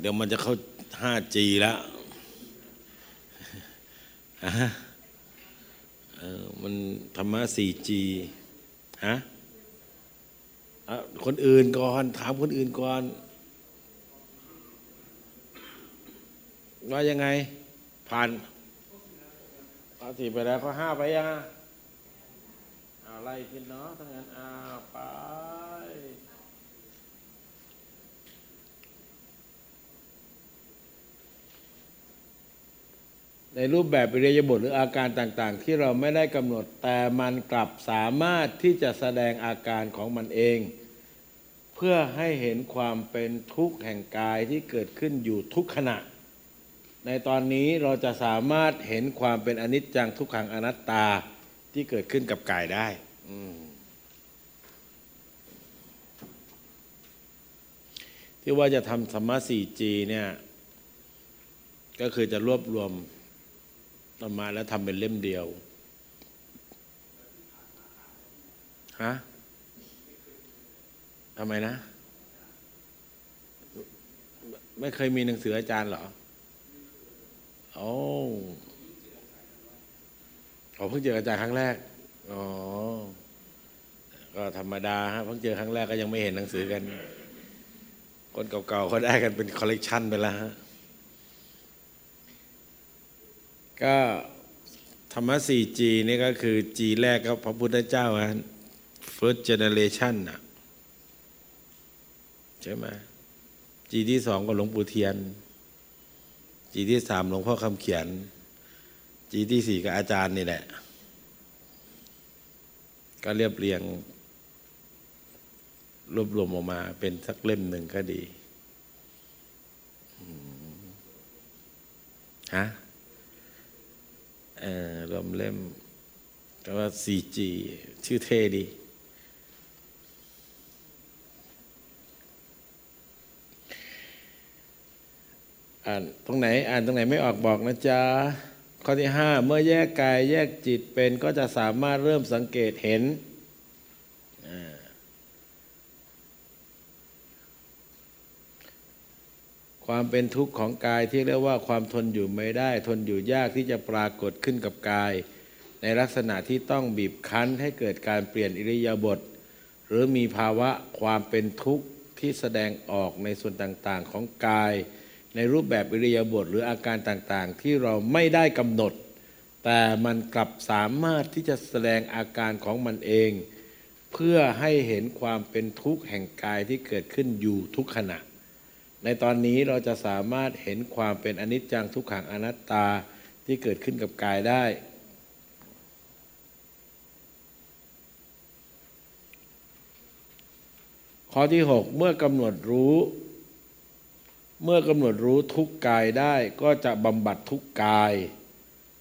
S3: เดี๋ยวมันจะเข้า 5G แล้วฮะมันธรรมะ 4G ฮะคนอื่นก่อน ถามคนอื่นก่อน ว่ายังไง ผ่าน ข้อสี่ไปแล้วข้อห้าไปยังอะอะไรขึ้นเนาะทั้งนั้นอ้าวไปในรูปแบบอิริยาบถหรืออาการต่างๆ ที่เราไม่ได้กำหนด แต่มันกลับสามารถที่จะแสดงอาการของมันเอง เพื่อให้เห็นความเป็นทุกข์แห่งกายที่เกิดขึ้นอยู่ทุกขณะ ในตอนนี้เราจะสามารถเห็นความเป็นอนิจจังทุกขังอนัตตาที่เกิดขึ้นกับกายได้ที่ว่าจะทำธรรมะ 4G เนี่ย ก็คือจะรวบรวมออกมาแล้วทำเป็นเล่มเดียวฮะทำไมนะ ไม่เคยมีหนังสืออาจารย์เหรอ โอ้ผมเพิ่งเจออาจารย์ครั้งแรก อ๋อ ก็ธรรมดาฮะ เพิ่งเจอครั้งแรกก็ยังไม่เห็นหนังสือกัน คนเก่าๆเขาได้กันเป็นคอลเลกชันไปแล้วฮะ ก็ธรรมะ 4G นี่ก็คือ G แรกก็พระพุทธเจ้าฮะ first generation น่ะ ใช่ไหม G ที่สองก็หลวงปู่เทียน G ที่สามหลวงพ่อคำเขียน G ที่สี่ก็อาจารย์นี่แหละ ก็เรียบเรียง รวบรวมออกมา เป็นสักเล่มหนึ่งก็ดีฮะเออรวมเล่มแต่ว่า 4G ชื่อเท่ดี อ่านตรงไหนอ่านตรงไหนไม่ออกบอกนะจ๊ะข้อที่ห้าเมื่อแยกกายแยกจิตเป็นก็จะสามารถเริ่มสังเกตเห็นความเป็นทุกข์ของกายที่เรียกว่าความทนอยู่ไม่ได้ ทนอยู่ยากที่จะปรากฏขึ้นกับกาย ในลักษณะที่ต้องบีบคั้นให้เกิดการเปลี่ยนอิริยาบถหรือมีภาวะความเป็นทุกข์ที่แสดงออกในส่วนต่างๆของกาย ในรูปแบบอิริยาบถหรืออาการต่างๆ ที่เราไม่ได้กำหนด แต่มันกลับสามารถที่จะแสดงอาการของมันเอง เพื่อให้เห็นความเป็นทุกข์แห่งกายที่เกิดขึ้นอยู่ทุกขณะ ในตอนนี้เราจะสามารถเห็นความเป็นอนิจจังทุกขังอนัตตาที่เกิดขึ้นกับกายได้ ข้อที่ 6 เมื่อกำหนดรู้ เมื่อกำหนดรู้ทุกกายได้ก็จะบำบัดทุกกาย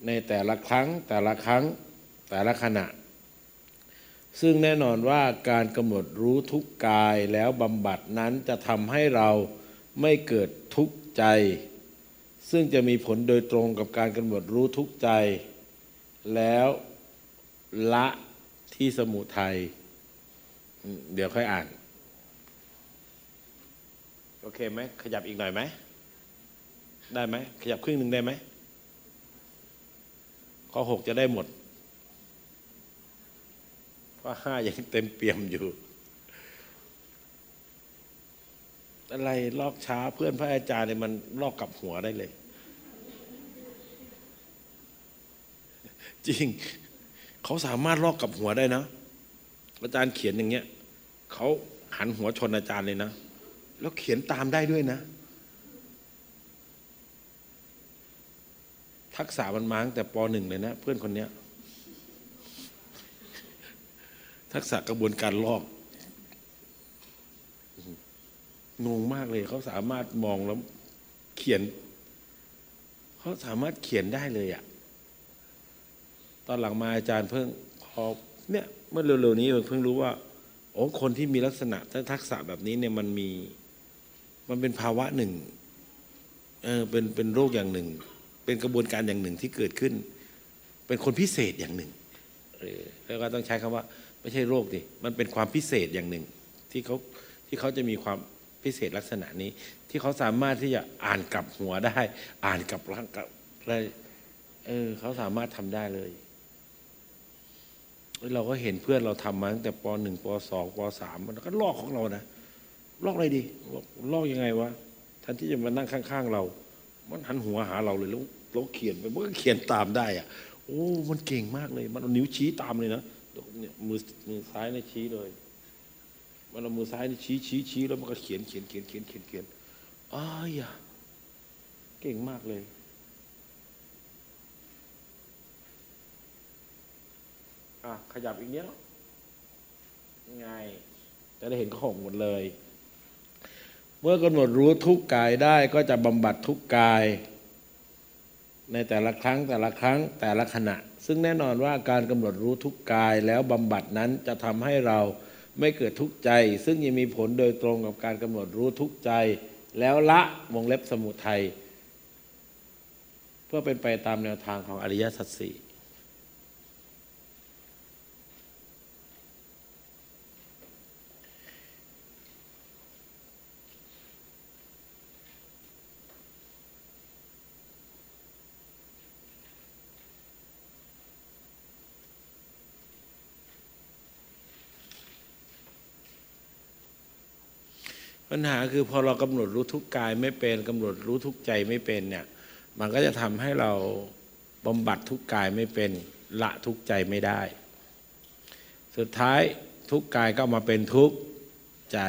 S3: ในแต่ละครั้งแต่ละครั้งแต่ละขณะ ซึ่งแน่นอนว่าการกำหนดรู้ทุกกายแล้วบำบัดนั้นจะทำให้เราไม่เกิดทุกข์ใจ ซึ่งจะมีผลโดยตรงกับการกำหนดรู้ทุกข์ใจ แล้วละที่สมุทัยเดี๋ยวค่อยอ่าน เคไหมขยับอีกหน่อยไหม ได้ไหม ขยับครึ่งหนึ่งได้ไหม ข้อหกจะได้หมด ข้อห้ายังเต็มเปี่ยมอยู่ อะไรลอกช้าเพื่อนพระอาจารย์เนี่ยมันลอกกลับหัวได้เลย จริง เขาสามารถลอกกลับหัวได้นะ อาจารย์เขียนอย่างเงี้ย เขาหันหัวชนอาจารย์เลยนะ แล้วเขียนตามได้ด้วยนะ ทักษะมันมาตั้งแต่ปหนึ่งเลยนะ เพื่อนคนเนี้ย ทักษะกระบวนการลอกงงมากเลย เขาสามารถมองแล้ว เขียน เขาสามารถเขียนได้เลยอะตอนหลังมาอาจารย์เพิ่งพอเนี่ยเมื่อเร็วๆนี้เพิ่งรู้ว่าโอ้คนที่มีลักษณะทักษะแบบนี้เนี่ยมันมี มันเป็นภาวะหนึ่งเออเป็นเป็นโรคอย่างหนึ่ง เป็นกระบวนการอย่างหนึ่งที่เกิดขึ้น เป็นคนพิเศษอย่างหนึ่งเออแล้วก็ต้องใช้คำว่า ไม่ใช่โรคดิมันเป็นความพิเศษอย่างหนึ่ง ที่เขาที่เขาจะมีความพิเศษลักษณะนี้ ที่เขาสามารถที่จะอ่านกลับหัวได้ อ่านกลับร่างกับอะไรเออเขาสามารถทำได้เลยเราก็เห็นเพื่อนเราทำมาตั้งแต่ปหนึ่งปสองปสามมันก็ลอกของเรานะ ลอกอะไรดีลอกลอกยังไงวะแทนที่จะมานั่งข้าง ๆ เรา มันหันหัวหาเราเลยแล้วเราเขียนไปมันก็เขียนตามได้อะ โอ้ มันเก่งมากเลย มันเอานิ้วชี้ตามเลยนะเนี่ยมือมือซ้ายเนี่ยชี้เลย มันเอามือซ้ายนี่ชี้ชี้ชี้แล้วมันก็เขียนเขียนเขียนเขียนเขียนเขียนอ้ายอะเก่งมากเลยอะขยับอีกเนี้ยไงจะได้เห็นขอหกหมดเลย เมื่อกำหนดรู้ทุกกายได้ก็จะบำบัดทุกกาย ในแต่ละครั้งแต่ละครั้งแต่ละขณะ ซึ่งแน่นอนว่าการกำหนดรู้ทุกกายแล้วบำบัดนั้นจะทำให้เราไม่เกิดทุกข์ใจ ซึ่งยังมีผลโดยตรงกับการกำหนดรู้ทุกข์ใจ แล้วละวงเล็บสมุทัยเพื่อเป็นไปตามแนวทางของอริยสัจสี่ ปัญหาคือพอเรากำหนดรู้ทุกกายไม่เป็นกำหนดรู้ทุกใจไม่เป็นเนี่ย มันก็จะทำให้เราบำบัดทุกกายไม่เป็นละทุกใจไม่ได้ สุดท้ายทุกกายก็มาเป็นทุกใจ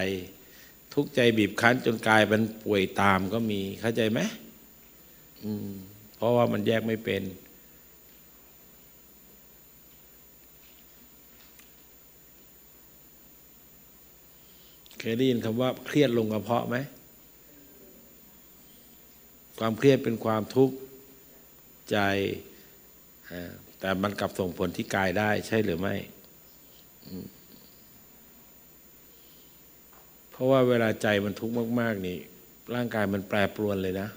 S3: ทุกใจบีบคั้นจนกายเป็นป่วยตามก็มีเข้าใจไหมอืมเพราะว่ามันแยกไม่เป็น เคยได้ยินคำว่าเครียดลงกระเพาะไหม ความเครียดเป็นความทุกข์ใจ แต่มันกลับส่งผลที่กายได้ใช่หรือไม่ เพราะว่าเวลาใจมันทุกข์มาก ๆ นี่ ร่างกายมันแปรปรวนเลยนะ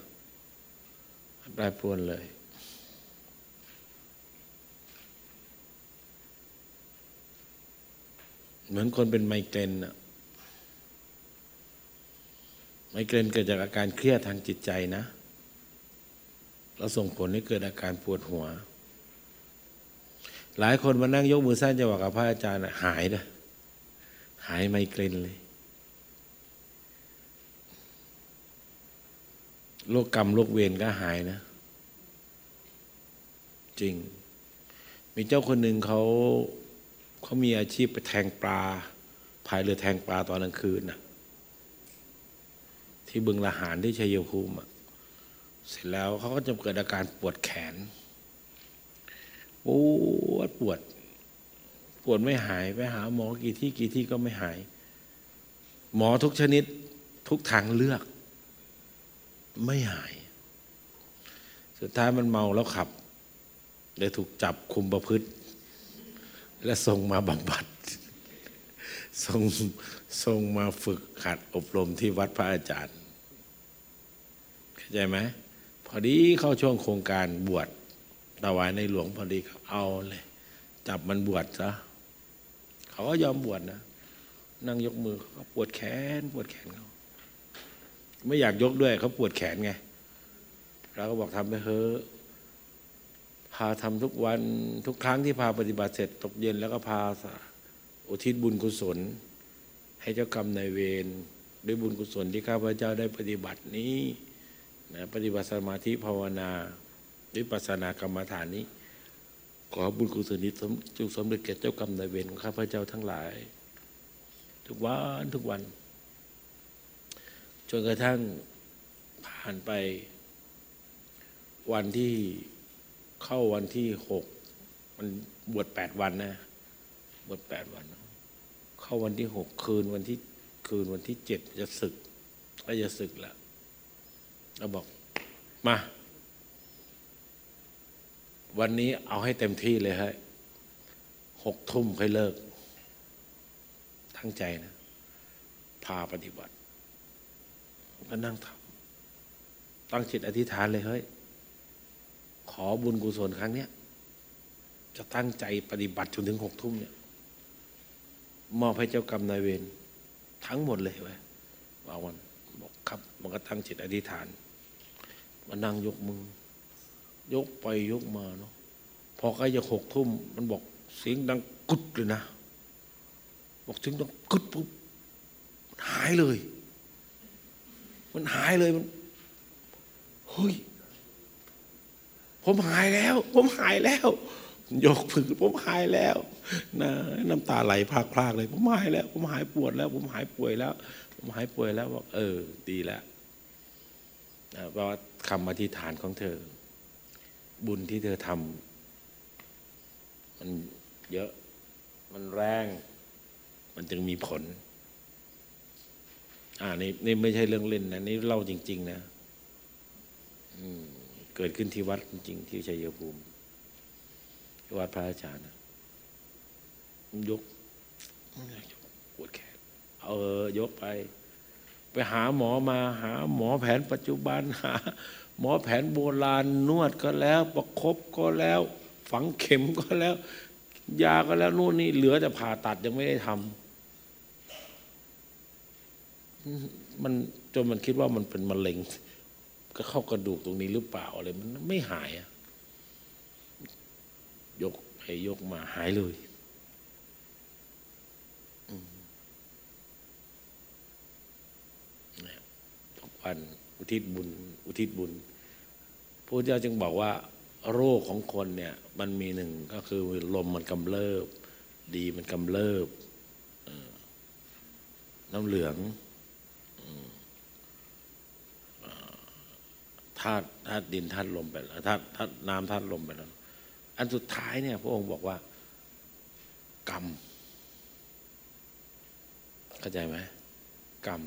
S3: แปรปรวนเลยเหมือนคนเป็นไมเกรนอะ ไมเกรนเกิดจากอาการเครียดทางจิตใจนะแล้วส่งผลให้เกิดอาการปวดหัว หลายคนมานั่งยกมือสร้างจังหวะกับพระอาจารย์หายนะหายไมเกรนเลยโรคกรรมโรคเวรก็หายนะ จริง มีเจ้าคนหนึ่งเขาเขามีอาชีพไปแทงปลาพายเรือแทงปลาตอนกลางคืนน่ะ ที่บึงละหารที่ชัยภูมิเสร็จแล้วเขาก็จะเกิดอาการปวดแขนปวดปวด ปวดไม่หายไปหาหมอกี่ที่กี่ที่ก็ไม่หาย หมอทุกชนิดทุกทางเลือก ไม่หาย สุดท้ายมันเมาแล้วขับเลยถูกจับคุมประพฤติ และส่งมาบำบัดส่งส่งมาฝึกขัดอบรมที่วัดพระอาจารย์ ใจไหมพอดีเข้าช่วงโครงการบวชถวายในหลวงพอดีเขาเอาเลย จับมันบวชซะเขาก็ยอมบวชนะนั่งยกมือเขาปวดแขน ปวดแขนเขาไม่อยากยกด้วยเขาปวดแขนไงเราก็บอกทำไปเถอะพาทำทุกวันทุกครั้งที่พาปฏิบัติเสร็จตกเย็นแล้วก็พาอุทิศบุญกุศล ให้เจ้ากรรมนายเวรด้วยบุญกุศลที่ข้าพเจ้าได้ปฏิบัตินี้ นะปฏิบัติสมาธิภาวนาวิปัสสนากรรมฐานนี้ ขอบุญกุศลนี้จงสมเด็จแก่เจ้ากรรมนายเวรของข้าพเจ้าทั้งหลาย ทุกวันทุกวัน จนกระทั่งผ่านไป วันที่เข้าวันที่หกมันบวชแปดวันนะ บวชแปดวัน เข้าวันที่หกคืนวันที่คืนวันที่เจ็ดจะศึกก็จะศึกแล้ว เราบอกมา วันนี้เอาให้เต็มที่เลยฮะหกทุ่มค่อยเลิก ทั้งใจนะ พาปฏิบัติก็นั่งทำตั้งจิตอธิษฐานเลยเฮ้ย ขอบุญกุศลครั้งเนี้ยจะตั้งใจปฏิบัติจนถึงหกทุ่มเนี่ย มอบให้เจ้ากรรมนายเวรทั้งหมดเลยไว้ว่าวันบอกครับ มันก็ตั้งจิตอธิษฐาน มานั่งยกมือ ยกไปยกมาเนาะพอใกล้จะหกทุ่มมันบอกเสียงดังกุดเลยนะ บอกเสียงดังกุดปุ๊บหายเลย มันหายเลยมันเฮ้ยผมหายแล้ว ผมหายแล้ว ยกมือผมหายแล้วนะน้ำตาไหลพรากๆเลย ผมหายแล้ว ผมหายปวดแล้ว ผมหายป่วยแล้ว ผมหายป่วยแล้วบอกเออ ดีแล้วนะเพราะ ว่าคำอธิษฐานของเธอ บุญที่เธอทำมันเยอะมันแรง มันจึงมีผล อ่านี่นี่ไม่ใช่เรื่องเล่นนะนี่เล่าจริง ๆ นะอืมเกิดขึ้นที่วัดจริงๆที่ชัยภูมิที่วัดพระอาจารย์นะยกปวดแขนเออยกไป ไปหาหมอมาหาหมอแผนปัจจุบันหา หมอแผนโบราณนวดก็แล้ว ประคบก็แล้ว ฝังเข็มก็แล้ว ยาก็แล้วนู่นนี่เหลือแต่ผ่าตัดยังไม่ได้ทำมันจนมันคิดว่ามันเป็นมะเร็ง ก็เข้ากระดูกตรงนี้หรือเปล่าอะไรมันไม่หายอะยกไปยกมาหายเลยทุก วัน อุทิศบุญ อุทิศบุญพระเจ้าจึงบอกว่า โรคของคนเนี่ยมันมีหนึ่งก็คือลมมันกำเริบ ดีมันกำเริบน้ำเหลืองธาตุธาตุดินธาตุลมไปแล้วธาตุธาตุน้ำธาตุลมไปแล้ว อันสุดท้ายเนี่ยพระองค์บอกว่า กรรมเข้าใจไหมกรรม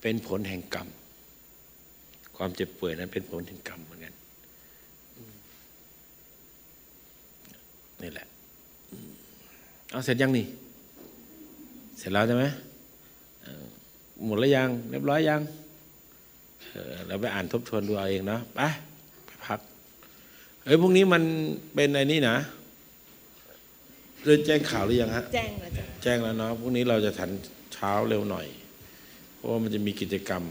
S3: เป็นผลแห่งกรรม ความเจ็บป่วยนั้นเป็นผลแห่งกรรมเหมือนกันนี่แหละเอาเสร็จยังนี่ เสร็จแล้วใช่ไหมหมดแล้วยังเรียบร้อยยังเราไปอ่านทบทวนดูเอาเองเนาะไปไปพักเฮ้ยพรุ่งนี้มันเป็นอะไรนี่นะเรื่องแจ้งข่าวหรือยังฮะ
S4: แจ้งแล้วจ้ะ
S3: แจ้งแล้วเนาะพรุ่งนี้เราจะถันเช้าเร็วหน่อย Om Dimiki Dekam.